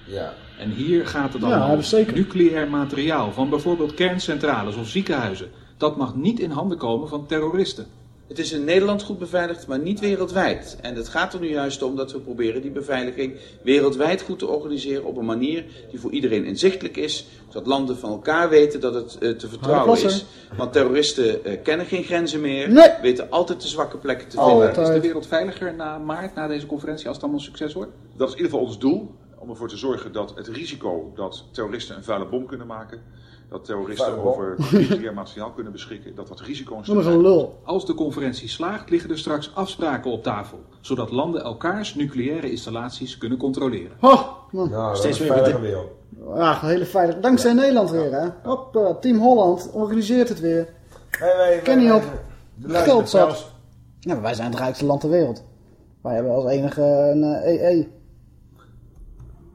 [SPEAKER 8] Ja.
[SPEAKER 47] En hier gaat het dan
[SPEAKER 7] ja,
[SPEAKER 47] om nucleair materiaal van bijvoorbeeld kerncentrales of ziekenhuizen. Dat mag niet in handen komen van terroristen.
[SPEAKER 53] Het is in Nederland goed beveiligd, maar niet wereldwijd. En het gaat er nu juist om dat we proberen die beveiliging wereldwijd goed te organiseren op een manier die voor iedereen inzichtelijk is. Zodat landen van elkaar weten dat het uh, te vertrouwen is. Want terroristen uh, kennen geen grenzen meer,
[SPEAKER 7] nee.
[SPEAKER 53] weten altijd de zwakke plekken te
[SPEAKER 47] vinden.
[SPEAKER 53] vinden.
[SPEAKER 47] Is de wereld veiliger na maart, na deze conferentie, als het allemaal succes wordt?
[SPEAKER 21] Dat is in ieder geval ons doel. Om ervoor te zorgen dat het risico dat terroristen een vuile bom kunnen maken dat terroristen over nucleair materiaal kunnen beschikken, dat dat risico
[SPEAKER 7] een een lul.
[SPEAKER 47] Als de conferentie slaagt, liggen er straks afspraken op tafel, zodat landen elkaars nucleaire installaties kunnen controleren.
[SPEAKER 7] Oh, man.
[SPEAKER 8] Ja, Steeds meer veilige wereld.
[SPEAKER 7] Ja, een hele veilige. Dankzij ja. Nederland weer, hè? Hop, uh, Team Holland organiseert het weer.
[SPEAKER 8] Wij, wij,
[SPEAKER 7] Ken niet op. Geld zat. Ja, maar wij zijn het rijkste land ter wereld. Wij hebben als enige een uh, EE.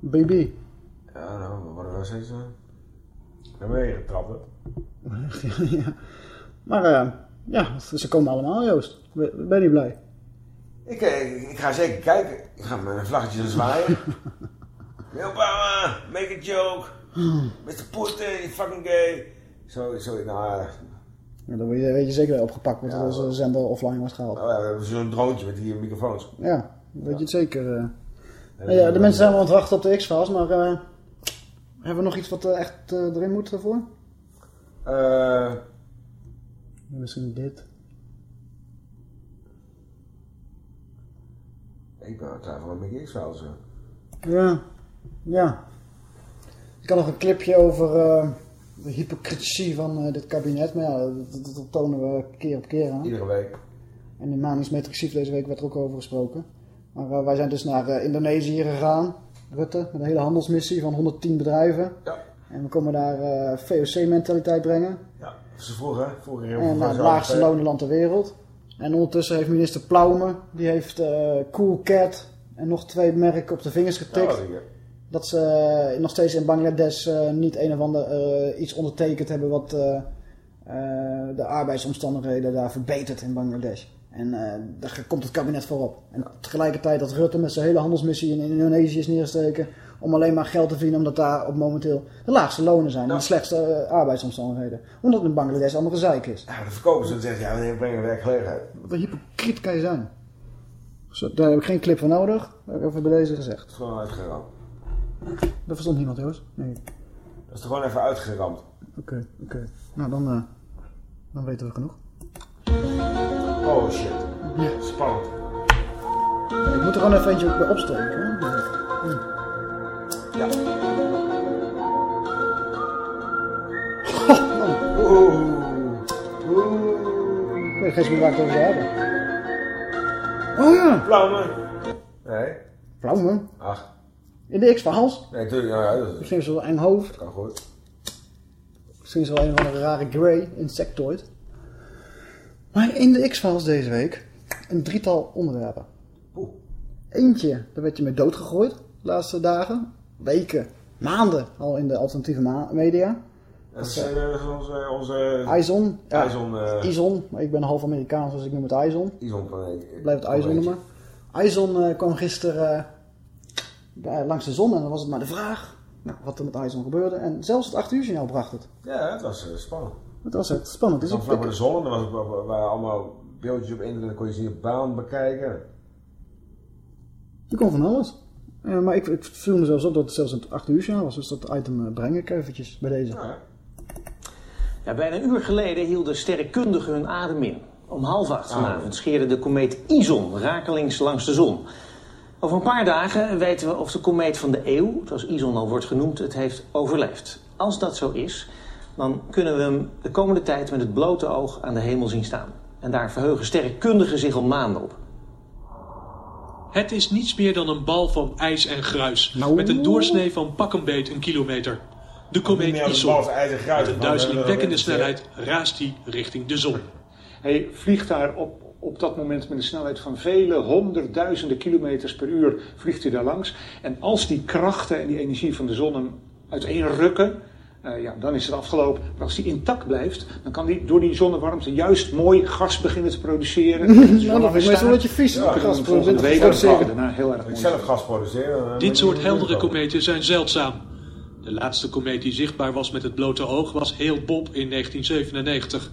[SPEAKER 7] BB.
[SPEAKER 8] Ja, nou, wat was het? Naar beneden getrapt,
[SPEAKER 7] ja. Maar uh, ja, ze komen allemaal, Joost. Ben, je blij?
[SPEAKER 8] Ik, ik, ik, ga zeker kijken. Ik ga met een vlaggetje zwaaien. Obama, make a joke. Mr. Putin, fucking gay. Zo, zo, nou...
[SPEAKER 7] Ja, dan weet je, weet je zeker wel opgepakt wordt ja, als de zender offline wordt gehaald.
[SPEAKER 8] Oh ja, we hebben zo'n droontje met die microfoons.
[SPEAKER 7] Ja, weet je het zeker. Uh. Ja, de mensen zijn wel aan het wachten op de X-Files, maar... Hebben we nog iets wat uh, echt uh, erin moet ervoor?
[SPEAKER 8] Uh,
[SPEAKER 7] Misschien dit.
[SPEAKER 8] Ik ben klaar voor een Mickey X-Files.
[SPEAKER 7] Ja, ja. Ik had nog een clipje over uh, de hypocrisie van uh, dit kabinet. Maar ja, dat, dat, tonen we keer op keer aan.
[SPEAKER 8] Iedere week.
[SPEAKER 7] En in Manisch Metrixief deze week werd er ook over gesproken. Maar uh, wij zijn dus naar Indonesië gegaan. Rutte, met een hele handelsmissie van 110 bedrijven.
[SPEAKER 8] Ja.
[SPEAKER 7] En we komen daar VOC-mentaliteit brengen.
[SPEAKER 8] Ja, ze vroeger heel
[SPEAKER 7] En het laagste lonenland ter wereld. En ondertussen heeft minister Plaume, die heeft Cool Cat en nog twee merken op de vingers getikt. Dat ze uh, nog steeds in Bangladesh uh, niet een of ander uh, iets ondertekend hebben wat de arbeidsomstandigheden daar verbetert in Bangladesh. En daar komt het kabinet voorop. En tegelijkertijd dat Rutte met zijn hele handelsmissie in Indonesië is neergesteken om alleen maar geld te verdienen omdat daar op momenteel de laagste lonen zijn en de slechtste arbeidsomstandigheden. Omdat in Bangladesh allemaal gezeik is.
[SPEAKER 8] Ja, de verkopers dan zeggen, ja, wanneer brengen werkgelegenheid?
[SPEAKER 7] Wat hypocriet kan je zijn. Dus daar heb ik geen clip voor nodig. Dat heb ik even bij deze gezegd.
[SPEAKER 8] Het is gewoon uitgeramd.
[SPEAKER 7] Dat verstond niemand, Joost. Nee.
[SPEAKER 8] Dat is er gewoon even uitgeramd.
[SPEAKER 7] Oké, okay, oké. Okay. Nou, dan, uh, dan weten we genoeg.
[SPEAKER 8] Oh shit. Ja. Spannend.
[SPEAKER 7] Ja, ik moet er gewoon even eentje bij opsteken. Hè?
[SPEAKER 8] Ja.
[SPEAKER 7] Oh, Oeh. Ik weet geen meer waar ik het over hebben. Oh ja.
[SPEAKER 8] Plaumen. Nee.
[SPEAKER 7] Plaumen?
[SPEAKER 8] Ach.
[SPEAKER 7] In de X-Files?
[SPEAKER 8] Nee, natuurlijk. Ja, ja,
[SPEAKER 7] Misschien is het wel een hoofd.
[SPEAKER 8] Kan goed.
[SPEAKER 7] Misschien is het wel een van de rare grey insectoid. Maar in de X-Files deze week een drietal onderwerpen. Eentje, daar werd je mee doodgegooid de laatste dagen. Weken, maanden al in de alternatieve media.
[SPEAKER 8] Dat is uh, onze... onze.
[SPEAKER 7] Ja,
[SPEAKER 8] uh...
[SPEAKER 7] Ison, maar ik ben half Amerikaans, dus ik noem het Ison.
[SPEAKER 8] Ison
[SPEAKER 7] Ik blijf het Ison noemen. Ison uh, kwam gisteren uh, langs de zon en dan was het maar de vraag nou, wat er met Ison gebeurde. En zelfs het 8 uur signaal bracht het.
[SPEAKER 8] Ja, het was spannend.
[SPEAKER 7] Het was echt spannend.
[SPEAKER 8] Het was vlak bij de zon er was, waren allemaal beeldjes op internet, dan kon je zien op baan bekijken.
[SPEAKER 7] Je kon van alles. maar ik, ik viel me zelfs op dat het zelfs het 8 uur was, dus dat item breng ik eventjes bij deze.
[SPEAKER 8] Ja.
[SPEAKER 9] Ja, bijna een uur geleden hielden sterrenkundigen hun adem in. Om half acht vanavond scheerde de komeet Ison rakelings langs de zon. Over een paar dagen weten we of de komeet van de eeuw, zoals Ison al wordt genoemd, het heeft overleefd. Als dat zo is, dan kunnen we hem de komende tijd met het blote oog aan de hemel zien staan. En daar verheugen sterrenkundigen zich al maanden op.
[SPEAKER 54] Het is niets meer dan een bal van ijs en gruis.
[SPEAKER 7] Nou.
[SPEAKER 54] Met een doorsnee van pak een beet een kilometer. De komeet Ison. Met een duizelingwekkende snelheid raast hij richting de zon.
[SPEAKER 47] Hij vliegt daar op, op dat moment met een snelheid van vele honderdduizenden kilometers per uur vliegt hij daar langs. En als die krachten en die energie van de zon hem uiteenrukken, uh, ja, dan is het afgelopen. Maar als die intact blijft, dan kan die door die zonnewarmte juist mooi gas beginnen te produceren.
[SPEAKER 7] nou, dat ik meestal wat je vies
[SPEAKER 47] ja, gas produceren. Daarna heel erg mooi.
[SPEAKER 8] zelf gas produceren.
[SPEAKER 54] Dit soort heldere kometen zijn zeldzaam. De laatste komeet die zichtbaar was met het blote oog was Heel Bob in 1997.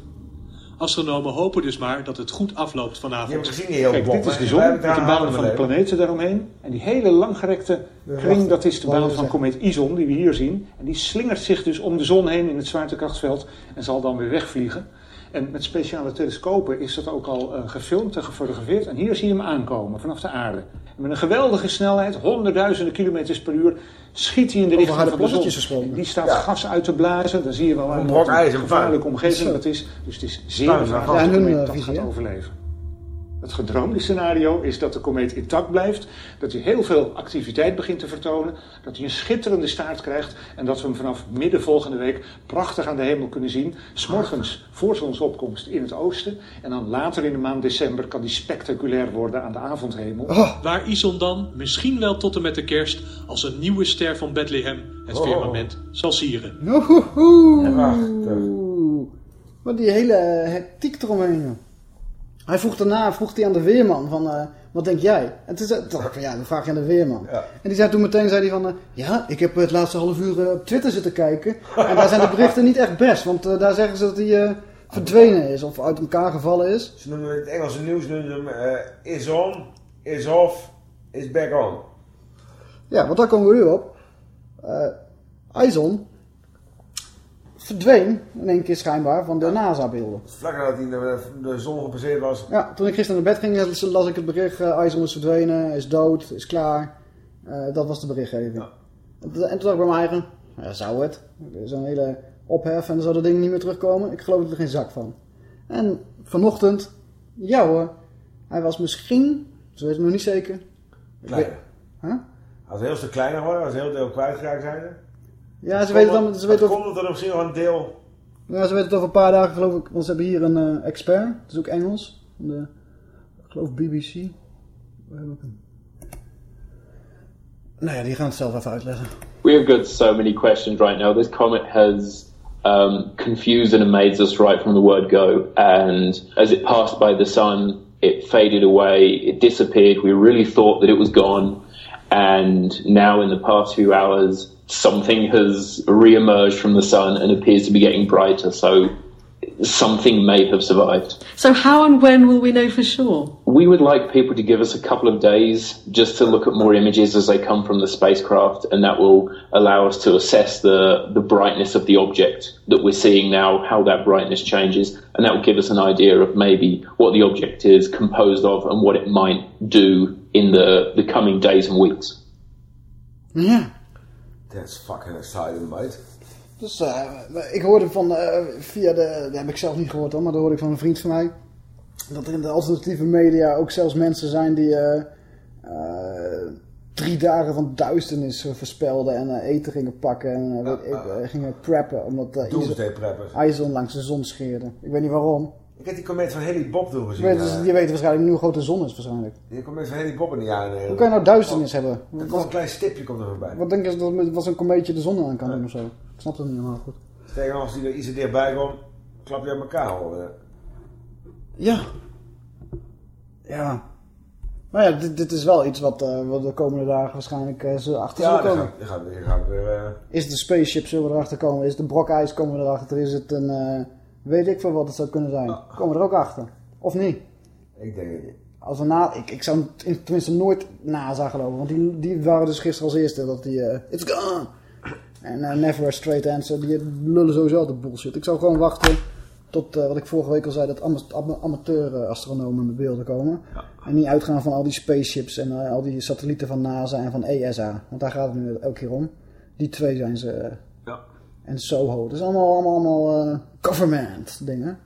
[SPEAKER 54] Astronomen hopen dus maar dat het goed afloopt vanavond.
[SPEAKER 8] Je hebt gezien die heel
[SPEAKER 47] Kijk,
[SPEAKER 8] Bob,
[SPEAKER 47] dit is de zon met de baan van de planeten daaromheen. En die hele langgerekte kring, dat is de baan van komeet Ison, die we hier zien. En die slingert zich dus om de zon heen in het zwaartekrachtsveld en zal dan weer wegvliegen. En met speciale telescopen is dat ook al uh, gefilmd en gefotografeerd. En hier zie je hem aankomen vanaf de aarde. En met een geweldige snelheid, honderdduizenden kilometers per uur, schiet hij in de richting van de zon. Die staat ja. gas uit te blazen. Dan zie je wel
[SPEAKER 8] een
[SPEAKER 47] gevaarlijke omgeving dat is. Dus het is zeer gevaarlijk dat dat gaat overleven. Het gedroomde scenario is dat de komeet intact blijft, dat hij heel veel activiteit begint te vertonen, dat hij een schitterende staart krijgt en dat we hem vanaf midden volgende week prachtig aan de hemel kunnen zien. S'morgens voor zonsopkomst in het oosten en dan later in de maand december kan die spectaculair worden aan de avondhemel.
[SPEAKER 54] Oh. Waar Ison dan, misschien wel tot en met de kerst, als een nieuwe ster van Bethlehem het
[SPEAKER 8] Oh.
[SPEAKER 54] firmament zal sieren.
[SPEAKER 7] Wat die hele hectiek eromheen. Hij vroeg daarna vroeg hij aan de weerman van, eh, wat denk jij? En toen, zei, dacht ik van, ja, dan vraag je aan de weerman.
[SPEAKER 8] Ja.
[SPEAKER 7] En die zei toen meteen, zei hij van, eh, ja, ik heb het laatste half uur eh, op Twitter zitten kijken. En daar zijn de berichten niet echt best, want daar zeggen ze dat hij verdwenen is of uit elkaar gevallen is.
[SPEAKER 8] Ze noemen het Engelse nieuws noemen hem is on, is off, is back on.
[SPEAKER 7] Ja, want daar komen we nu op. Uh, verdween in één keer schijnbaar van de NASA-beelden.
[SPEAKER 8] Vlak nadat hij de, de zon gepasseerd was.
[SPEAKER 7] Ja, toen ik gisteren naar bed ging, las ik het bericht, uh, Ison is verdwenen, is dood, is klaar. Uh, dat was de berichtgeving. En, en toen dacht ik bij mijn eigen, Ja, zou het. Zo'n hele ophef en dan zou dat ding niet meer terugkomen. Ik geloof er geen zak van. En vanochtend, ja hoor, hij was misschien, ze weten nog niet zeker.
[SPEAKER 8] Kleiner. Huh? Als heel stuk kleiner worden, als heel deel kwijtgeraakt zijn.
[SPEAKER 7] Ja, ze weten dan... Ze weten
[SPEAKER 8] komt er misschien nog een deel...
[SPEAKER 7] Ja, ze weten het over een paar dagen geloof ik, want ze hebben hier een uh, expert, dat is ook Engels, van de, ik geloof BBC. Waar heb ik hem? Nou ja, die gaan het zelf even uitleggen.
[SPEAKER 55] We have got so many questions right now. This comet has um, confused and amazed us right from the word go. And as it passed by the sun, it faded away, it disappeared. We really thought that it was gone. And now, in the past few hours, something has re-emerged from the sun and appears to be getting brighter. So something may have survived.
[SPEAKER 56] So, how and when will we know for sure?
[SPEAKER 55] We would like people to give us a couple of days just to look at more images as they come from the spacecraft, and that will allow us to assess the, the brightness of the object that we're seeing now, how that brightness changes, and that will give us an idea of maybe what the object is composed of and what it might do in the, the coming days and weeks.
[SPEAKER 7] Yeah.
[SPEAKER 8] That's fucking exciting, mate.
[SPEAKER 7] Dus uh, ik hoorde van, uh, via de, dat heb ik zelf niet gehoord hoor, maar dat hoorde ik van een vriend van mij. Dat er in de alternatieve media ook zelfs mensen zijn die uh, drie dagen van duisternis voorspelden en eten gingen pakken en weet, gingen preppen. Omdat uh, IJzer langs de zon scheerde. Ik weet niet waarom.
[SPEAKER 8] Ik heb die comment van Haley Bob toen gezien.
[SPEAKER 7] Je weet, dus, je weet waarschijnlijk nu hoe groot de zon is waarschijnlijk.
[SPEAKER 8] Die comment van Haley Bob in de jaren.
[SPEAKER 7] Hoe kan je nou duisternis hebben?
[SPEAKER 8] Er komt een klein stipje komt er voorbij.
[SPEAKER 7] Wat denk je dat wat zo'n komeetje de zon aan kan doen of zo? Ik snap het niet helemaal goed.
[SPEAKER 8] Tegen als die er iets dichtbij komt, klap je aan elkaar hoor.
[SPEAKER 7] Ja. Ja. Maar ja, dit, dit is wel iets wat, uh, wat de komende dagen waarschijnlijk uh, zullen achter
[SPEAKER 8] ja,
[SPEAKER 7] zullen komen.
[SPEAKER 8] Ja, gaat, gaat weer... Uh...
[SPEAKER 7] Is de spaceship zullen we erachter komen? Is de brokijs komen we erachter? Is het een... Weet ik veel wat het zou kunnen zijn. Komen we er ook achter? Of niet?
[SPEAKER 8] Ik denk het niet.
[SPEAKER 7] Als we na, ik, ik zou tenminste nooit NASA geloven. Want die, die waren dus gisteren als eerste dat die... Uh, it's gone! En uh, never a straight answer. Die lullen sowieso altijd bullshit. Ik zou gewoon wachten tot, uh, wat ik vorige week al zei, dat amateur-astronomen met beelden komen. Ja. En niet uitgaan van al die spaceships en al die satellieten van NASA en van ESA. Want daar gaat het nu elke keer om. Die twee zijn ze en Soho. Het is allemaal, allemaal, allemaal uh, government dingen.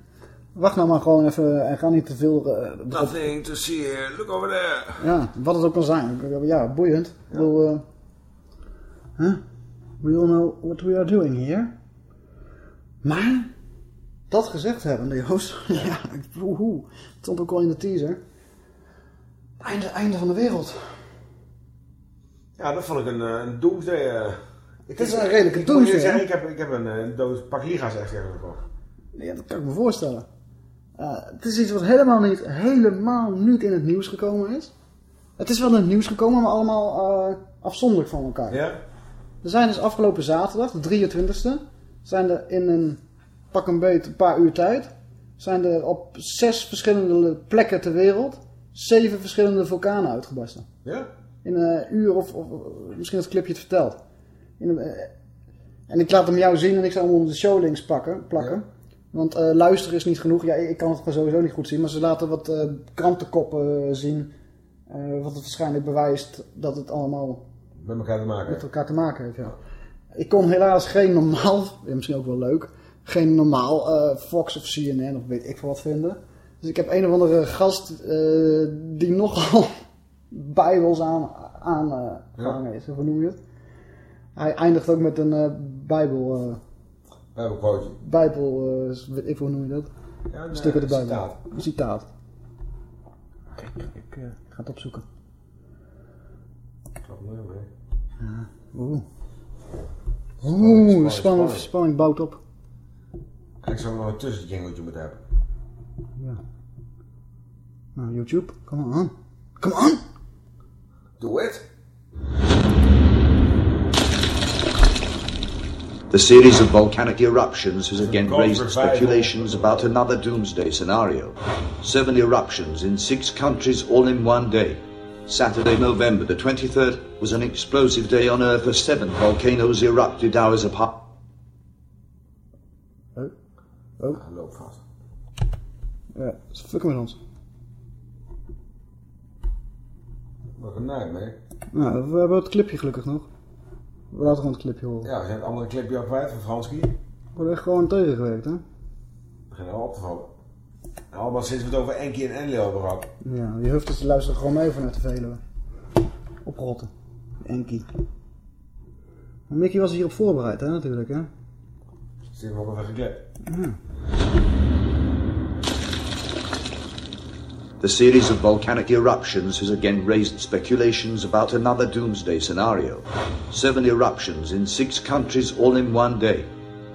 [SPEAKER 7] Wacht nou maar gewoon even en ga niet te veel... Uh,
[SPEAKER 8] Nothing to see here, look over there.
[SPEAKER 7] Ja, wat het ook kan zijn. Ja, boeiend. Ja. Uh, huh? we all know what we are doing here. Maar, dat gezegd hebben, Joost. ja, woehoe. Het stond ook al in de teaser. Einde, einde van de wereld.
[SPEAKER 8] Ja, dat vond ik een, een doomsday...
[SPEAKER 7] Het is een redelijke doos.
[SPEAKER 8] Ik, ik, heb, ik heb een, een doos pak Liga's echt gekocht.
[SPEAKER 7] Ja, dat kan ik me voorstellen. Uh, het is iets wat helemaal niet, helemaal niet in het nieuws gekomen is. Het is wel in het nieuws gekomen, maar allemaal uh, afzonderlijk van elkaar.
[SPEAKER 8] Ja?
[SPEAKER 7] Er zijn dus afgelopen zaterdag, de 23e, zijn er in een pak een beet een paar uur tijd, zijn er op zes verschillende plekken ter wereld zeven verschillende vulkanen uitgebarsten.
[SPEAKER 8] Ja?
[SPEAKER 7] In een uur of, of misschien het clipje het vertelt. Eh, en ik laat hem jou zien en ik zal hem onder de showlinks pakken, plakken. Want uh, luisteren is niet genoeg. Ja, ik kan het sowieso niet goed zien. Maar ze laten wat uh, krantenkoppen zien. Uh, wat het waarschijnlijk bewijst dat het allemaal...
[SPEAKER 8] Met elkaar te maken
[SPEAKER 7] Met elkaar te maken heeft, ja. Ik kon helaas geen normaal... Misschien ook wel leuk. Geen normaal Fox of CNN of weet ik veel wat vinden. Dus ik heb een of andere gast die nogal bijbels aan, aan ja. is. Hoe noem je het? Hij eindigt ook met een uh, Bijbel... Uh,
[SPEAKER 8] Bijbelquote.
[SPEAKER 7] Bijbel, uh, ik hoe noem je dat?
[SPEAKER 8] Ja, een
[SPEAKER 7] stuk uit de Bijbel.
[SPEAKER 8] Citaat.
[SPEAKER 7] Een citaat. Kijk, ik uh, ga het opzoeken.
[SPEAKER 8] Klopt mooi mee.
[SPEAKER 7] Ja, oeh. Oeh, spanning, spanning bouwt op.
[SPEAKER 8] Ik zou nog een tussenjingeltje moeten hebben.
[SPEAKER 7] Ja. Nou, YouTube, come on. Come on!
[SPEAKER 8] Do it!
[SPEAKER 57] The series of volcanic eruptions has again raised speculations about another doomsday scenario. Seven eruptions in six countries all in one day. Saturday, November the 23rd, was an explosive day on Earth as seven volcanoes erupted hours apart.
[SPEAKER 7] Oh. Oh.
[SPEAKER 8] Loop vast.
[SPEAKER 7] Ja, ze fucken met ons.
[SPEAKER 8] Wat een naam, hè?
[SPEAKER 7] Nou, we hebben het clipje gelukkig nog. We laten gewoon het clipje horen.
[SPEAKER 8] Ja, we zijn het andere clipje al kwijt van Franski.
[SPEAKER 7] Wordt echt gewoon tegengewerkt, hè?
[SPEAKER 8] Begin al op te vallen. Allemaal sinds we het over Enki en Enlil hebben gehad.
[SPEAKER 7] Ja, je hoeft dus te luisteren gewoon mee vanuit de Veluwe. Oprotten. Enki. Maar Mickey was hierop voorbereid, hè, natuurlijk, hè?
[SPEAKER 8] Zit hem ook even geklept.
[SPEAKER 7] Ja.
[SPEAKER 57] The series of volcanic eruptions has again raised speculations about another doomsday scenario. Seven eruptions in six countries all in one day.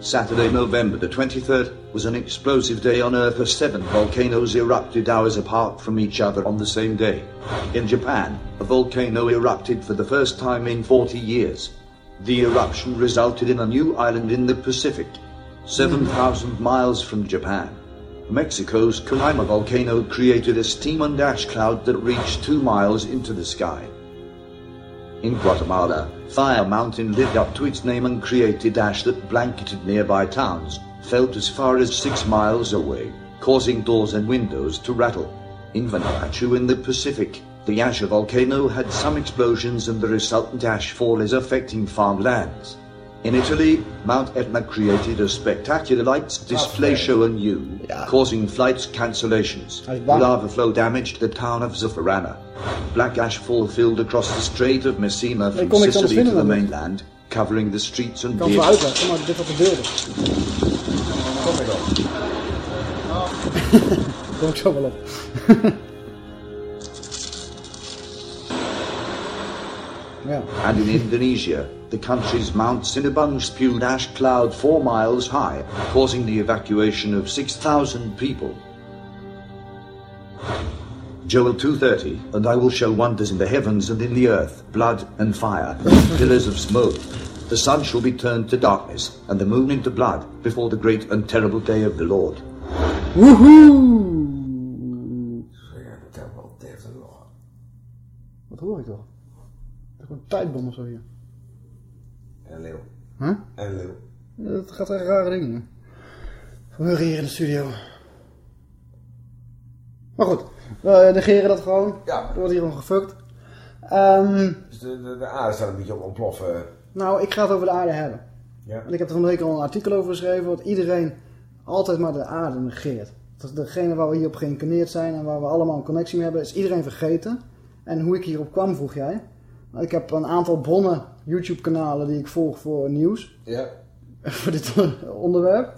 [SPEAKER 57] Saturday, November the 23rd, was an explosive day on Earth as seven volcanoes erupted hours apart from each other on the same day. In Japan, a volcano erupted for the first time in 40 years. The eruption resulted in a new island in the Pacific, 7,000 miles from Japan. Mexico's Colima volcano created a steam and ash cloud that reached two miles into the sky. In Guatemala, Fire Mountain lived up to its name and created ash that blanketed nearby towns, felt as far as six miles away, causing doors and windows to rattle. In Vanuatu in the Pacific, the Asher volcano had some explosions and the resultant ash fall is affecting farmlands. In Italy, Mount Etna created a spectacular lights display show anew, causing flights cancellations. Lava flow damaged the town of Zaffarana. Black ash fall filled across the Strait of Messina from
[SPEAKER 7] kon niks anders
[SPEAKER 57] Sicily to the mainland, covering the streets and
[SPEAKER 7] Ik kan het wel
[SPEAKER 57] beaches.
[SPEAKER 7] uitleggen, maar dit wat de beelden.
[SPEAKER 8] Kom ik op.
[SPEAKER 7] Kom ik zo wel op. ja.
[SPEAKER 57] And in Indonesia, the country's Mount Sinabung spewed ash cloud four miles high, causing the evacuation of 6,000 people. Joel 2.30, And I will show wonders in the heavens and in the earth, blood and fire, pillars of smoke. The sun shall be turned to darkness, and the moon into blood, before the great and terrible day of the Lord.
[SPEAKER 7] Woehoe! Wat hoor ik toch? Gewoon een tijdbom of zo hier.
[SPEAKER 8] En leeuw.
[SPEAKER 7] Huh?
[SPEAKER 8] En leeuw.
[SPEAKER 7] Ja, Dat gaat echt rare dingen. Gebeuren hier in de studio. Maar goed, we negeren dat gewoon.
[SPEAKER 8] Ja.
[SPEAKER 7] Er wordt hier gewoon gefukt. Ehm,
[SPEAKER 8] Dus de, de, de aarde staat een beetje op ontploffen.
[SPEAKER 7] nou, ik ga het over de aarde hebben.
[SPEAKER 8] Ja.
[SPEAKER 7] En ik heb er van de week al een artikel over geschreven, wat iedereen altijd maar de aarde negeert. Dat is degene waar we hier op geïncarneerd zijn en waar we allemaal een connectie mee hebben, is iedereen vergeten. En hoe ik hierop kwam, vroeg jij. Nou, Ik heb een aantal bronnen, YouTube-kanalen die ik volg voor nieuws.
[SPEAKER 8] Ja.
[SPEAKER 7] voor dit onderwerp.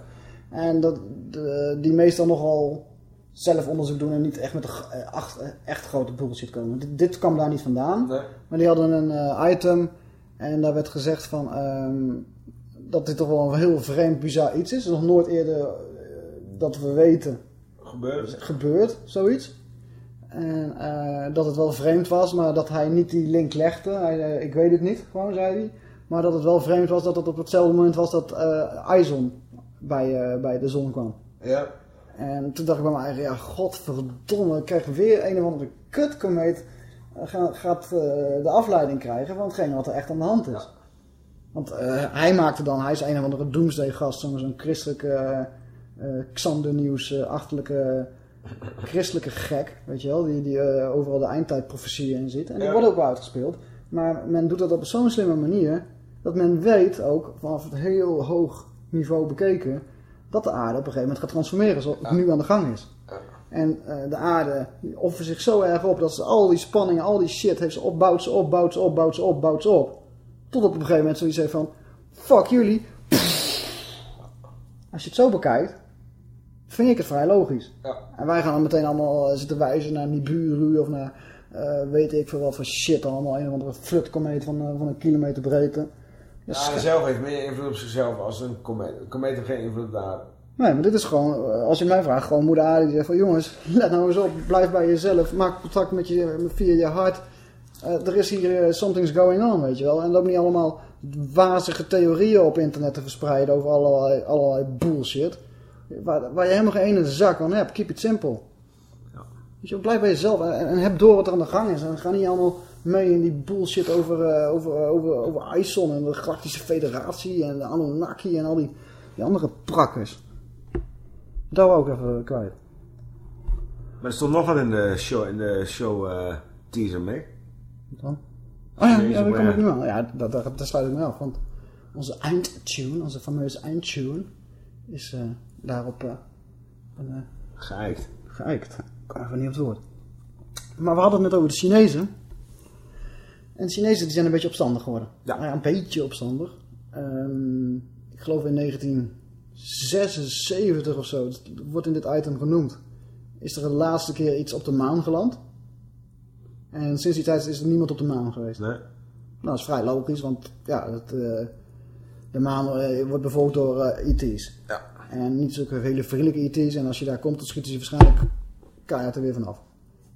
[SPEAKER 7] En dat, de, die meestal nogal zelf onderzoek doen en niet echt met de g- eh, eh, echt grote bullshit komen. Dit, dit kwam daar niet vandaan. Maar die hadden een eh, item en daar werd gezegd van ehm, dat dit toch wel een heel vreemd, bizar iets is. Nog nooit eerder eh, dat we weten
[SPEAKER 8] Gebeurd.
[SPEAKER 7] gebeurd, zoiets. En eh, dat het wel vreemd was, maar dat hij niet die link legde. Hij, zei, ik weet het niet, gewoon zei hij. Maar dat het wel vreemd was dat het op hetzelfde moment was dat eh Ison bij, eh, bij de zon kwam.
[SPEAKER 8] Ja.
[SPEAKER 7] En toen dacht ik bij eigen, ja godverdomme, ik krijg weer een of andere kutkomeet eh, gaat, gaat eh, de afleiding krijgen van hetgeen wat er echt aan de hand is. Want eh, hij maakte dan, hij is een of andere doomsday gast, zo'n christelijke eh eh, Xander Nieuws eh, achterlijke christelijke gek, weet je wel, die, die eh, overal de eindtijdprofetieën in ziet. En die
[SPEAKER 8] Ja.
[SPEAKER 7] wordt ook wel uitgespeeld. Maar men doet dat op zo'n slimme manier, dat men weet ook, vanaf het heel hoog niveau bekeken, dat de aarde op een gegeven moment gaat transformeren, zoals het nu aan de gang is. En eh, de aarde offert zich zo erg op dat ze al die spanningen, al die shit heeft ze op, bouwt ze op, bouwt ze op, bouwt ze op, bouwt ze op. Tot op een gegeven moment zoiets heeft van, fuck jullie. Als je het zo bekijkt, vind ik het vrij logisch.
[SPEAKER 8] Ja.
[SPEAKER 7] En wij gaan dan meteen allemaal eh, zitten wijzen naar Nibiru of naar eh, weet ik veel wat voor shit allemaal. Een of andere flutkomeet van, eh, van een kilometer breedte. Ja,
[SPEAKER 8] zelf heeft meer invloed op zichzelf als een komeet. Een komeet heeft geen invloed op de aarde.
[SPEAKER 7] Nee, maar dit is gewoon, als je mij vraagt, gewoon moeder aarde die zegt van jongens, let nou eens op, blijf bij jezelf, maak contact met je, via je hart. Er is hier something's going on, weet je wel. En loop niet allemaal wazige theorieën op internet te verspreiden over allerlei, allerlei bullshit. Waar, waar je helemaal geen ene zak van hebt. Keep it simple. Dus je blijf bij jezelf en, en heb door wat er aan de gang is. En ga niet allemaal mee in die bullshit over, eh, over, over, over ISON en de Galactische Federatie en de Anunnaki en al die, die andere prakkers. Dat wou ik even kwijt.
[SPEAKER 8] Maar er stond nog wat in de show, in de show eh, teaser mee.
[SPEAKER 7] Wat dan? Oh ja, ja daar kom ik nu aan. Ja, dat, dat, dat sluit ik me af. Want onze eindtune, onze fameuze eindtune, is uh, daarop uh,
[SPEAKER 8] geëikt.
[SPEAKER 7] Geëikt. Ik kan even niet op het woord. Maar we hadden het net over de Chinezen. En de Chinezen die zijn een beetje opstandig geworden. Ja. Nou ja een beetje opstandig. Um, ik geloof in 1976 of zo, dat wordt in dit item genoemd, is er de laatste keer iets op de maan geland. En sinds die tijd is er niemand op de maan geweest.
[SPEAKER 8] Nee. Nou,
[SPEAKER 7] dat is vrij logisch, want ja, het, uh, de maan uh, wordt bevolkt door uh, IT's.
[SPEAKER 8] Ja.
[SPEAKER 7] En niet zulke hele vriendelijke IT's. En als je daar komt, dan schieten ze waarschijnlijk keihard er weer vanaf.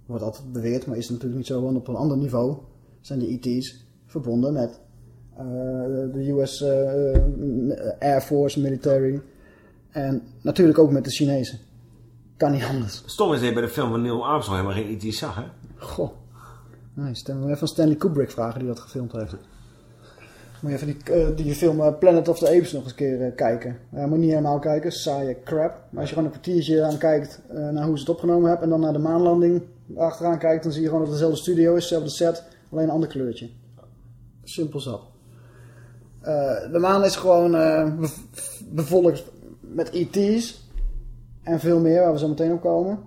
[SPEAKER 7] Wordt altijd beweerd, maar is het natuurlijk niet zo. Want op een ander niveau zijn die IT's verbonden met de US Air Force, military. En natuurlijk ook met de Chinezen. Kan niet anders.
[SPEAKER 8] Stom is dat je bij de film van Neil Armstrong helemaal geen IT's zag, hè?
[SPEAKER 7] Goh. Nee, stem we even Stanley Kubrick vragen die dat gefilmd heeft. Moet je even die, uh, die film Planet of the Apes nog eens een keer uh, kijken. Ja, moet niet helemaal kijken, saaie crap. Maar als je gewoon een kwartiertje aan kijkt uh, naar hoe ze het opgenomen hebben... en dan naar de maanlanding achteraan kijkt... dan zie je gewoon dat het dezelfde studio is, dezelfde set... alleen een ander kleurtje. Simpel zat. de maan is gewoon bevolkt met ET's... en veel meer, waar we zo meteen op komen...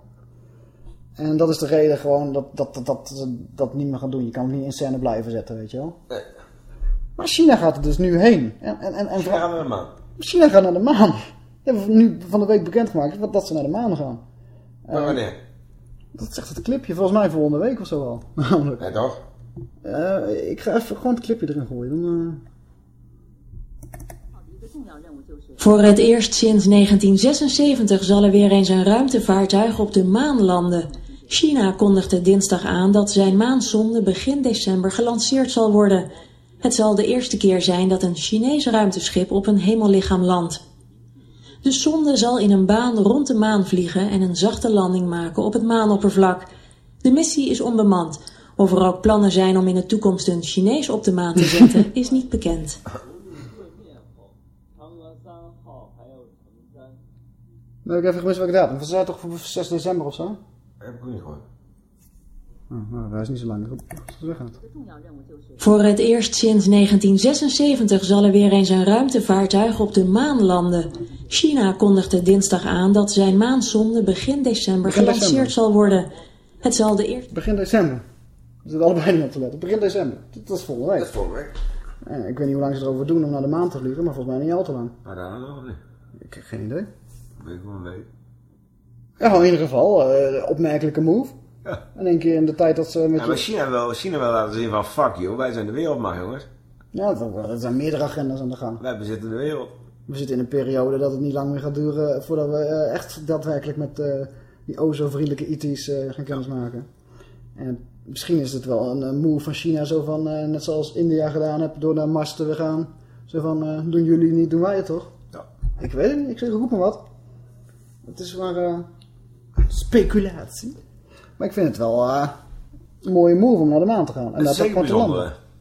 [SPEAKER 7] En dat is de reden gewoon dat dat, dat, dat, dat niet meer gaan doen. Je kan het niet in scène blijven zetten, weet je wel.
[SPEAKER 8] Nee.
[SPEAKER 7] Maar China gaat er dus nu heen. En, en, en, en
[SPEAKER 8] China gaat naar de maan.
[SPEAKER 7] China gaat naar de maan. Dat hebben we nu van de week bekendgemaakt dat ze naar de maan gaan.
[SPEAKER 8] Maar wanneer?
[SPEAKER 7] Dat zegt het clipje, volgens mij volgende week of zo al. Namelijk.
[SPEAKER 8] Nee, toch?
[SPEAKER 7] Uh, ik ga even gewoon het clipje erin gooien. Dan, uh...
[SPEAKER 58] Voor het eerst sinds 1976 zal er weer eens een ruimtevaartuig op de maan landen. China kondigde dinsdag aan dat zijn maansonde begin december gelanceerd zal worden. Het zal de eerste keer zijn dat een Chinees ruimteschip op een hemellichaam landt. De sonde zal in een baan rond de maan vliegen en een zachte landing maken op het maanoppervlak. De missie is onbemand. Of er ook plannen zijn om in de toekomst een Chinees op de maan te zetten, is niet bekend.
[SPEAKER 7] Nou, ik heb even gemist welke datum. Was dat toch voor 6 december of zo?
[SPEAKER 8] Heb ik ook niet gehoord.
[SPEAKER 7] Oh, nou, dat is niet zo lang.
[SPEAKER 58] Voor het eerst sinds 1976 zal er weer eens een ruimtevaartuig op de maan landen. China kondigde dinsdag aan dat zijn maansonde begin december begin gelanceerd december. zal worden. Het zal de eerste...
[SPEAKER 7] Begin december. We zitten allebei niet op te letten. Begin december. Dat is volgende week.
[SPEAKER 8] Dat is volgende week.
[SPEAKER 7] Ja, ik weet niet hoe lang ze erover doen om naar de maan te vliegen, maar volgens mij niet al te lang.
[SPEAKER 8] Maar daar nog niet.
[SPEAKER 7] Ik heb geen idee.
[SPEAKER 8] Weet ik wel een week.
[SPEAKER 7] Ja, in ieder geval. Uh, opmerkelijke move.
[SPEAKER 8] Ja.
[SPEAKER 7] En één keer in de tijd dat ze met
[SPEAKER 8] ja, maar China wil, China wil laten zien van fuck you, wij zijn de wereldmacht jongens.
[SPEAKER 7] Ja, er zijn meerdere agendas aan de gang.
[SPEAKER 8] Wij bezitten de wereld.
[SPEAKER 7] We zitten in een periode dat het niet lang meer gaat duren voordat we uh, echt daadwerkelijk met uh, die o zo vriendelijke IT's uh, gaan kennismaken. En misschien is het wel een, een move van China zo van, net zoals India gedaan heeft door naar Mars te gaan. Zo van, doen jullie niet, doen wij het toch?
[SPEAKER 8] Ja.
[SPEAKER 7] Ik weet het niet, ik zeg roep maar wat. Het is maar speculatie. Maar ik vind het wel uh, een mooie move om naar de maan te gaan.
[SPEAKER 8] En dat is.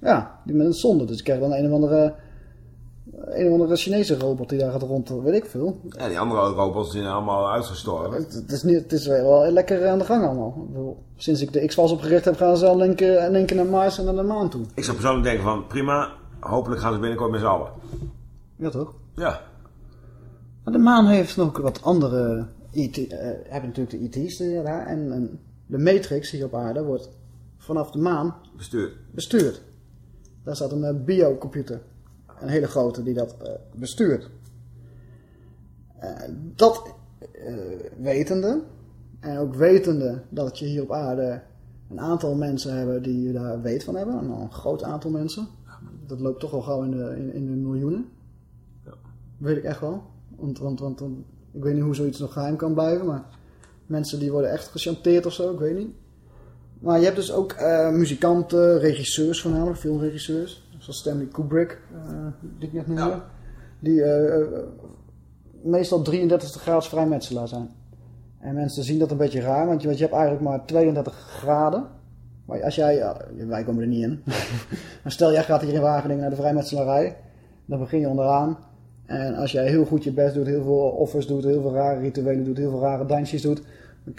[SPEAKER 7] Ja, die met een zonde. Dus ik krijg dan een of andere, een of andere Chinese robot die daar gaat rond, weet ik veel.
[SPEAKER 8] Ja, die andere robots zijn allemaal uitgestorven.
[SPEAKER 7] Het, het, is, niet, het is wel lekker aan de gang allemaal. Sinds ik de X-Files opgericht heb, gaan ze al in één keer naar Mars en naar de maan toe.
[SPEAKER 8] Ik zou persoonlijk denken van, prima, hopelijk gaan ze binnenkort met z'n allen.
[SPEAKER 7] Ja, toch?
[SPEAKER 8] Ja.
[SPEAKER 7] Maar de maan heeft nog wat andere... IT, uh, hebben natuurlijk de IT's daar en, en de matrix hier op aarde wordt vanaf de maan
[SPEAKER 8] bestuurd.
[SPEAKER 7] bestuurd. Daar staat een uh, biocomputer, een hele grote, die dat uh, bestuurt. Dat wetende, en ook wetende dat je hier op aarde een aantal mensen hebben die daar weet van hebben, een groot aantal mensen. Dat loopt toch al gauw in de, in, in de miljoenen.
[SPEAKER 8] Ja.
[SPEAKER 7] Weet ik echt wel. Want, want, want, want ik weet niet hoe zoiets nog geheim kan blijven, maar mensen die worden echt gechanteerd of zo, ik weet niet. Maar je hebt dus ook uh, muzikanten, regisseurs voornamelijk, filmregisseurs. Zoals Stanley Kubrick, uh, die ik net noemde. Ja. Die uh, meestal 33 graads vrijmetselaar zijn. En mensen zien dat een beetje raar, want je, je hebt eigenlijk maar 32 graden. Maar als jij, wij komen er niet in. maar stel jij gaat hier in Wageningen naar de vrijmetselarij. Dan begin je onderaan. En als jij heel goed je best doet, heel veel offers doet, heel veel rare rituelen doet, heel veel rare dansjes doet,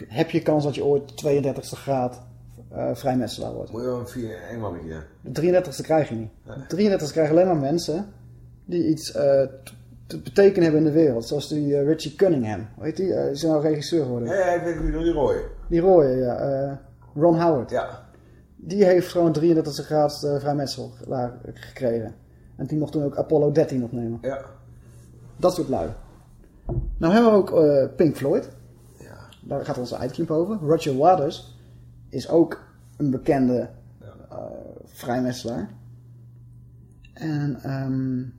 [SPEAKER 7] heb je kans dat je ooit 32e graad uh, vrijmetselaar wordt.
[SPEAKER 8] Moet je wel een vier Engelmannetje.
[SPEAKER 7] De 33ste krijg je niet. De 33ste krijgen alleen maar mensen die iets uh, te betekenen hebben in de wereld. Zoals die uh, Richie Cunningham. Weet die? Uh, die is nou regisseur geworden.
[SPEAKER 8] Ja, ja ik weet niet, die rooie.
[SPEAKER 7] Die rooie, ja. Ron Howard.
[SPEAKER 8] Ja.
[SPEAKER 7] Die heeft gewoon 33ste graad vrijmetselaar gekregen. En die mocht toen ook Apollo 13 opnemen.
[SPEAKER 8] Ja.
[SPEAKER 7] Dat soort lui. Nou hebben we ook Pink Floyd. Daar gaat onze eindclip over. Roger Waters is ook een bekende uh, vrijmetselaar. En um,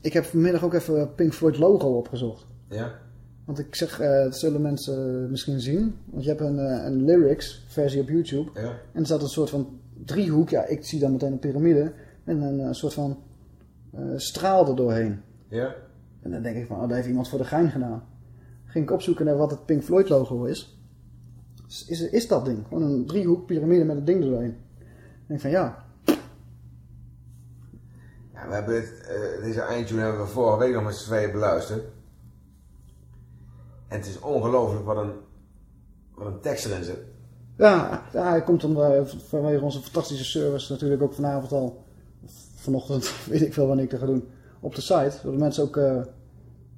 [SPEAKER 7] ik heb vanmiddag ook even Pink Floyd logo opgezocht.
[SPEAKER 8] Ja.
[SPEAKER 7] Want ik zeg, uh, dat zullen mensen misschien zien. Want je hebt een, uh, een lyrics versie op YouTube.
[SPEAKER 8] Ja.
[SPEAKER 7] En er staat een soort van driehoek. Ja, ik zie dan meteen een piramide. En een, een soort van straal er doorheen.
[SPEAKER 8] Ja.
[SPEAKER 7] En dan denk ik van, oh, dat heeft iemand voor de gein gedaan. Ging ik opzoeken naar wat het Pink Floyd logo is is, is dat ding. Gewoon een driehoek piramide met een ding erin. Ik denk van ja.
[SPEAKER 8] Ja, we hebben het, uh, deze eindtune hebben we vorige week nog met z'n tweeën beluisterd. En het is ongelooflijk wat een, wat een tekst erin zit.
[SPEAKER 7] Ja, ja hij komt dan uh, vanwege onze fantastische service natuurlijk ook vanavond al. Vanochtend, weet ik veel wanneer ik dat ga doen. Op de site. Zodat mensen ook uh,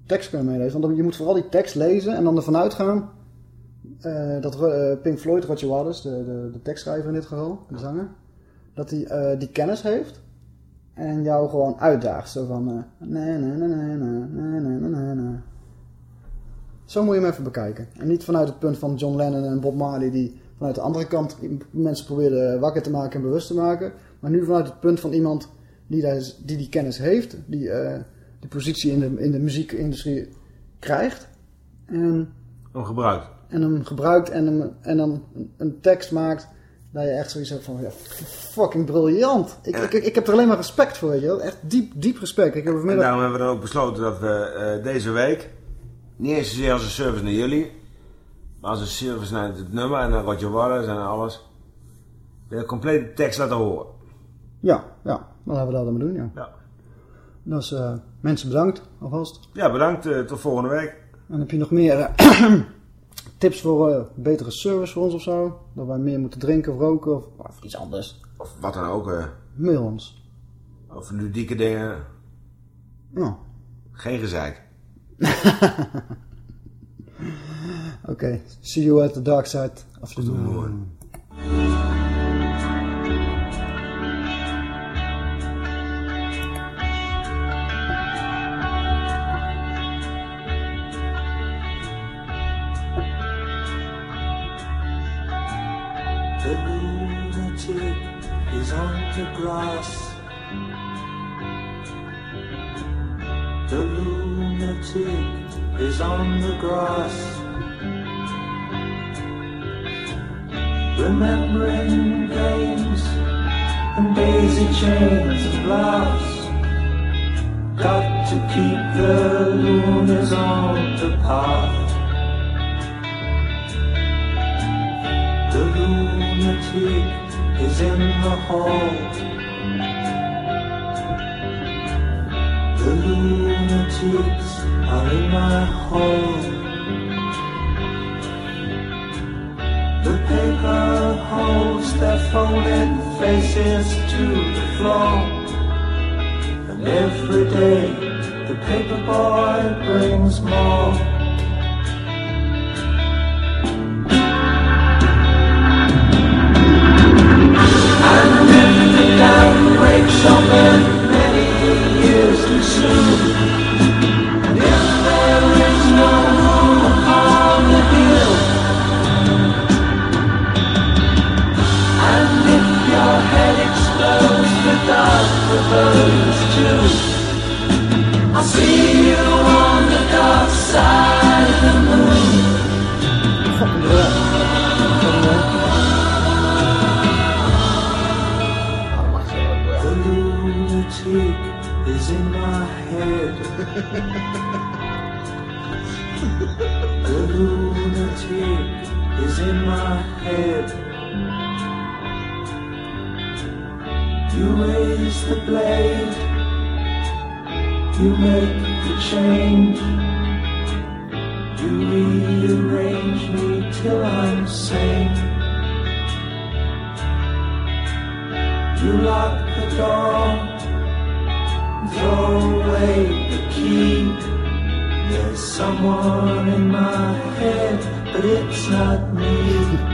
[SPEAKER 7] tekst kunnen meelezen. Want je moet vooral die tekst lezen en dan ervan uitgaan uh, dat uh, Pink Floyd, Roger Waters, de, de, de tekstschrijver in dit geval, de zanger, dat hij uh, die kennis heeft en jou gewoon uitdaagt. Zo van, nee, nee, nee, nee, nee, nee, nee, nee. Zo moet je hem even bekijken. En niet vanuit het punt van John Lennon en Bob Marley die vanuit de andere kant mensen probeerden wakker te maken en bewust te maken. Maar nu vanuit het punt van iemand die die, die kennis heeft, die die positie in de, in de muziekindustrie krijgt. En
[SPEAKER 8] hem gebruikt
[SPEAKER 7] en hem gebruikt en, hem, en dan een tekst maakt dat je echt zoiets hebt van, ja, fucking briljant. Ik, ik, ik, heb er alleen maar respect voor, weet je wel. Echt diep, diep respect. Ik heb
[SPEAKER 8] vanmiddag... En daarom hebben we dan ook besloten dat we uh, deze week, niet eens zozeer als een service naar jullie, maar als een service naar het nummer en naar Roger Waters en alles, de complete tekst laten horen.
[SPEAKER 7] Ja, ja. Dan hebben we dat dan maar doen, ja.
[SPEAKER 8] ja.
[SPEAKER 7] Dus uh, mensen bedankt alvast.
[SPEAKER 8] Ja, bedankt. Uh, tot volgende week.
[SPEAKER 7] En heb je nog meer tips voor betere service voor ons of zo? Dat wij meer moeten drinken of roken of, of iets anders.
[SPEAKER 8] Of wat dan ook.
[SPEAKER 7] Mail ons.
[SPEAKER 8] Of ludieke dingen.
[SPEAKER 7] Ja.
[SPEAKER 8] Geen gezeik.
[SPEAKER 7] Oké, okay. see you at the dark side of the moon. Chains and laughs. Got to keep the loonies on the path. The lunatic is in the hall. The lunatics are in my hall. The paper holds their folded faces to floor. And every day the paper boy brings more. I'll see you on the dark side of the moon. is in my head. the lunatic is in my head. You raise the blade, you make the change. You rearrange me till I'm sane.
[SPEAKER 53] You lock the door, throw away the key. There's someone in my head, but it's not me.